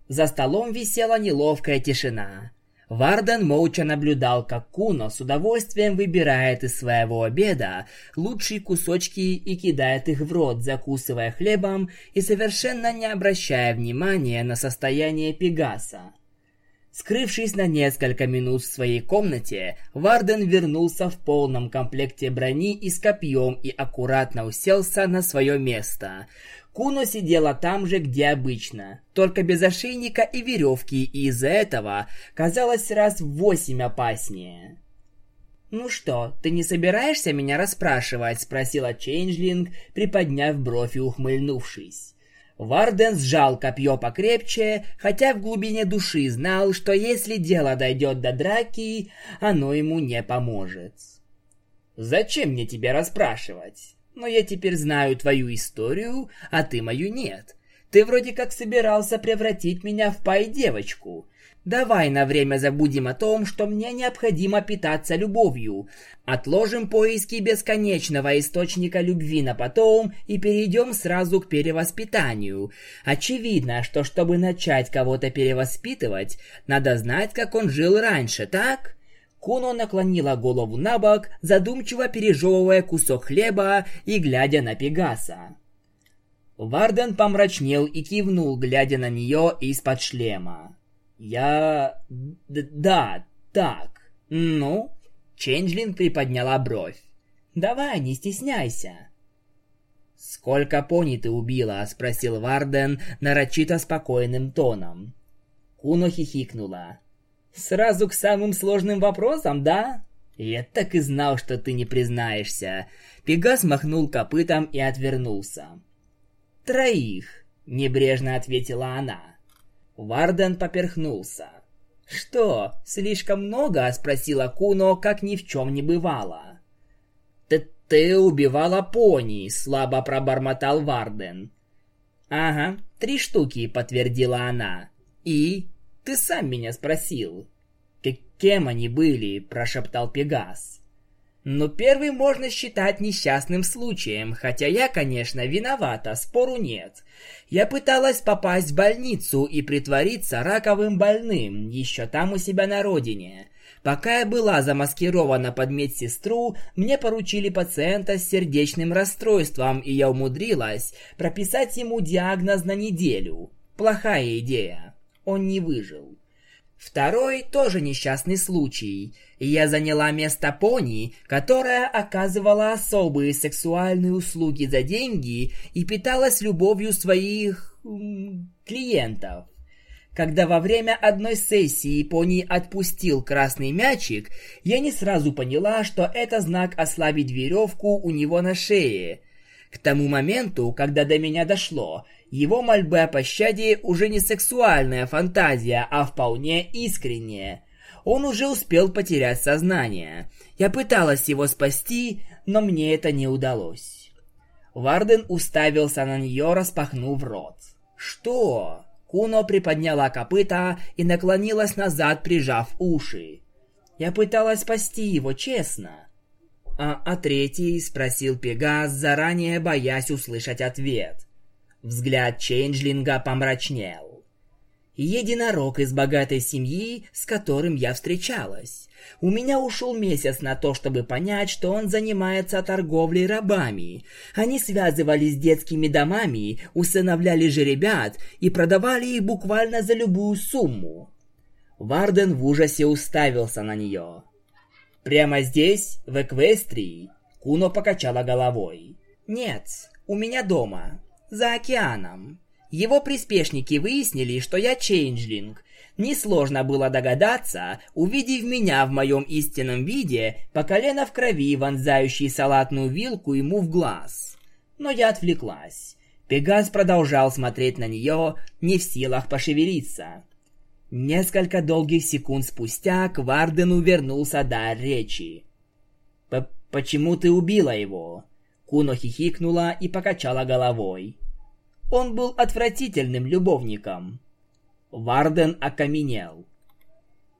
Speaker 1: За столом висела неловкая тишина. Варден молча наблюдал, как Куно с удовольствием выбирает из своего обеда лучшие кусочки и кидает их в рот, закусывая хлебом и совершенно не обращая внимания на состояние Пегаса. Скрывшись на несколько минут в своей комнате, Варден вернулся в полном комплекте брони и с копьем и аккуратно уселся на свое место. Куно сидела там же, где обычно, только без ошейника и веревки, и из-за этого казалась раз в восемь опаснее. «Ну что, ты не собираешься меня расспрашивать?» — спросила Чейнджлинг, приподняв бровь и ухмыльнувшись. Варден сжал копье покрепче, хотя в глубине души знал, что если дело дойдет до драки, оно ему не поможет. «Зачем мне тебя расспрашивать? Но я теперь знаю твою историю, а ты мою нет. Ты вроде как собирался превратить меня в пай-девочку. Давай на время забудем о том, что мне необходимо питаться любовью. Отложим поиски бесконечного источника любви на потом и перейдем сразу к перевоспитанию. Очевидно, что чтобы начать кого-то перевоспитывать, надо знать, как он жил раньше, так? Куно наклонила голову на бок, задумчиво пережевывая кусок хлеба и глядя на Пегаса. Варден помрачнел и кивнул, глядя на нее из-под шлема. «Я... Д да, так. Ну?» Ченджлин приподняла бровь. «Давай, не стесняйся». «Сколько пони ты убила?» — спросил Варден нарочито спокойным тоном. Куно хихикнула. Сразу к самым сложным вопросам, да? Я так и знал, что ты не признаешься. Пегас махнул копытом и отвернулся. Троих, небрежно ответила она. Варден поперхнулся. Что, слишком много? спросила Куно, как ни в чем не бывало. Ты, ты убивала пони, слабо пробормотал Варден. Ага, три штуки, подтвердила она. И ты сам меня спросил. Кем они были, прошептал Пегас. Но первый можно считать несчастным случаем, хотя я, конечно, виновата, спору нет. Я пыталась попасть в больницу и притвориться раковым больным, еще там у себя на родине. Пока я была замаскирована под медсестру, мне поручили пациента с сердечным расстройством, и я умудрилась прописать ему диагноз на неделю. Плохая идея. Он не выжил. Второй тоже несчастный случай. Я заняла место пони, которая оказывала особые сексуальные услуги за деньги и питалась любовью своих... клиентов. Когда во время одной сессии пони отпустил красный мячик, я не сразу поняла, что это знак ослабить веревку у него на шее. К тому моменту, когда до меня дошло, его мольбы о пощаде уже не сексуальная фантазия, а вполне искренняя. Он уже успел потерять сознание. Я пыталась его спасти, но мне это не удалось. Варден уставился на нее, распахнув рот. «Что?» Куно приподняла копыта и наклонилась назад, прижав уши. Я пыталась спасти его, честно. А, а третий спросил Пегас, заранее боясь услышать ответ. Взгляд Чейнджлинга помрачнел. Единорог из богатой семьи, с которым я встречалась. У меня ушел месяц на то, чтобы понять, что он занимается торговлей рабами. Они связывались с детскими домами, усыновляли же ребят и продавали их буквально за любую сумму. Варден в ужасе уставился на нее. «Прямо здесь, в Эквестрии?» Куно покачала головой. «Нет, у меня дома, за океаном. Его приспешники выяснили, что я чейнджлинг, Несложно было догадаться, увидев меня в моем истинном виде, по колено в крови, вонзающий салатную вилку ему в глаз. Но я отвлеклась. Пегас продолжал смотреть на нее, не в силах пошевелиться. Несколько долгих секунд спустя к Вардену вернулся дар речи. «Почему ты убила его?» Куно хихикнула и покачала головой. Он был отвратительным любовником. Варден окаменел.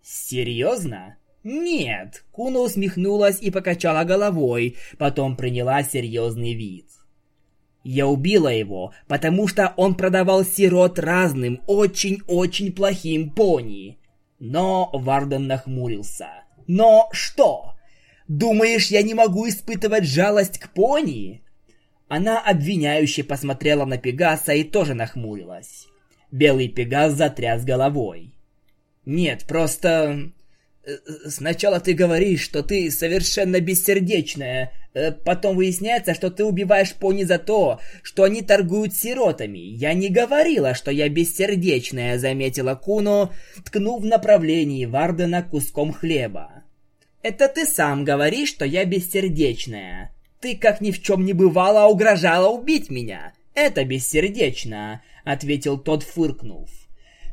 Speaker 1: «Серьезно?» «Нет!» Куна усмехнулась и покачала головой, потом приняла серьезный вид. «Я убила его, потому что он продавал сирот разным, очень-очень плохим пони». Но Варден нахмурился. «Но что? Думаешь, я не могу испытывать жалость к пони?» Она обвиняюще посмотрела на Пегаса и тоже нахмурилась. Белый Пегас затряс головой. «Нет, просто... Э, сначала ты говоришь, что ты совершенно бессердечная, э, потом выясняется, что ты убиваешь пони за то, что они торгуют сиротами. Я не говорила, что я бессердечная», — заметила Куно, ткнув в направлении Вардена куском хлеба. «Это ты сам говоришь, что я бессердечная. Ты, как ни в чем не бывало, угрожала убить меня. Это бессердечно ответил тот, фыркнув.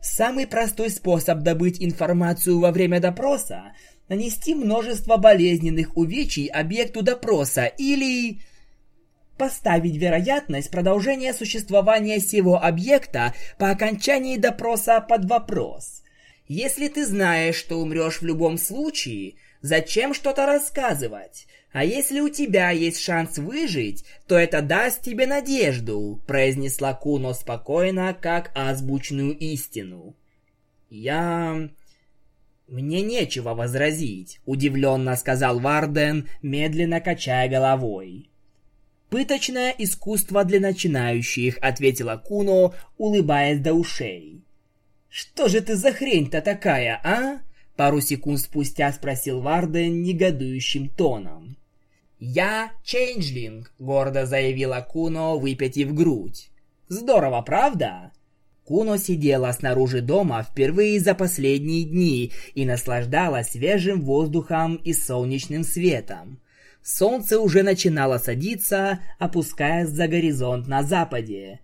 Speaker 1: Самый простой способ добыть информацию во время допроса – нанести множество болезненных увечий объекту допроса или поставить вероятность продолжения существования сего объекта по окончании допроса под вопрос. Если ты знаешь, что умрешь в любом случае, зачем что-то рассказывать? А если у тебя есть шанс выжить, то это даст тебе надежду, произнесла Куно спокойно, как азбучную истину. Я мне нечего возразить, удивленно сказал Варден, медленно качая головой. Пыточное искусство для начинающих, ответила Куно, улыбаясь до ушей. Что же ты за хрень-то такая, а? Пару секунд спустя спросил Варден негодующим тоном. «Я Чейнджлинг», — гордо заявила Куно, выпятив грудь. «Здорово, правда?» Куно сидела снаружи дома впервые за последние дни и наслаждалась свежим воздухом и солнечным светом. Солнце уже начинало садиться, опускаясь за горизонт на западе.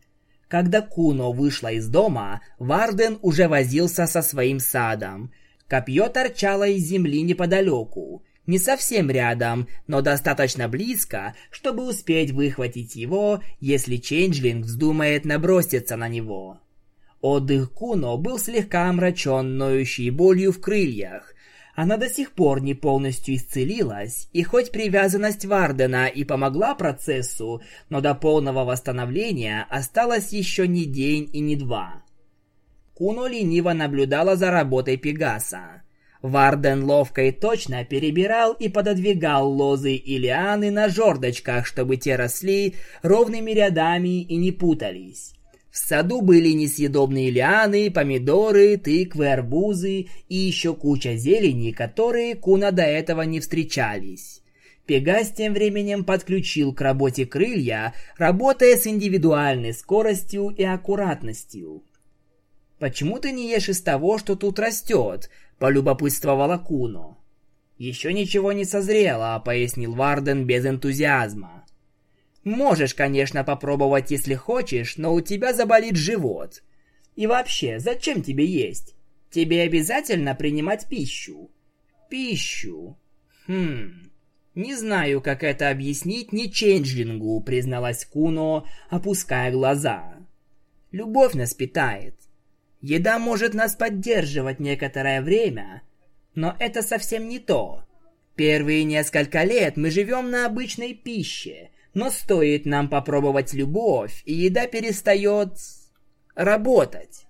Speaker 1: Когда Куно вышла из дома, Варден уже возился со своим садом. Копье торчало из земли неподалеку. Не совсем рядом, но достаточно близко, чтобы успеть выхватить его, если Чейнджлинг вздумает наброситься на него. Отдых Куно был слегка омрачен ноющей болью в крыльях. Она до сих пор не полностью исцелилась, и хоть привязанность Вардена и помогла процессу, но до полного восстановления осталось еще не день и не два. Куно лениво наблюдала за работой Пегаса. Варден ловко и точно перебирал и пододвигал лозы и лианы на жердочках, чтобы те росли ровными рядами и не путались. В саду были несъедобные лианы, помидоры, тыквы, арбузы и еще куча зелени, которые Куна до этого не встречались. Пегас тем временем подключил к работе крылья, работая с индивидуальной скоростью и аккуратностью. «Почему ты не ешь из того, что тут растет?» – полюбопытствовала Куно. «Еще ничего не созрело», – пояснил Варден без энтузиазма. «Можешь, конечно, попробовать, если хочешь, но у тебя заболит живот. И вообще, зачем тебе есть? Тебе обязательно принимать пищу?» «Пищу? Хм...» «Не знаю, как это объяснить не ченджлингу», — призналась Куно, опуская глаза. «Любовь нас питает. Еда может нас поддерживать некоторое время, но это совсем не то. Первые несколько лет мы живем на обычной пище, но стоит нам попробовать любовь, и еда перестает работать.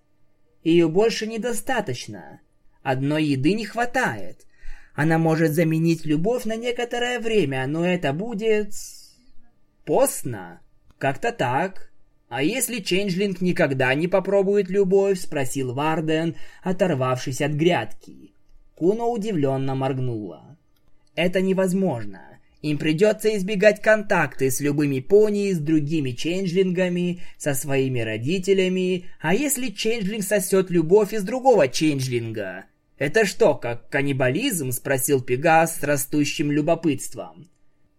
Speaker 1: Ее больше недостаточно. Одной еды не хватает. Она может заменить любовь на некоторое время, но это будет... постно. Как-то так. «А если Ченджлинг никогда не попробует любовь?» — спросил Варден, оторвавшись от грядки. Куно удивленно моргнула. «Это невозможно. Им придется избегать контакты с любыми пони, с другими ченджлингами, со своими родителями. А если ченджлинг сосет любовь из другого ченджлинга?» «Это что, как каннибализм?» — спросил Пегас с растущим любопытством.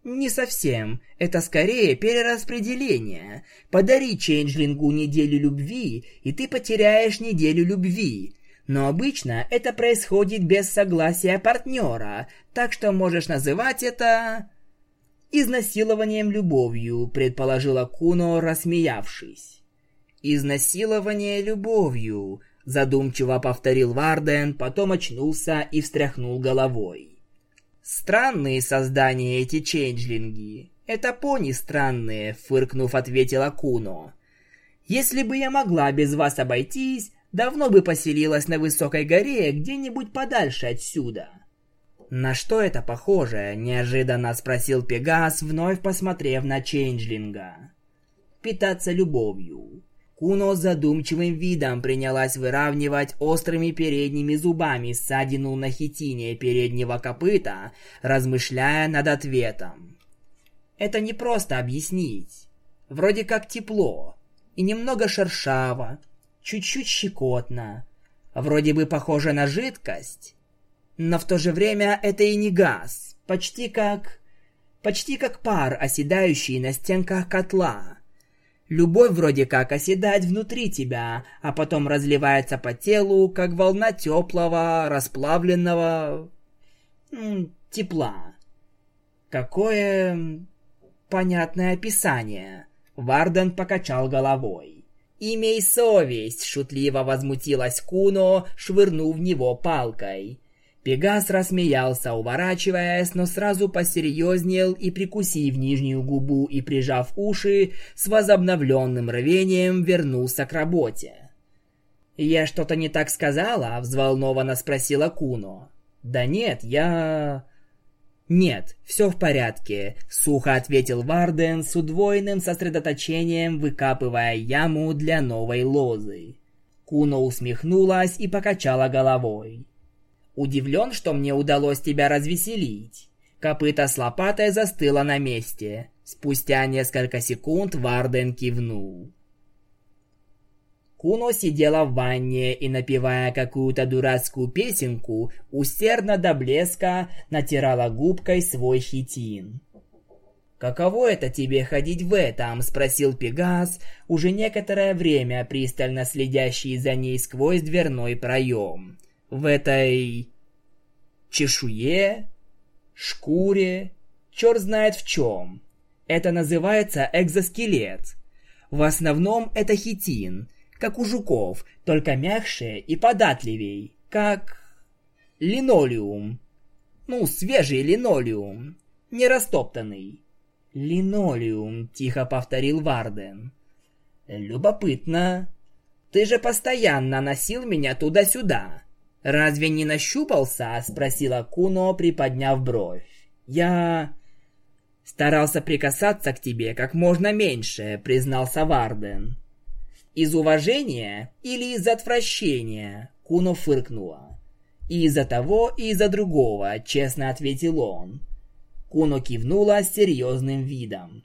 Speaker 1: Не совсем. Это скорее перераспределение. Подари Чейнджлингу неделю любви, и ты потеряешь неделю любви. Но обычно это происходит без согласия партнера, так что можешь называть это... «Изнасилованием любовью», — предположила Куно, рассмеявшись. «Изнасилование любовью», — задумчиво повторил Варден, потом очнулся и встряхнул головой. Странные создания эти чейнджлинги. Это пони странные, фыркнув, ответила Куно. Если бы я могла без вас обойтись, давно бы поселилась на высокой горе где-нибудь подальше отсюда. На что это похоже? неожиданно спросил Пегас, вновь посмотрев на чейнджлинга. Питаться любовью. Куно с задумчивым видом принялась выравнивать острыми передними зубами ссадину на хитине переднего копыта, размышляя над ответом. Это не просто объяснить. Вроде как тепло и немного шершаво, чуть-чуть щекотно. Вроде бы похоже на жидкость, но в то же время это и не газ, почти как... почти как пар, оседающий на стенках котла. Любовь вроде как оседает внутри тебя, а потом разливается по телу, как волна теплого, расплавленного... тепла. Какое... понятное описание. Варден покачал головой. «Имей совесть!» — шутливо возмутилась Куно, швырнув в него палкой. Пегас рассмеялся, уворачиваясь, но сразу посерьезнел и, прикусив нижнюю губу и прижав уши, с возобновленным рвением вернулся к работе. «Я что-то не так сказала?» — взволнованно спросила Куно. «Да нет, я...» «Нет, все в порядке», — сухо ответил Варден с удвоенным сосредоточением, выкапывая яму для новой лозы. Куно усмехнулась и покачала головой. Удивлен, что мне удалось тебя развеселить. Копыта с лопатой застыло на месте. Спустя несколько секунд Варден кивнул. Куно сидела в ванне и, напевая какую-то дурацкую песенку, усердно до блеска натирала губкой свой хитин. «Каково это тебе ходить в этом?» – спросил Пегас, уже некоторое время пристально следящий за ней сквозь дверной проем в этой чешуе, шкуре, черт знает в чем. Это называется экзоскелет. В основном это хитин, как у жуков, только мягче и податливей, как линолеум. Ну, свежий линолеум, не растоптанный. «Линолеум», — тихо повторил Варден. «Любопытно. Ты же постоянно носил меня туда-сюда. «Разве не нащупался?» — спросила Куно, приподняв бровь. «Я...» «Старался прикасаться к тебе как можно меньше», — признался Варден. «Из уважения или из отвращения?» — Куно фыркнула. «И из-за того, и из-за другого», — честно ответил он. Куно кивнула с серьезным видом.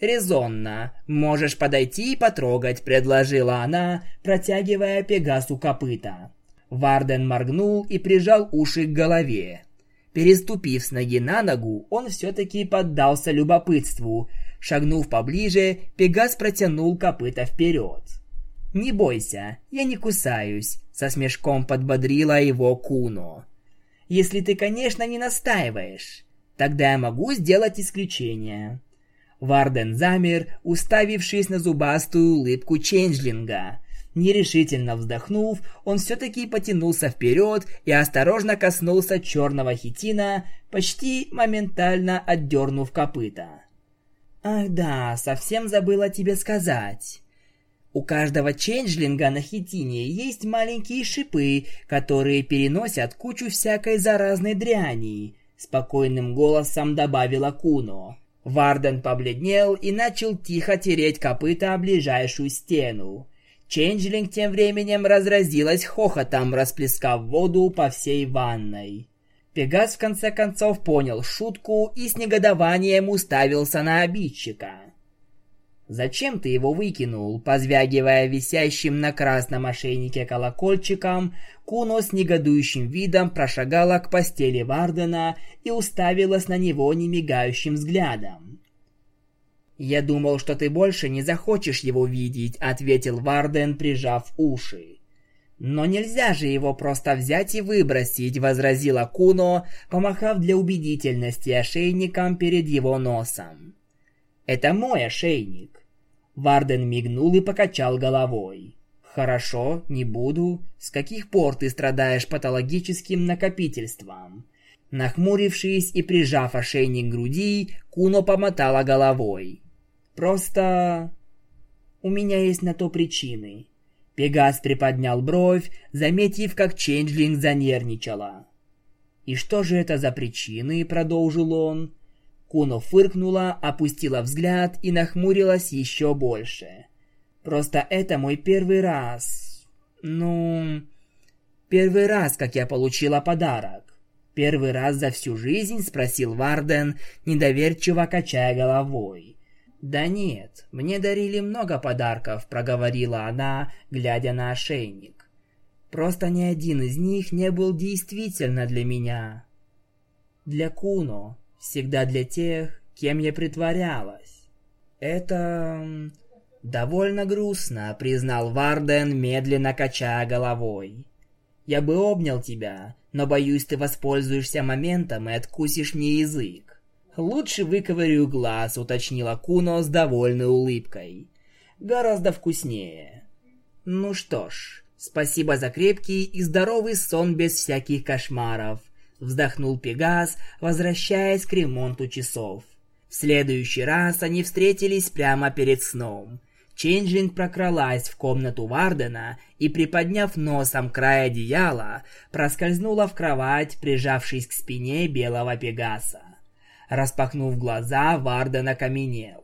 Speaker 1: «Резонно. Можешь подойти и потрогать», — предложила она, протягивая Пегасу копыта. Варден моргнул и прижал уши к голове. Переступив с ноги на ногу, он все-таки поддался любопытству. Шагнув поближе, Пегас протянул копыта вперед. «Не бойся, я не кусаюсь», — со смешком подбодрила его Куно. «Если ты, конечно, не настаиваешь, тогда я могу сделать исключение». Варден замер, уставившись на зубастую улыбку Ченджлинга. Нерешительно вздохнув, он все-таки потянулся вперед и осторожно коснулся черного хитина, почти моментально отдернув копыта. «Ах да, совсем забыла тебе сказать». У каждого ченджлинга на хитине есть маленькие шипы, которые переносят кучу всякой заразной дряни, спокойным голосом добавила Куно. Варден побледнел и начал тихо тереть копыта о ближайшую стену. Ченджлинг тем временем разразилась хохотом, расплескав воду по всей ванной. Пегас в конце концов понял шутку и с негодованием уставился на обидчика. «Зачем ты его выкинул?» Позвягивая висящим на красном ошейнике колокольчиком, Куно с негодующим видом прошагала к постели Вардена и уставилась на него немигающим взглядом. «Я думал, что ты больше не захочешь его видеть», — ответил Варден, прижав уши. «Но нельзя же его просто взять и выбросить», — возразила Куно, помахав для убедительности ошейником перед его носом. «Это мой ошейник». Варден мигнул и покачал головой. «Хорошо, не буду. С каких пор ты страдаешь патологическим накопительством?» Нахмурившись и прижав ошейник к груди, Куно помотала головой. Просто... У меня есть на то причины. Пегас приподнял бровь, заметив, как Ченджлинг занервничала. «И что же это за причины?» — продолжил он. Куно фыркнула, опустила взгляд и нахмурилась еще больше. «Просто это мой первый раз. Ну... Первый раз, как я получила подарок. Первый раз за всю жизнь?» — спросил Варден, недоверчиво качая головой. «Да нет, мне дарили много подарков», — проговорила она, глядя на ошейник. «Просто ни один из них не был действительно для меня. Для Куно, всегда для тех, кем я притворялась. Это... довольно грустно», — признал Варден, медленно качая головой. «Я бы обнял тебя, но боюсь, ты воспользуешься моментом и откусишь мне язык. «Лучше выковырю глаз», — уточнила Куно с довольной улыбкой. «Гораздо вкуснее». «Ну что ж, спасибо за крепкий и здоровый сон без всяких кошмаров», — вздохнул Пегас, возвращаясь к ремонту часов. В следующий раз они встретились прямо перед сном. Ченджинг прокралась в комнату Вардена и, приподняв носом край одеяла, проскользнула в кровать, прижавшись к спине белого Пегаса. Распахнув глаза, Варден окаменел.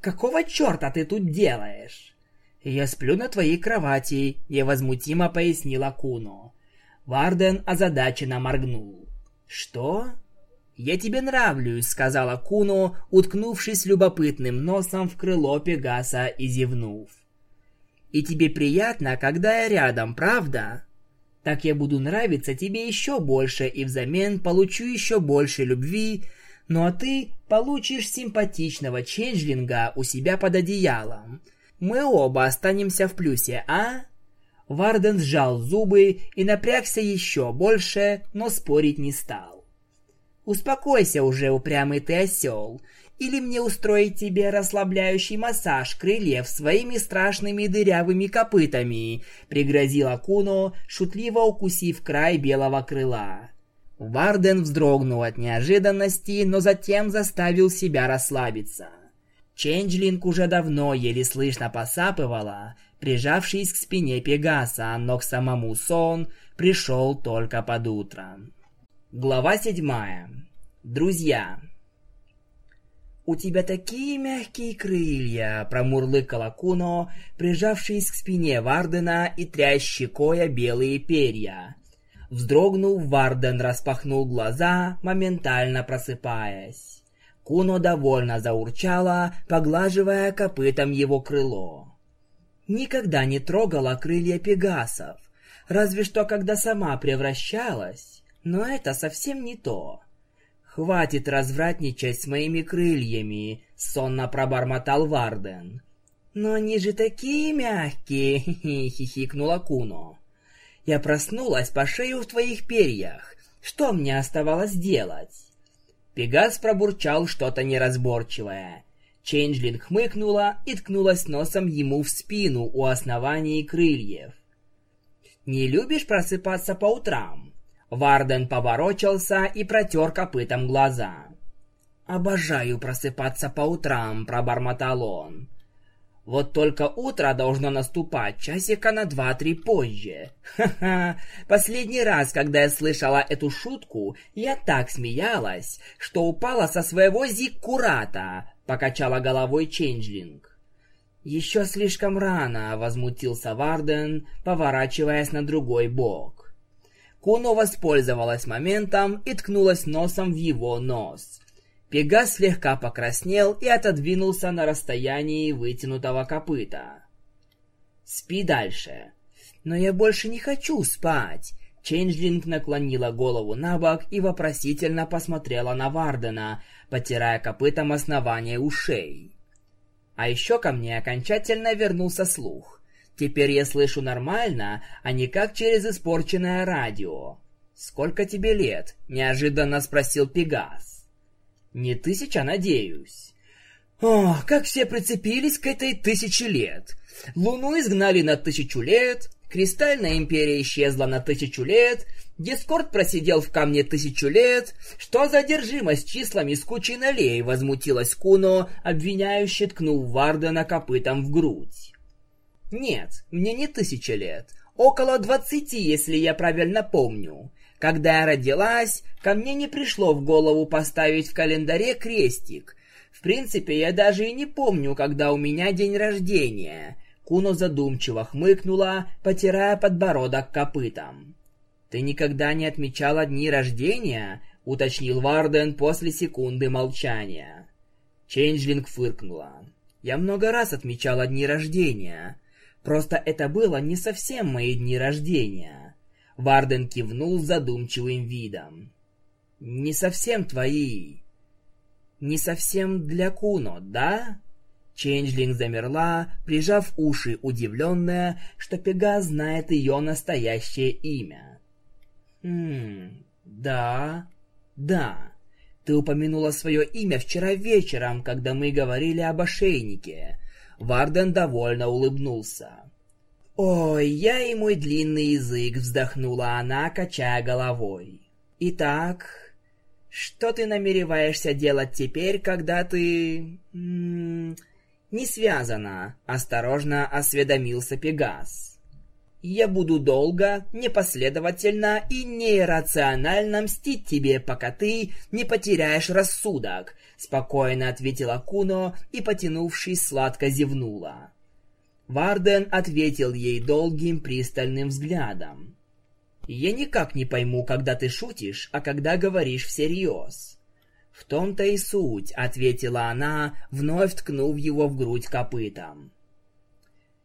Speaker 1: «Какого черта ты тут делаешь?» «Я сплю на твоей кровати», — невозмутимо пояснила Куно. Варден озадаченно моргнул. «Что?» «Я тебе нравлюсь», — сказала Куно, уткнувшись любопытным носом в крыло Пегаса и зевнув. «И тебе приятно, когда я рядом, правда?» «Так я буду нравиться тебе еще больше и взамен получу еще больше любви, ну а ты получишь симпатичного ченджлинга у себя под одеялом. Мы оба останемся в плюсе, а? Варден сжал зубы и напрягся еще больше, но спорить не стал. «Успокойся уже, упрямый ты осел. Или мне устроить тебе расслабляющий массаж крыльев своими страшными дырявыми копытами», — пригрозила Куно, шутливо укусив край белого крыла. Варден вздрогнул от неожиданности, но затем заставил себя расслабиться. Ченджлинг уже давно еле слышно посапывала, прижавшись к спине Пегаса, но к самому сон пришел только под утро. Глава седьмая. Друзья. «У тебя такие мягкие крылья!» — промурлыкала Куно, прижавшись к спине Вардена и трясь щекоя белые перья. Вздрогнув, Варден распахнул глаза, моментально просыпаясь. Куно довольно заурчала, поглаживая копытом его крыло. Никогда не трогала крылья пегасов, разве что когда сама превращалась, но это совсем не то. «Хватит развратничать с моими крыльями», — сонно пробормотал Варден. «Но они же такие мягкие!» — хихикнула Куно. «Я проснулась по шею в твоих перьях. Что мне оставалось делать?» Пегас пробурчал что-то неразборчивое. Чейнджлин хмыкнула и ткнулась носом ему в спину у основания крыльев. «Не любишь просыпаться по утрам?» Варден поворочился и протер копытом глаза. «Обожаю просыпаться по утрам», — пробормотал он. «Вот только утро должно наступать часика на два-три позже. Ха-ха! Последний раз, когда я слышала эту шутку, я так смеялась, что упала со своего зиккурата», — покачала головой Ченджлинг. «Еще слишком рано», — возмутился Варден, поворачиваясь на другой бок. Куно воспользовалась моментом и ткнулась носом в его нос. Пегас слегка покраснел и отодвинулся на расстоянии вытянутого копыта. «Спи дальше». «Но я больше не хочу спать». Ченджлинг наклонила голову на бок и вопросительно посмотрела на Вардена, потирая копытом основание ушей. А еще ко мне окончательно вернулся слух. Теперь я слышу нормально, а не как через испорченное радио. «Сколько тебе лет?» — неожиданно спросил Пегас. «Не тысяча, надеюсь». «О, как все прицепились к этой тысяче лет! Луну изгнали на тысячу лет, Кристальная империя исчезла на тысячу лет, Дискорд просидел в камне тысячу лет. Что за одержимость числами с кучей налей?» — возмутилась Куно, обвиняюще ткнув Вардена копытом в грудь. Нет, мне не тысяча лет. Около двадцати, если я правильно помню. Когда я родилась, ко мне не пришло в голову поставить в календаре крестик. В принципе, я даже и не помню, когда у меня день рождения. Куно задумчиво хмыкнула, потирая подбородок копытом. «Ты никогда не отмечала дни рождения?» — уточнил Варден после секунды молчания. Ченджлинг фыркнула. «Я много раз отмечала дни рождения. Просто это было не совсем мои дни рождения. Варден кивнул задумчивым видом. Не совсем твои. Не совсем для Куно, да? Ченджлинг замерла, прижав уши, удивленная, что Пегас знает ее настоящее имя. «Хм... Да... Да. Ты упомянула свое имя вчера вечером, когда мы говорили об ошейнике. Варден довольно улыбнулся. «Ой, я и мой длинный язык!» — вздохнула она, качая головой. «Итак, что ты намереваешься делать теперь, когда ты... М -м, не связана?» — осторожно осведомился Пегас. Я буду долго, непоследовательно и нерационально мстить тебе, пока ты не потеряешь рассудок», — спокойно ответила Куно и, потянувшись, сладко зевнула. Варден ответил ей долгим пристальным взглядом. «Я никак не пойму, когда ты шутишь, а когда говоришь всерьез». «В том-то и суть», — ответила она, вновь ткнув его в грудь копытом.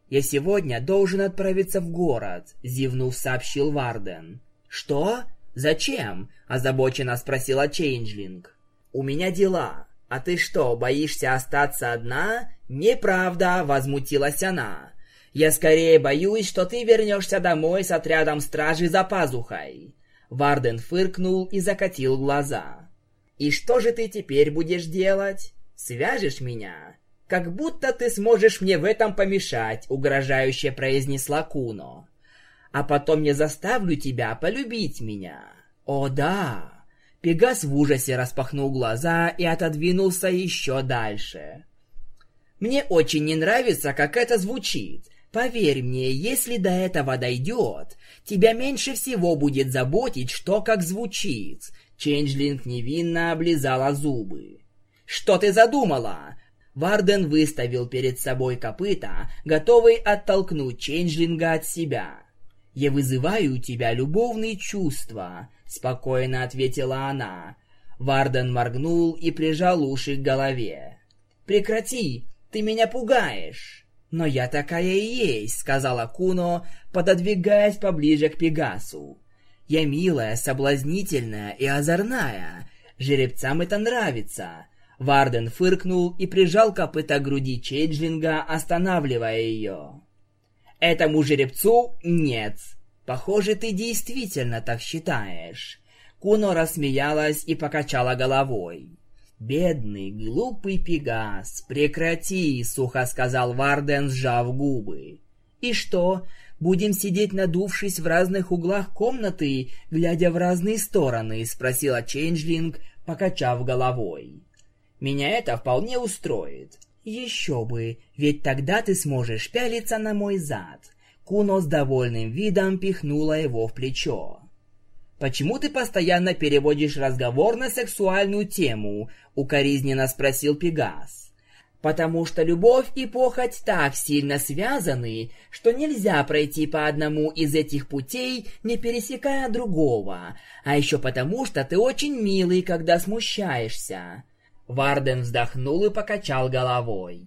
Speaker 1: «Я сегодня должен отправиться в город», — зевнув, сообщил Варден. «Что? Зачем?» — озабоченно спросила Чейнджлинг. «У меня дела. А ты что, боишься остаться одна?» «Неправда», — возмутилась она. «Я скорее боюсь, что ты вернешься домой с отрядом стражи за пазухой». Варден фыркнул и закатил глаза. «И что же ты теперь будешь делать? Свяжешь меня? «Как будто ты сможешь мне в этом помешать», — угрожающе произнесла Куно. «А потом я заставлю тебя полюбить меня». «О, да!» Пегас в ужасе распахнул глаза и отодвинулся еще дальше. «Мне очень не нравится, как это звучит. Поверь мне, если до этого дойдет, тебя меньше всего будет заботить, что как звучит. Ченджлинг невинно облизала зубы. Что ты задумала? Варден выставил перед собой копыта, готовый оттолкнуть Ченджлинга от себя. «Я вызываю у тебя любовные чувства», — спокойно ответила она. Варден моргнул и прижал уши к голове. «Прекрати, ты меня пугаешь!» «Но я такая и есть», — сказала Куно, пододвигаясь поближе к Пегасу. «Я милая, соблазнительная и озорная. Жеребцам это нравится». Варден фыркнул и прижал копыта к груди Чейнджлинга, останавливая ее. «Этому жеребцу нет. Похоже, ты действительно так считаешь». Куно рассмеялась и покачала головой. «Бедный, глупый Пегас, прекрати!» — сухо сказал Варден, сжав губы. «И что, будем сидеть надувшись в разных углах комнаты, глядя в разные стороны?» — спросила Чейнджлинг, покачав головой. «Меня это вполне устроит». «Еще бы, ведь тогда ты сможешь пялиться на мой зад». Куно с довольным видом пихнула его в плечо. «Почему ты постоянно переводишь разговор на сексуальную тему?» — укоризненно спросил Пегас. «Потому что любовь и похоть так сильно связаны, что нельзя пройти по одному из этих путей, не пересекая другого. А еще потому, что ты очень милый, когда смущаешься». Варден вздохнул и покачал головой.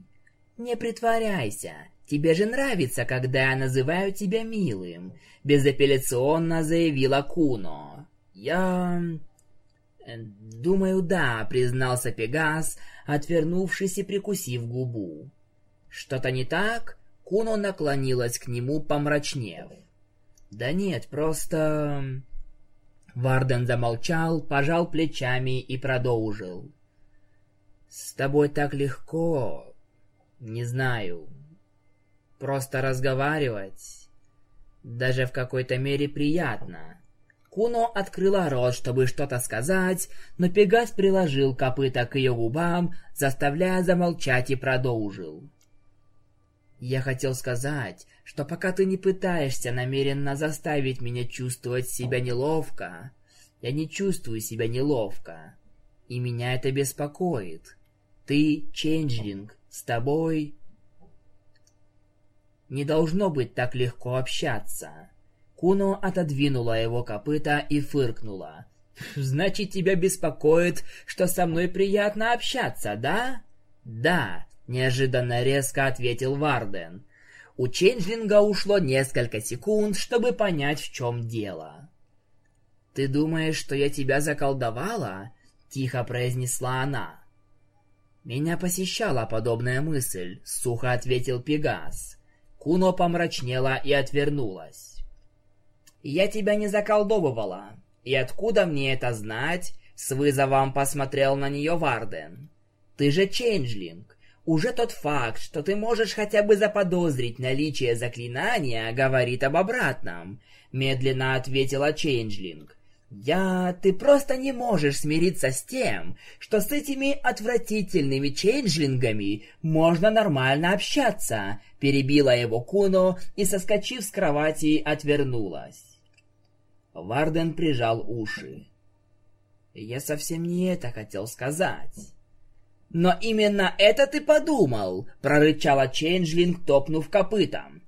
Speaker 1: «Не притворяйся. Тебе же нравится, когда я называю тебя милым безапелляционно заявила Куно. «Я...» э, «Думаю, да», — признался Пегас, отвернувшись и прикусив губу. «Что-то не так?» Куно наклонилась к нему, помрачнев. «Да нет, просто...» Варден замолчал, пожал плечами и продолжил. «С тобой так легко... Не знаю. Просто разговаривать даже в какой-то мере приятно. Куно открыла рот, чтобы что-то сказать, но Пегас приложил копыта к ее губам, заставляя замолчать и продолжил. «Я хотел сказать, что пока ты не пытаешься намеренно заставить меня чувствовать себя неловко, я не чувствую себя неловко, и меня это беспокоит. Ты Ченджлинг, с тобой не должно быть так легко общаться. Куно отодвинула его копыта и фыркнула. «Значит, тебя беспокоит, что со мной приятно общаться, да?» «Да», — неожиданно резко ответил Варден. У Ченджлинга ушло несколько секунд, чтобы понять, в чем дело. «Ты думаешь, что я тебя заколдовала?» — тихо произнесла она. «Меня посещала подобная мысль», — сухо ответил Пегас. Куно помрачнела и отвернулась. «Я тебя не заколдовывала. И откуда мне это знать?» С вызовом посмотрел на нее Варден. «Ты же чейнджлинг. Уже тот факт, что ты можешь хотя бы заподозрить наличие заклинания, говорит об обратном», медленно ответила чейнджлинг. «Я... Ты просто не можешь смириться с тем, что с этими отвратительными чейнджлингами можно нормально общаться», перебила его Куно и, соскочив с кровати, отвернулась. Варден прижал уши. «Я совсем не это хотел сказать». «Но именно это ты подумал!» — прорычала Чейнджлинг, топнув копытом.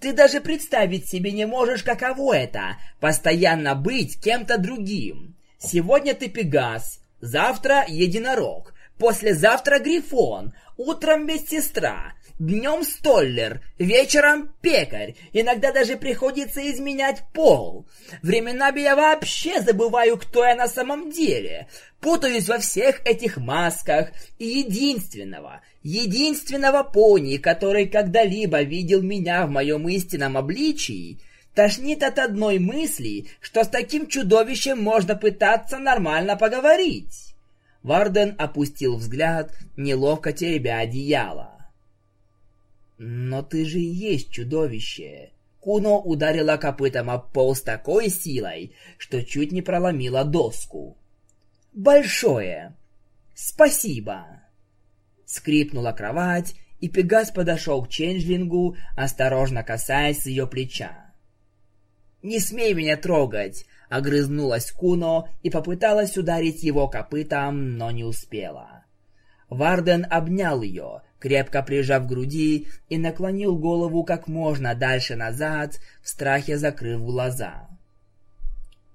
Speaker 1: Ты даже представить себе не можешь, каково это — постоянно быть кем-то другим. Сегодня ты Пегас, завтра Единорог, послезавтра Грифон, утром медсестра, днем столяр, вечером пекарь. Иногда даже приходится изменять пол. Временами я вообще забываю, кто я на самом деле. Путаюсь во всех этих масках. И единственного, единственного пони, который когда-либо видел меня в моем истинном обличии, тошнит от одной мысли, что с таким чудовищем можно пытаться нормально поговорить. Варден опустил взгляд, неловко теребя одеяло. «Но ты же и есть чудовище!» Куно ударила копытом об пол с такой силой, что чуть не проломила доску. «Большое! Спасибо!» Скрипнула кровать, и Пегас подошел к Ченджлингу, осторожно касаясь ее плеча. «Не смей меня трогать!» — огрызнулась Куно и попыталась ударить его копытом, но не успела. Варден обнял ее, крепко прижав к груди, и наклонил голову как можно дальше назад, в страхе закрыв глаза.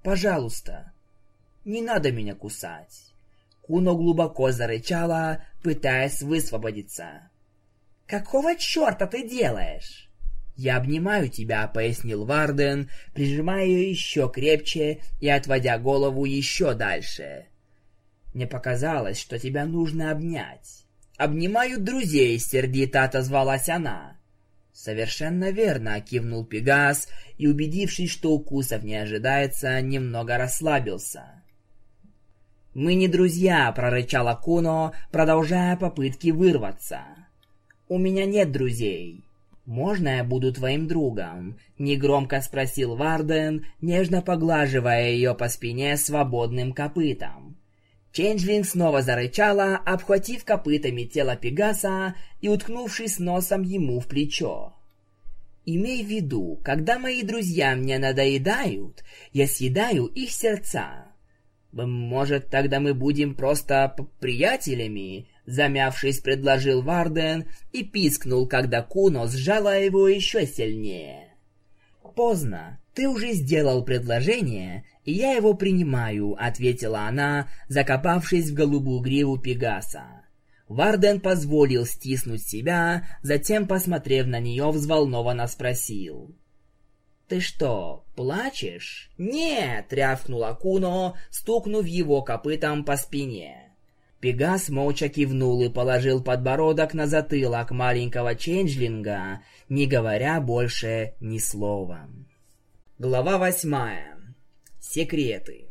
Speaker 1: «Пожалуйста, не надо меня кусать!» Куно глубоко зарычала, пытаясь высвободиться. «Какого черта ты делаешь?» «Я обнимаю тебя», — пояснил Варден, прижимая ее еще крепче и отводя голову еще дальше. «Мне показалось, что тебя нужно обнять». «Обнимаю друзей», — сердито отозвалась она. «Совершенно верно», — кивнул Пегас и, убедившись, что укусов не ожидается, немного расслабился. «Мы не друзья», — прорычала Куно, продолжая попытки вырваться. «У меня нет друзей». «Можно я буду твоим другом?» — негромко спросил Варден, нежно поглаживая ее по спине свободным копытом. Ченджлинг снова зарычала, обхватив копытами тело Пегаса и уткнувшись носом ему в плечо. «Имей в виду, когда мои друзья мне надоедают, я съедаю их сердца. Может, тогда мы будем просто приятелями?» Замявшись, предложил Варден и пискнул, когда Куно сжала его еще сильнее. «Поздно. Ты уже сделал предложение, и я его принимаю», — ответила она, закопавшись в голубую гриву Пегаса. Варден позволил стиснуть себя, затем, посмотрев на нее, взволнованно спросил. «Ты что, плачешь?» «Нет!» — рявкнула Куно, стукнув его копытом по спине. Пегас молча кивнул и положил подбородок на затылок маленького ченджлинга, не говоря больше ни слова. Глава восьмая. Секреты.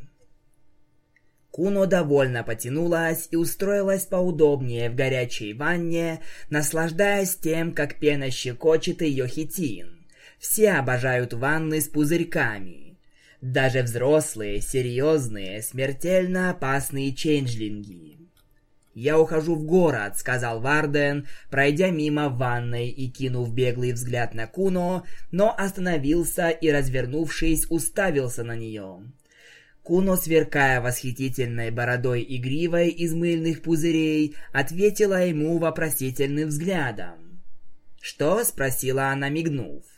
Speaker 1: Куно довольно потянулась и устроилась поудобнее в горячей ванне, наслаждаясь тем, как пена щекочет ее хитин. Все обожают ванны с пузырьками. Даже взрослые, серьезные, смертельно опасные ченджлинги. «Я ухожу в город», — сказал Варден, пройдя мимо ванной и кинув беглый взгляд на Куно, но остановился и, развернувшись, уставился на нее. Куно, сверкая восхитительной бородой и гривой из мыльных пузырей, ответила ему вопросительным взглядом. «Что?» — спросила она, мигнув.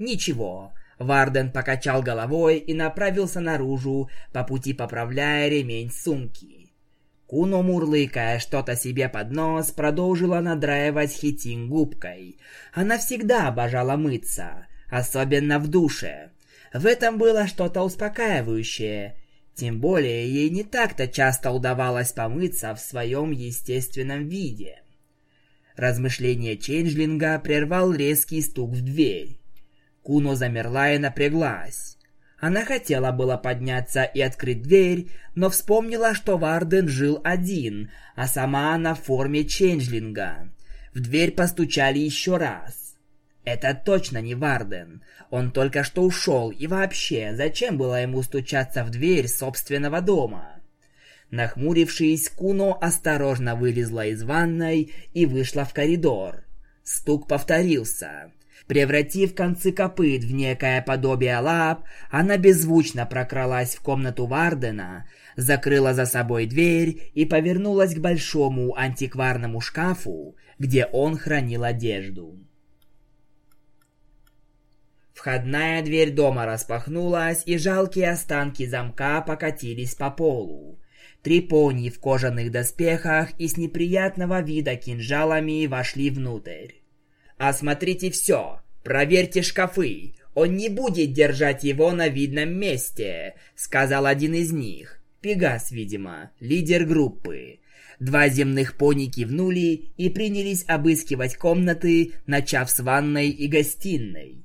Speaker 1: «Ничего». Варден покачал головой и направился наружу, по пути поправляя ремень сумки. Куно, мурлыкая что-то себе под нос, продолжила надраивать хитин губкой. Она всегда обожала мыться, особенно в душе. В этом было что-то успокаивающее. Тем более ей не так-то часто удавалось помыться в своем естественном виде. Размышление Ченджлинга прервал резкий стук в дверь. Куно замерла и напряглась. Она хотела было подняться и открыть дверь, но вспомнила, что Варден жил один, а сама она в форме ченджлинга. В дверь постучали еще раз. Это точно не Варден. Он только что ушел, и вообще, зачем было ему стучаться в дверь собственного дома? Нахмурившись, Куно осторожно вылезла из ванной и вышла в коридор. Стук повторился. Превратив концы копыт в некое подобие лап, она беззвучно прокралась в комнату Вардена, закрыла за собой дверь и повернулась к большому антикварному шкафу, где он хранил одежду. Входная дверь дома распахнулась, и жалкие останки замка покатились по полу. Три пони в кожаных доспехах и с неприятного вида кинжалами вошли внутрь. Осмотрите все. Проверьте шкафы. Он не будет держать его на видном месте, сказал один из них. Пегас, видимо, лидер группы. Два земных пони кивнули и принялись обыскивать комнаты, начав с ванной и гостиной.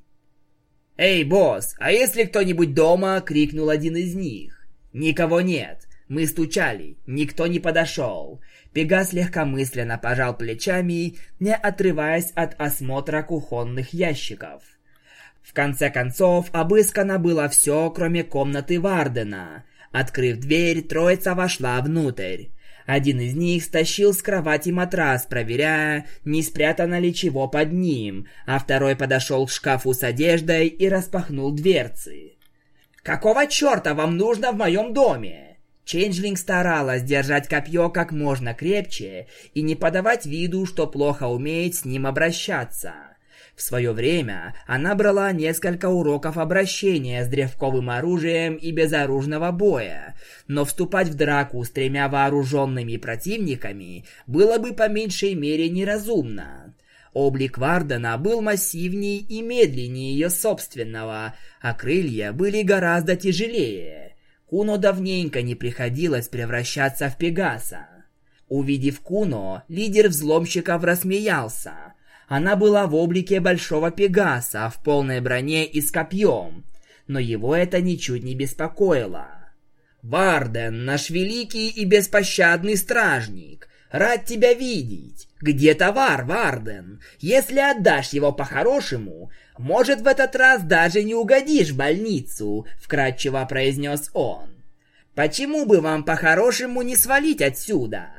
Speaker 1: «Эй, босс, а если кто-нибудь дома?» — крикнул один из них. «Никого нет. Мы стучали. Никто не подошел. Пегас легкомысленно пожал плечами, не отрываясь от осмотра кухонных ящиков. В конце концов, обыскано было все, кроме комнаты Вардена. Открыв дверь, троица вошла внутрь. Один из них стащил с кровати матрас, проверяя, не спрятано ли чего под ним, а второй подошел к шкафу с одеждой и распахнул дверцы. «Какого черта вам нужно в моем доме?» Ченджлинг старалась держать копье как можно крепче и не подавать виду, что плохо умеет с ним обращаться. В свое время она брала несколько уроков обращения с древковым оружием и безоружного боя, но вступать в драку с тремя вооруженными противниками было бы по меньшей мере неразумно. Облик Вардена был массивнее и медленнее ее собственного, а крылья были гораздо тяжелее. Куно давненько не приходилось превращаться в Пегаса. Увидев Куно, лидер взломщиков рассмеялся, она была в облике большого пегаса в полной броне и с копьем, но его это ничуть не беспокоило. «Варден, наш великий и беспощадный стражник, рад тебя видеть. Где товар, Варден? Если отдашь его по-хорошему, может, в этот раз даже не угодишь в больницу», — вкратчиво произнес он. «Почему бы вам по-хорошему не свалить отсюда?»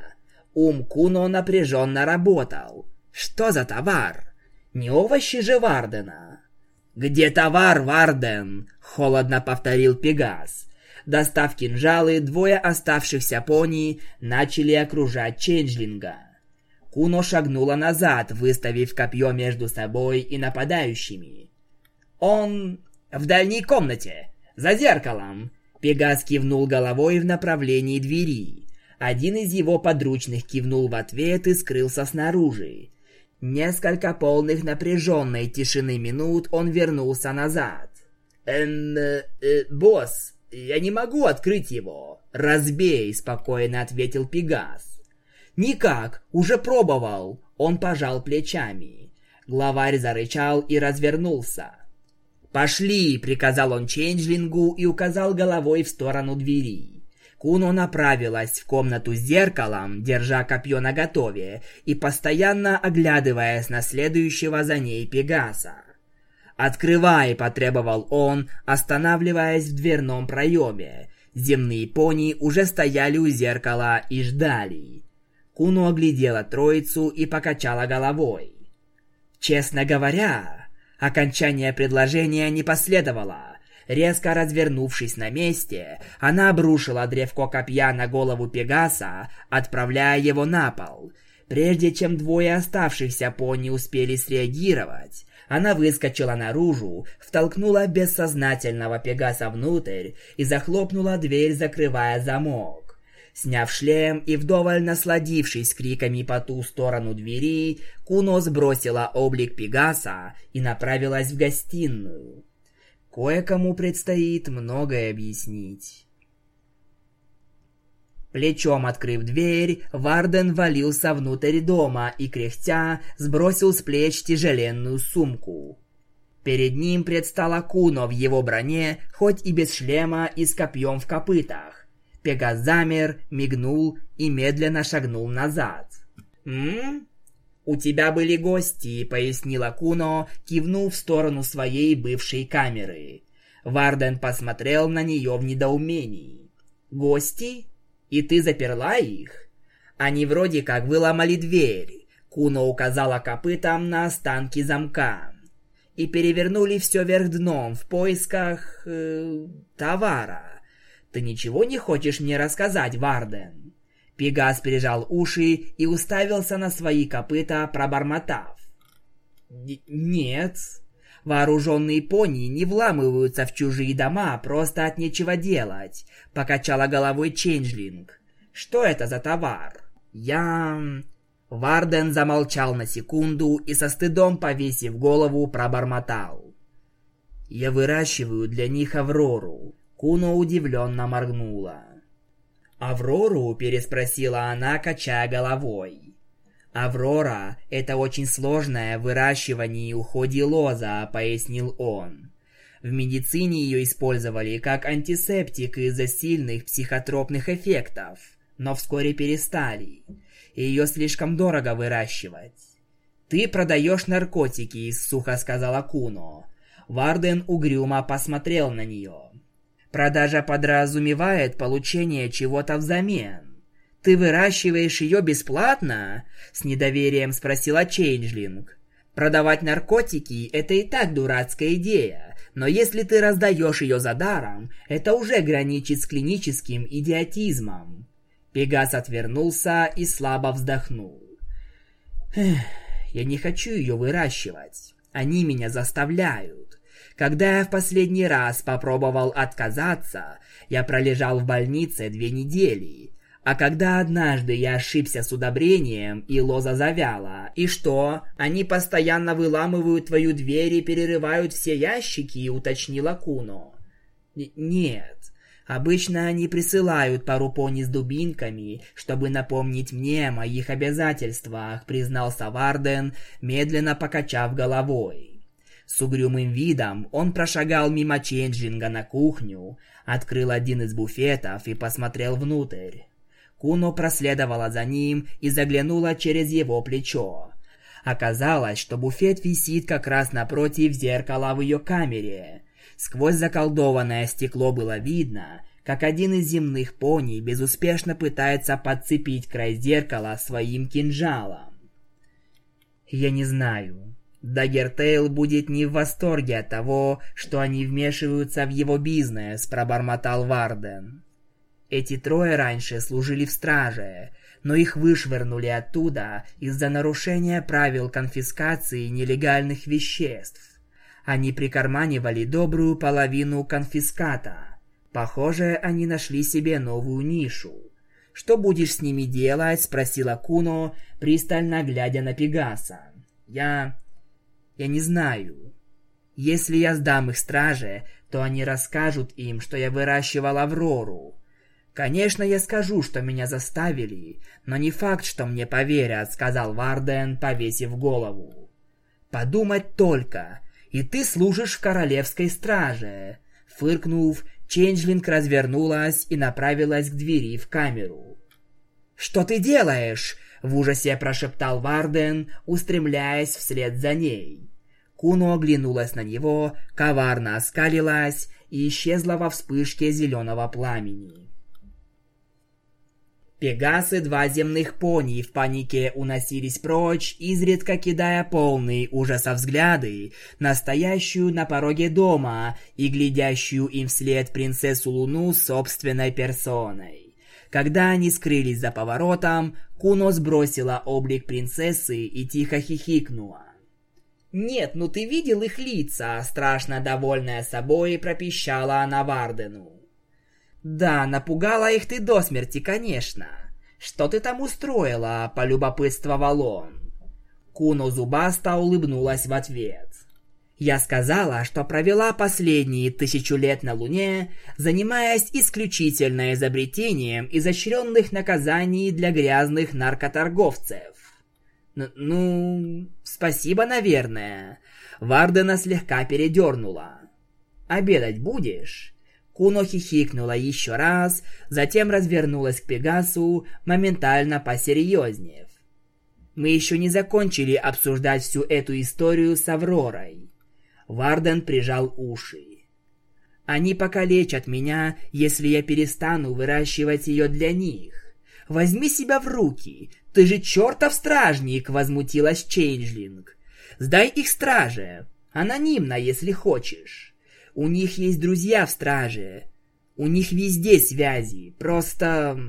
Speaker 1: Ум Куно напряженно работал. Что за товар? Не овощи же Вардена. Где товар, Варден? Холодно повторил Пегас. Достав кинжалы, двое оставшихся пони начали окружать Ченджлинга. Куно шагнула назад, выставив копье между собой и нападающими. «Он в дальней комнате, за зеркалом!» Пегас кивнул головой в направлении двери. Один из его подручных кивнул в ответ и скрылся снаружи. Несколько полных напряженной тишины минут он вернулся назад. «Эм, э, босс, я не могу открыть его». «Разбей», — спокойно ответил Пегас. «Никак, уже пробовал». Он пожал плечами. Главарь зарычал и развернулся. «Пошли!» — приказал он Ченджлингу и указал головой в сторону двери. Куно направилась в комнату с зеркалом, держа копье наготове и постоянно оглядываясь на следующего за ней Пегаса. «Открывай!» – потребовал он, останавливаясь в дверном проеме. Земные пони уже стояли у зеркала и ждали. Куно оглядела троицу и покачала головой. «Честно говоря, окончание предложения не последовало. Резко развернувшись на месте, она обрушила древко копья на голову Пегаса, отправляя его на пол. Прежде чем двое оставшихся пони успели среагировать, она выскочила наружу, втолкнула бессознательного Пегаса внутрь и захлопнула дверь, закрывая замок. Сняв шлем и вдоволь насладившись криками по ту сторону двери, Куно сбросила облик Пегаса и направилась в гостиную. Кое-кому предстоит многое объяснить. Плечом открыв дверь, Варден валился внутрь дома и, кряхтя, сбросил с плеч тяжеленную сумку. Перед ним предстала Куно в его броне, хоть и без шлема и с копьем в копытах. Пегас замер, мигнул и медленно шагнул назад. «М? «У тебя были гости», — пояснила Куно, кивнув в сторону своей бывшей камеры. Варден посмотрел на нее в недоумении. «Гости? И ты заперла их?» Они вроде как выломали дверь. Куно указала копытом на останки замка. И перевернули все вверх дном в поисках... Э, товара. Ты ничего не хочешь мне рассказать, Варден? Пегас прижал уши и уставился на свои копыта, пробормотав. «Нет». Вооруженные пони не вламываются в чужие дома просто от нечего делать, покачала головой Ченджлинг. Что это за товар? Я... Варден замолчал на секунду и со стыдом повесив голову пробормотал. Я выращиваю для них Аврору. Куно удивленно моргнула. «Аврору?» – переспросила она, качая головой. «Аврора – это очень сложное в выращивании и уходе лоза», – пояснил он. В медицине ее использовали как антисептик из-за сильных психотропных эффектов, но вскоре перестали. Ее слишком дорого выращивать. «Ты продаешь наркотики», — сухо сказала Куно. Варден угрюмо посмотрел на нее. Продажа подразумевает получение чего-то взамен. «Ты выращиваешь ее бесплатно?» — с недоверием спросила Чейнджлинг. «Продавать наркотики — это и так дурацкая идея, но если ты раздаешь ее задаром, это уже граничит с клиническим идиотизмом». Пегас отвернулся и слабо вздохнул. «Эх, я не хочу ее выращивать. Они меня заставляют. Когда я в последний раз попробовал отказаться, я пролежал в больнице две недели. А когда однажды я ошибся с удобрением, и лоза завяла, и что, они постоянно выламывают твою дверь и перерывают все ящики, уточнила Куно. Нет, Обычно они присылают пару пони с дубинками, чтобы напомнить мне о моих обязательствах, признался Варден, медленно покачав головой. С угрюмым видом он прошагал мимо Ченджинга на кухню, открыл один из буфетов и посмотрел внутрь. Куно проследовала за ним и заглянула через его плечо. Оказалось, что буфет висит как раз напротив зеркала в ее камере. Сквозь заколдованное стекло было видно, как один из земных пони безуспешно пытается подцепить край зеркала своим кинжалом. Я не знаю. Даггертейл будет не в восторге от того, что они вмешиваются в его бизнес, пробормотал Варден. Эти трое раньше служили в страже, но их вышвырнули оттуда из-за нарушения правил конфискации нелегальных веществ. Они прикарманивали добрую половину конфиската. Похоже, они нашли себе новую нишу. «Что будешь с ними делать?» – спросила Куно, пристально глядя на Пегаса. «Я... я не знаю. Если я сдам их страже, то они расскажут им, что я выращивал Аврору. Конечно, я скажу, что меня заставили, но не факт, что мне поверят», – сказал Варден, повесив голову. «Подумать только, и ты служишь в королевской страже!» Фыркнув, Ченджлинг развернулась и направилась к двери в камеру. «Что ты делаешь?» — в ужасе прошептал Варден, устремляясь вслед за ней. Куно оглянулась на него, коварно оскалилась и исчезла во вспышке зеленого пламени. Пегасы два земных пони в панике уносились прочь, изредка кидая полные ужаса взгляды на стоящую на пороге дома и глядящую им вслед принцессу Луну собственной персоной. Когда они скрылись за поворотом, Куно сбросила облик принцессы и тихо хихикнула. «Нет, ну ты видел их лица?» – страшно довольная собой пропищала она Вардену. «Да, напугала их ты до смерти, конечно. Что ты там устроила?» – полюбопытствовал он. Куно зубаста улыбнулась в ответ. «Я сказала, что провела последние тысячу лет на Луне, занимаясь исключительно изобретением изощренных наказаний для грязных наркоторговцев. Н ну, спасибо, наверное». Вардена слегка передернула. «Обедать будешь?» Куно хихикнула еще раз, затем развернулась к Пегасу, моментально посерьезнев. Мы еще не закончили обсуждать всю эту историю с Авророй. Варден прижал уши. Они покалечат меня, если я перестану выращивать ее для них. Возьми себя в руки. Ты же чертов стражник, возмутилась Чейнджлинг. Сдай их страже. Анонимно, если хочешь. У них есть друзья в страже. У них везде связи. Просто...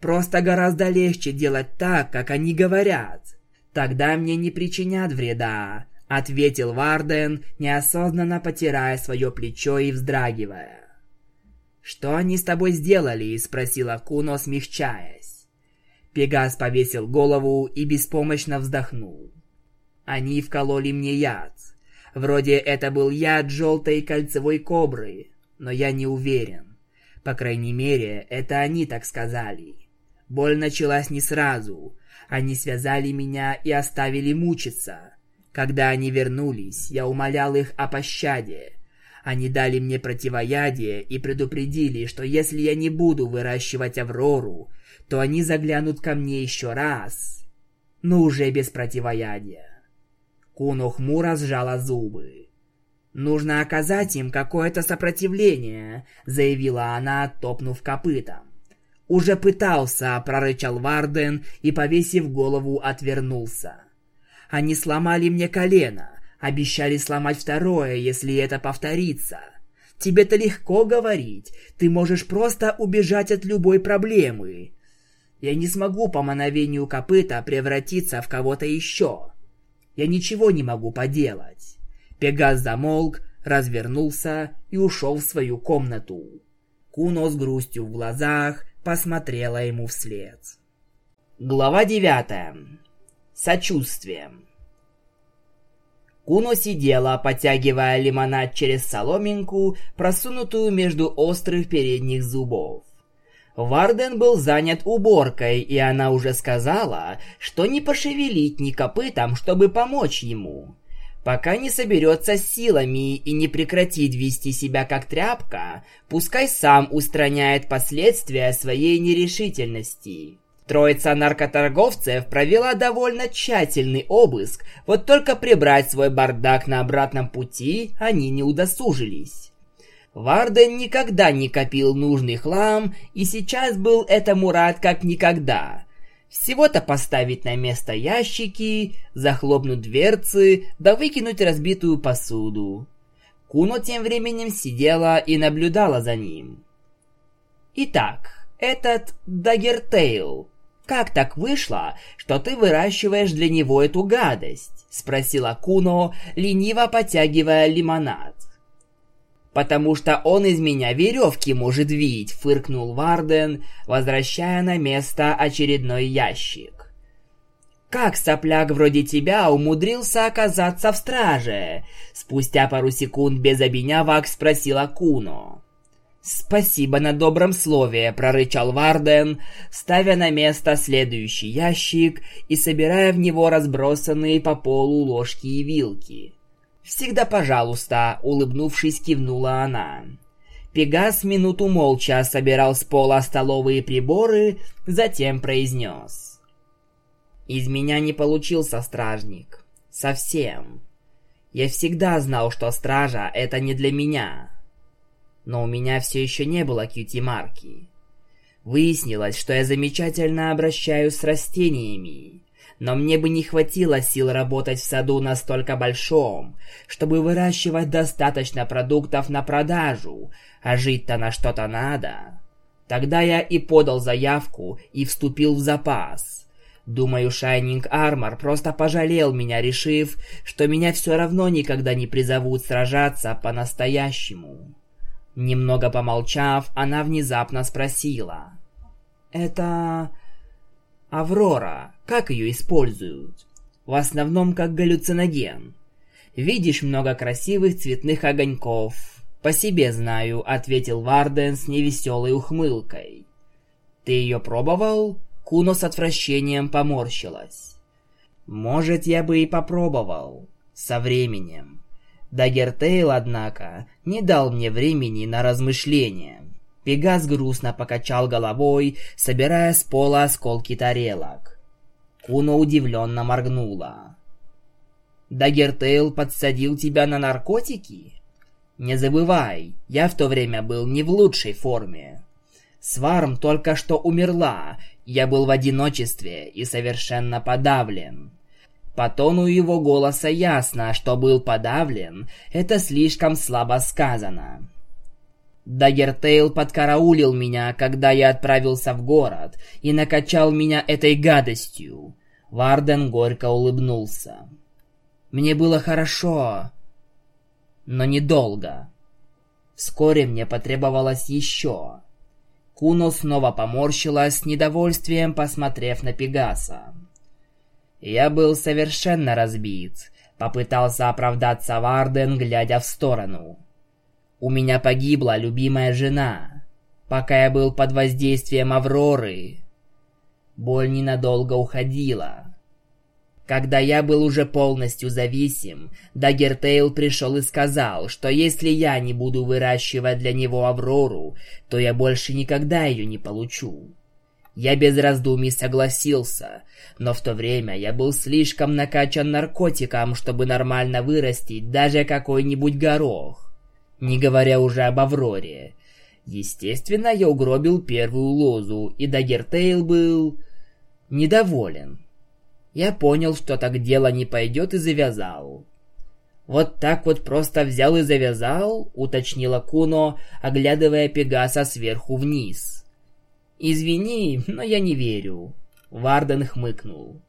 Speaker 1: Просто гораздо легче делать так, как они говорят. Тогда мне не причинят вреда, ответил Варден, неосознанно потирая свое плечо и вздрагивая. Что они с тобой сделали? спросила Куно, смягчаясь. Пегас повесил голову и беспомощно вздохнул. Они вкололи мне яд. Вроде это был яд желтой кольцевой кобры, но я не уверен. По крайней мере, это они так сказали. Боль началась не сразу. Они связали меня и оставили мучиться. Когда они вернулись, я умолял их о пощаде. Они дали мне противоядие и предупредили, что если я не буду выращивать Аврору, то они заглянут ко мне еще раз, но уже без противоядия. Куно хмуро сжала зубы. «Нужно оказать им какое-то сопротивление», — заявила она, топнув копытом. «Уже пытался», — прорычал Варден и, повесив голову, отвернулся. «Они сломали мне колено, обещали сломать второе, если это повторится. Тебе-то легко говорить, ты можешь просто убежать от любой проблемы. Я не смогу по мановению копыта превратиться в кого-то еще. Я ничего не могу поделать». Пегас замолк, развернулся и ушел в свою комнату. Куно с грустью в глазах посмотрела ему вслед. Глава девятая. Сочувствие. Куно сидела, потягивая лимонад через соломинку, просунутую между острых передних зубов. Варден был занят уборкой, и она уже сказала, что не пошевелить ни копытом, чтобы помочь ему. Пока не соберется силами и не прекратит вести себя как тряпка, пускай сам устраняет последствия своей нерешительности. Троица наркоторговцев провела довольно тщательный обыск, вот только прибрать свой бардак на обратном пути они не удосужились. Варден никогда не копил нужный хлам, и сейчас был этому рад как никогда. Всего-то поставить на место ящики, захлопнуть дверцы, да выкинуть разбитую посуду. Куно тем временем сидела и наблюдала за ним. Итак, этот Даггертейл, как так вышло, что ты выращиваешь для него эту гадость? Спросила Куно, лениво потягивая лимонад. «Потому что он из меня веревки может вить», — фыркнул Варден, возвращая на место очередной ящик. «Как сопляк вроде тебя умудрился оказаться в страже?» Спустя пару секунд без обинявок спросила Куно. «Спасибо на добром слове», — прорычал Варден, ставя на место следующий ящик и собирая в него разбросанные по полу ложки и вилки. «Всегда пожалуйста», — улыбнувшись, кивнула она. Пегас минуту молча собирал с пола столовые приборы, затем произнес. «Из меня не получился стражник. Совсем. Я всегда знал, что стража — это не для меня. Но у меня все еще не было кьюти-марки. Выяснилось, что я замечательно обращаюсь с растениями но мне бы не хватило сил работать в саду настолько большом, чтобы выращивать достаточно продуктов на продажу, а жить-то на что-то надо. Тогда я и подал заявку и вступил в запас. Думаю, Шайнинг Армор просто пожалел меня, решив, что меня все равно никогда не призовут сражаться по-настоящему. Немного помолчав, она внезапно спросила. «Это... Аврора, как ее используют? В основном как галлюциноген. Видишь много красивых цветных огоньков. По себе знаю, ответил Варден с невеселой ухмылкой. Ты ее пробовал? Куно с отвращением поморщилась. Может, я бы и попробовал. Со временем. Даггертейл, однако, не дал мне времени на размышления. Пегас грустно покачал головой, собирая с пола осколки тарелок. Куно удивленно моргнула. «Даггертейл подсадил тебя на наркотики?» «Не забывай, я в то время был не в лучшей форме. Сварм только что умерла, я был в одиночестве и совершенно подавлен». По тону его голоса ясно, что был подавлен, это слишком слабо сказано. Даггертейл подкараулил меня, когда я отправился в город, и накачал меня этой гадостью. Варден горько улыбнулся. Мне было хорошо, но недолго. Вскоре мне потребовалось еще. Куно снова поморщилась с недовольствием, посмотрев на Пегаса. Я был совершенно разбит. Попытался оправдаться Варден, глядя в сторону. У меня погибла любимая жена, пока я был под воздействием Авроры. Боль ненадолго уходила. Когда я был уже полностью зависим, Даггертейл пришел и сказал, что если я не буду выращивать для него Аврору, то я больше никогда ее не получу. Я без раздумий согласился, но в то время я был слишком накачан наркотиком, чтобы нормально вырастить даже какой-нибудь горох не говоря уже об Авроре. Естественно, я угробил первую лозу, и Даггертейл был... недоволен. Я понял, что так дело не пойдет и завязал. «Вот так вот просто взял и завязал?» — уточнила Куно, оглядывая Пегаса сверху вниз. «Извини, но я не верю». Варден хмыкнул.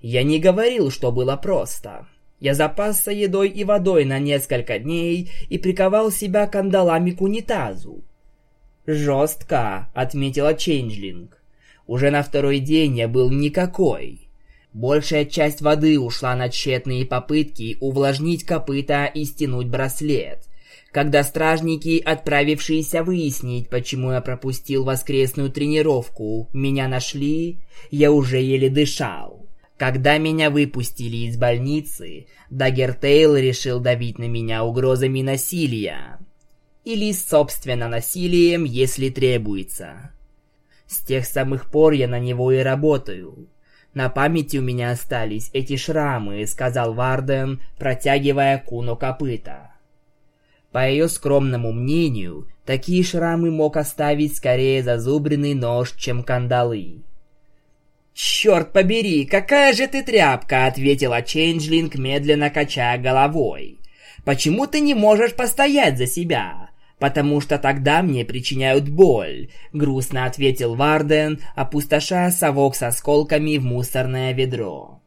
Speaker 1: «Я не говорил, что было просто. Я запасся едой и водой на несколько дней и приковал себя кандалами к унитазу». «Жестко», — отметила Чейнджлинг. «Уже на второй день я был никакой». Большая часть воды ушла на тщетные попытки увлажнить копыта и стянуть браслет. Когда стражники, отправившиеся выяснить, почему я пропустил воскресную тренировку, меня нашли, я уже еле дышал. Когда меня выпустили из больницы, Даггертейл решил давить на меня угрозами насилия. Или, собственно, насилием, если требуется. С тех самых пор я на него и работаю. «На памяти у меня остались эти шрамы», — сказал Варден, протягивая Куну копыта. По ее скромному мнению, такие шрамы мог оставить скорее зазубренный нож, чем кандалы. «Черт побери, какая же ты тряпка!» — ответила Чейнджлинг, медленно качая головой. «Почему ты не можешь постоять за себя? «Потому что тогда мне причиняют боль», — грустно ответил Варден, опустошая совок с осколками в мусорное ведро.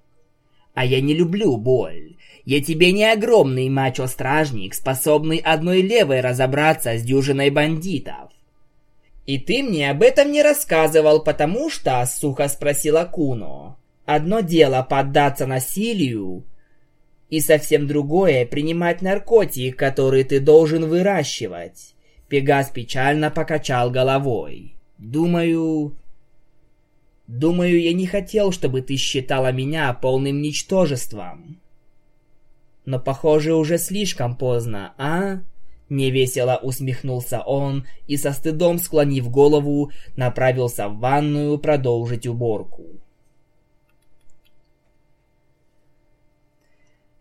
Speaker 1: «А я не люблю боль. Я тебе не огромный мачо-стражник, способный одной левой разобраться с дюжиной бандитов. «И ты мне об этом не рассказывал, потому что...» — сухо спросила Куно. «Одно дело поддаться насилию, и совсем другое — принимать наркотик, который ты должен выращивать. Пегас печально покачал головой. Думаю... Думаю, я не хотел, чтобы ты считала меня полным ничтожеством. Но, похоже, уже слишком поздно, а? Невесело усмехнулся он и со стыдом склонив голову, направился в ванную продолжить уборку.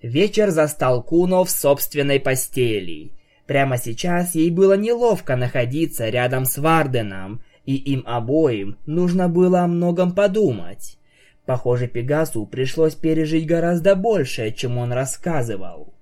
Speaker 1: Вечер застал Куно в собственной постели. Прямо сейчас ей было неловко находиться рядом с Варденом, и им обоим нужно было о многом подумать. Похоже, Пегасу пришлось пережить гораздо больше, чем он рассказывал.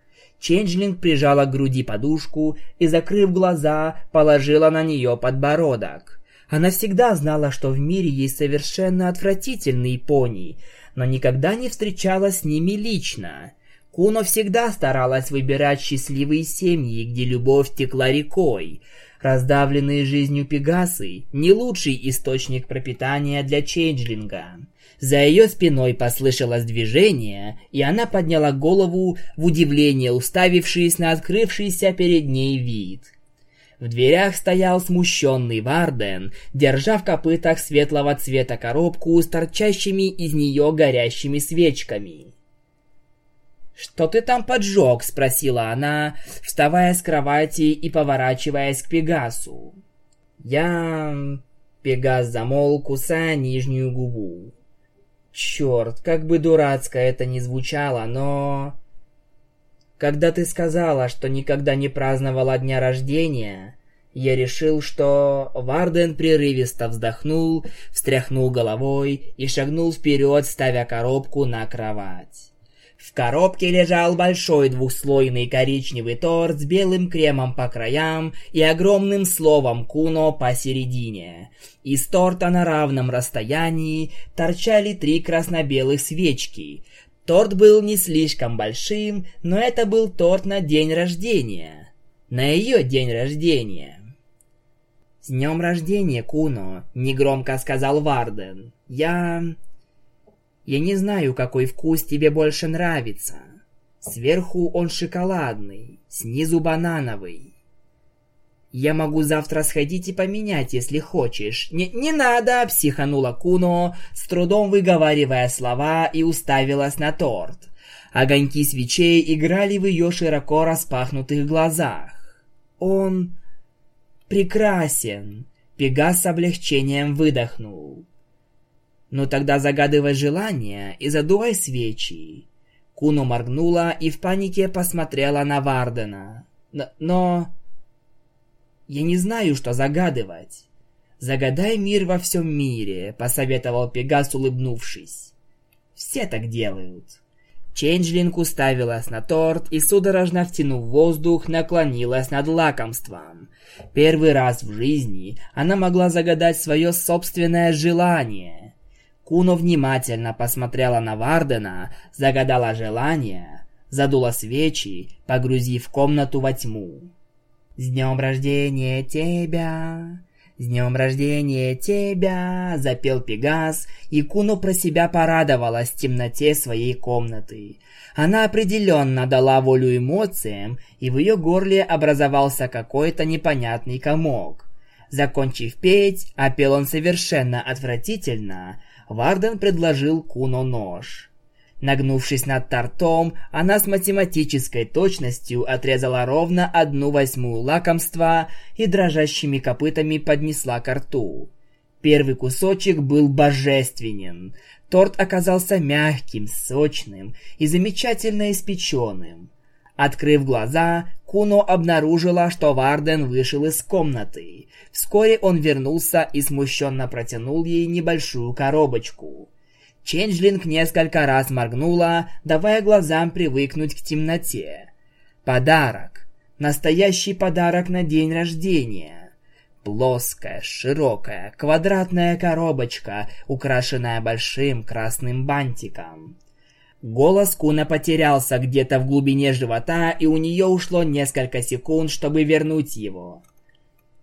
Speaker 1: Ченджлинг прижала к груди подушку и, закрыв глаза, положила на нее подбородок. Она всегда знала, что в мире есть совершенно отвратительные пони, но никогда не встречалась с ними лично. Куно всегда старалась выбирать счастливые семьи, где любовь текла рекой. Раздавленные жизнью пегасы – не лучший источник пропитания для Чейнджлинга. За ее спиной послышалось движение, и она подняла голову в удивление, уставившись на открывшийся перед ней вид. В дверях стоял смущенный Варден, держа в копытах светлого цвета коробку с торчащими из нее горящими свечками. «Что ты там поджег?» — спросила она, вставая с кровати и поворачиваясь к Пегасу. «Я...» — Пегас замолк, кусая нижнюю губу. «Черт, как бы дурацко это ни звучало, но...» «Когда ты сказала, что никогда не праздновала дня рождения...» Я решил, что Варден прерывисто вздохнул, встряхнул головой и шагнул вперед, ставя коробку на кровать. В коробке лежал большой двухслойный коричневый торт с белым кремом по краям и огромным словом «Куно» посередине. Из торта на равном расстоянии торчали три красно-белых свечки. Торт был не слишком большим, но это был торт на день рождения. На ее день рождения. «С днем рождения, Куно!» — негромко сказал Варден. «Я...» Я не знаю, какой вкус тебе больше нравится. Сверху он шоколадный, снизу банановый. Я могу завтра сходить и поменять, если хочешь. Не, не надо, психанула Куно, с трудом выговаривая слова и уставилась на торт. Огоньки свечей играли в ее широко распахнутых глазах. Он прекрасен. Пегас с облегчением выдохнул. «Ну тогда загадывай желание и задувай свечи». Куно моргнула и в панике посмотрела на Вардена. «Но...» «Я не знаю, что загадывать». «Загадай мир во всем мире», — посоветовал Пегас, улыбнувшись. «Все так делают». Ченджлинг уставилась на торт и, судорожно втянув воздух, наклонилась над лакомством. Первый раз в жизни она могла загадать свое собственное желание. Куно внимательно посмотрела на Вардена, загадала желание, задула свечи, погрузив комнату во тьму. «С днем рождения тебя! С днем рождения тебя!» – запел Пегас, и Куно про себя порадовалась в темноте своей комнаты. Она определенно дала волю эмоциям, и в ее горле образовался какой-то непонятный комок. Закончив петь, а пел он совершенно отвратительно, Варден предложил Куно нож. Нагнувшись над тортом, она с математической точностью отрезала ровно одну восьмую лакомства и дрожащими копытами поднесла к рту. Первый кусочек был божественен. Торт оказался мягким, сочным и замечательно испеченным. Открыв глаза, Куно обнаружила, что Варден вышел из комнаты. Вскоре он вернулся и смущенно протянул ей небольшую коробочку. Ченджлинг несколько раз моргнула, давая глазам привыкнуть к темноте. Подарок. Настоящий подарок на день рождения. Плоская, широкая, квадратная коробочка, украшенная большим красным бантиком. Голос Куна потерялся где-то в глубине живота, и у нее ушло несколько секунд, чтобы вернуть его.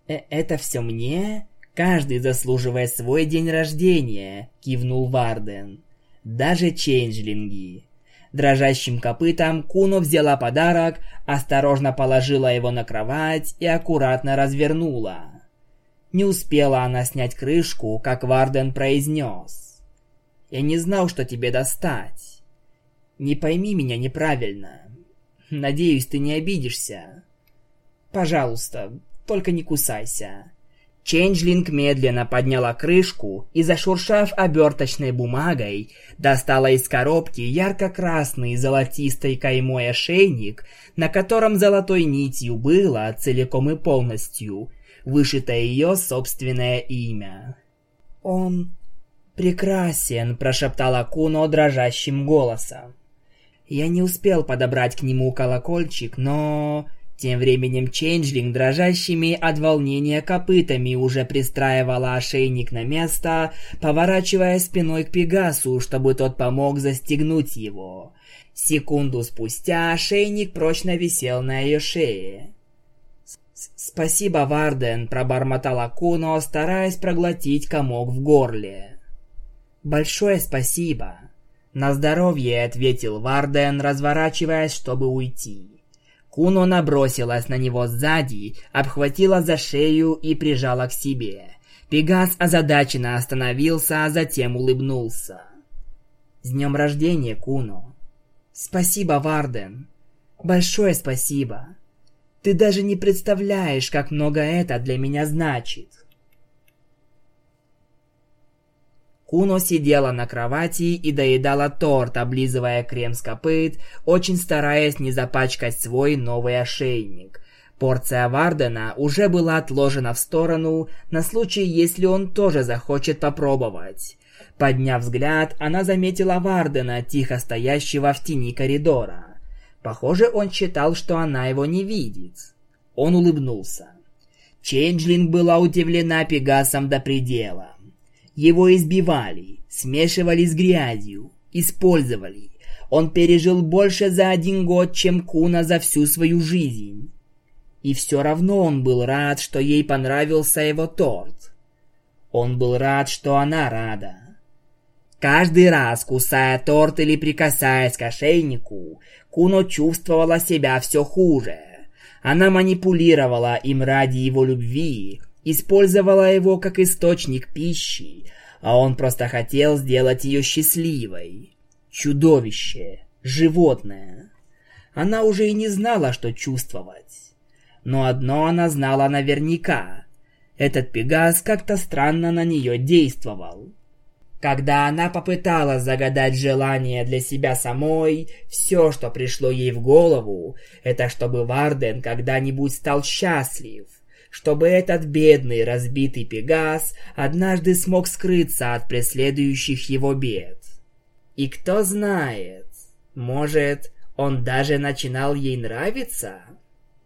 Speaker 1: «Э «Это все мне?» Каждый заслуживает свой день рождения, кивнул Варден. Даже чейнджлинги. Дрожащим копытом Куно взяла подарок, осторожно положила его на кровать и аккуратно развернула. Не успела она снять крышку, как Варден произнес. «Я не знал, что тебе достать. Не пойми меня неправильно. Надеюсь, ты не обидишься. Пожалуйста, только не кусайся. Ченджлинг медленно подняла крышку и, зашуршав оберточной бумагой, достала из коробки ярко-красный золотистой каймой ошейник, на котором золотой нитью было целиком и полностью вышито ее собственное имя. «Он прекрасен», – прошептала Куно дрожащим голосом. Я не успел подобрать к нему колокольчик, но... Тем временем Чейнджлинг дрожащими от волнения копытами уже пристраивала ошейник на место, поворачивая спиной к Пегасу, чтобы тот помог застегнуть его. Секунду спустя ошейник прочно висел на ее шее. «Спасибо, Варден», — пробормотала Куно, стараясь проглотить комок в горле. «Большое спасибо». «На здоровье», — ответил Варден, разворачиваясь, чтобы уйти. Куно набросилась на него сзади, обхватила за шею и прижала к себе. Пегас озадаченно остановился, а затем улыбнулся. «С днем рождения, Куно!» «Спасибо, Варден! Большое спасибо! Ты даже не представляешь, как много это для меня значит!» Куно сидела на кровати и доедала торт, облизывая крем с копыт, очень стараясь не запачкать свой новый ошейник. Порция Вардена уже была отложена в сторону на случай, если он тоже захочет попробовать. Подняв взгляд, она заметила Вардена, тихо стоящего в тени коридора. Похоже, он считал, что она его не видит. Он улыбнулся. Ченджлинг была удивлена Пегасом до предела. Его избивали, смешивали с грязью, использовали. Он пережил больше за один год, чем Куна за всю свою жизнь. И все равно он был рад, что ей понравился его торт. Он был рад, что она рада. Каждый раз, кусая торт или прикасаясь к ошейнику, Куно чувствовала себя все хуже. Она манипулировала им ради его любви, использовала его как источник пищи, а он просто хотел сделать ее счастливой. Чудовище, животное. Она уже и не знала, что чувствовать. Но одно она знала наверняка. Этот Пегас как-то странно на нее действовал. Когда она попыталась загадать желание для себя самой, все, что пришло ей в голову, это чтобы Варден когда-нибудь стал счастлив чтобы этот бедный разбитый Пегас однажды смог скрыться от преследующих его бед. И кто знает, может, он даже начинал ей нравиться?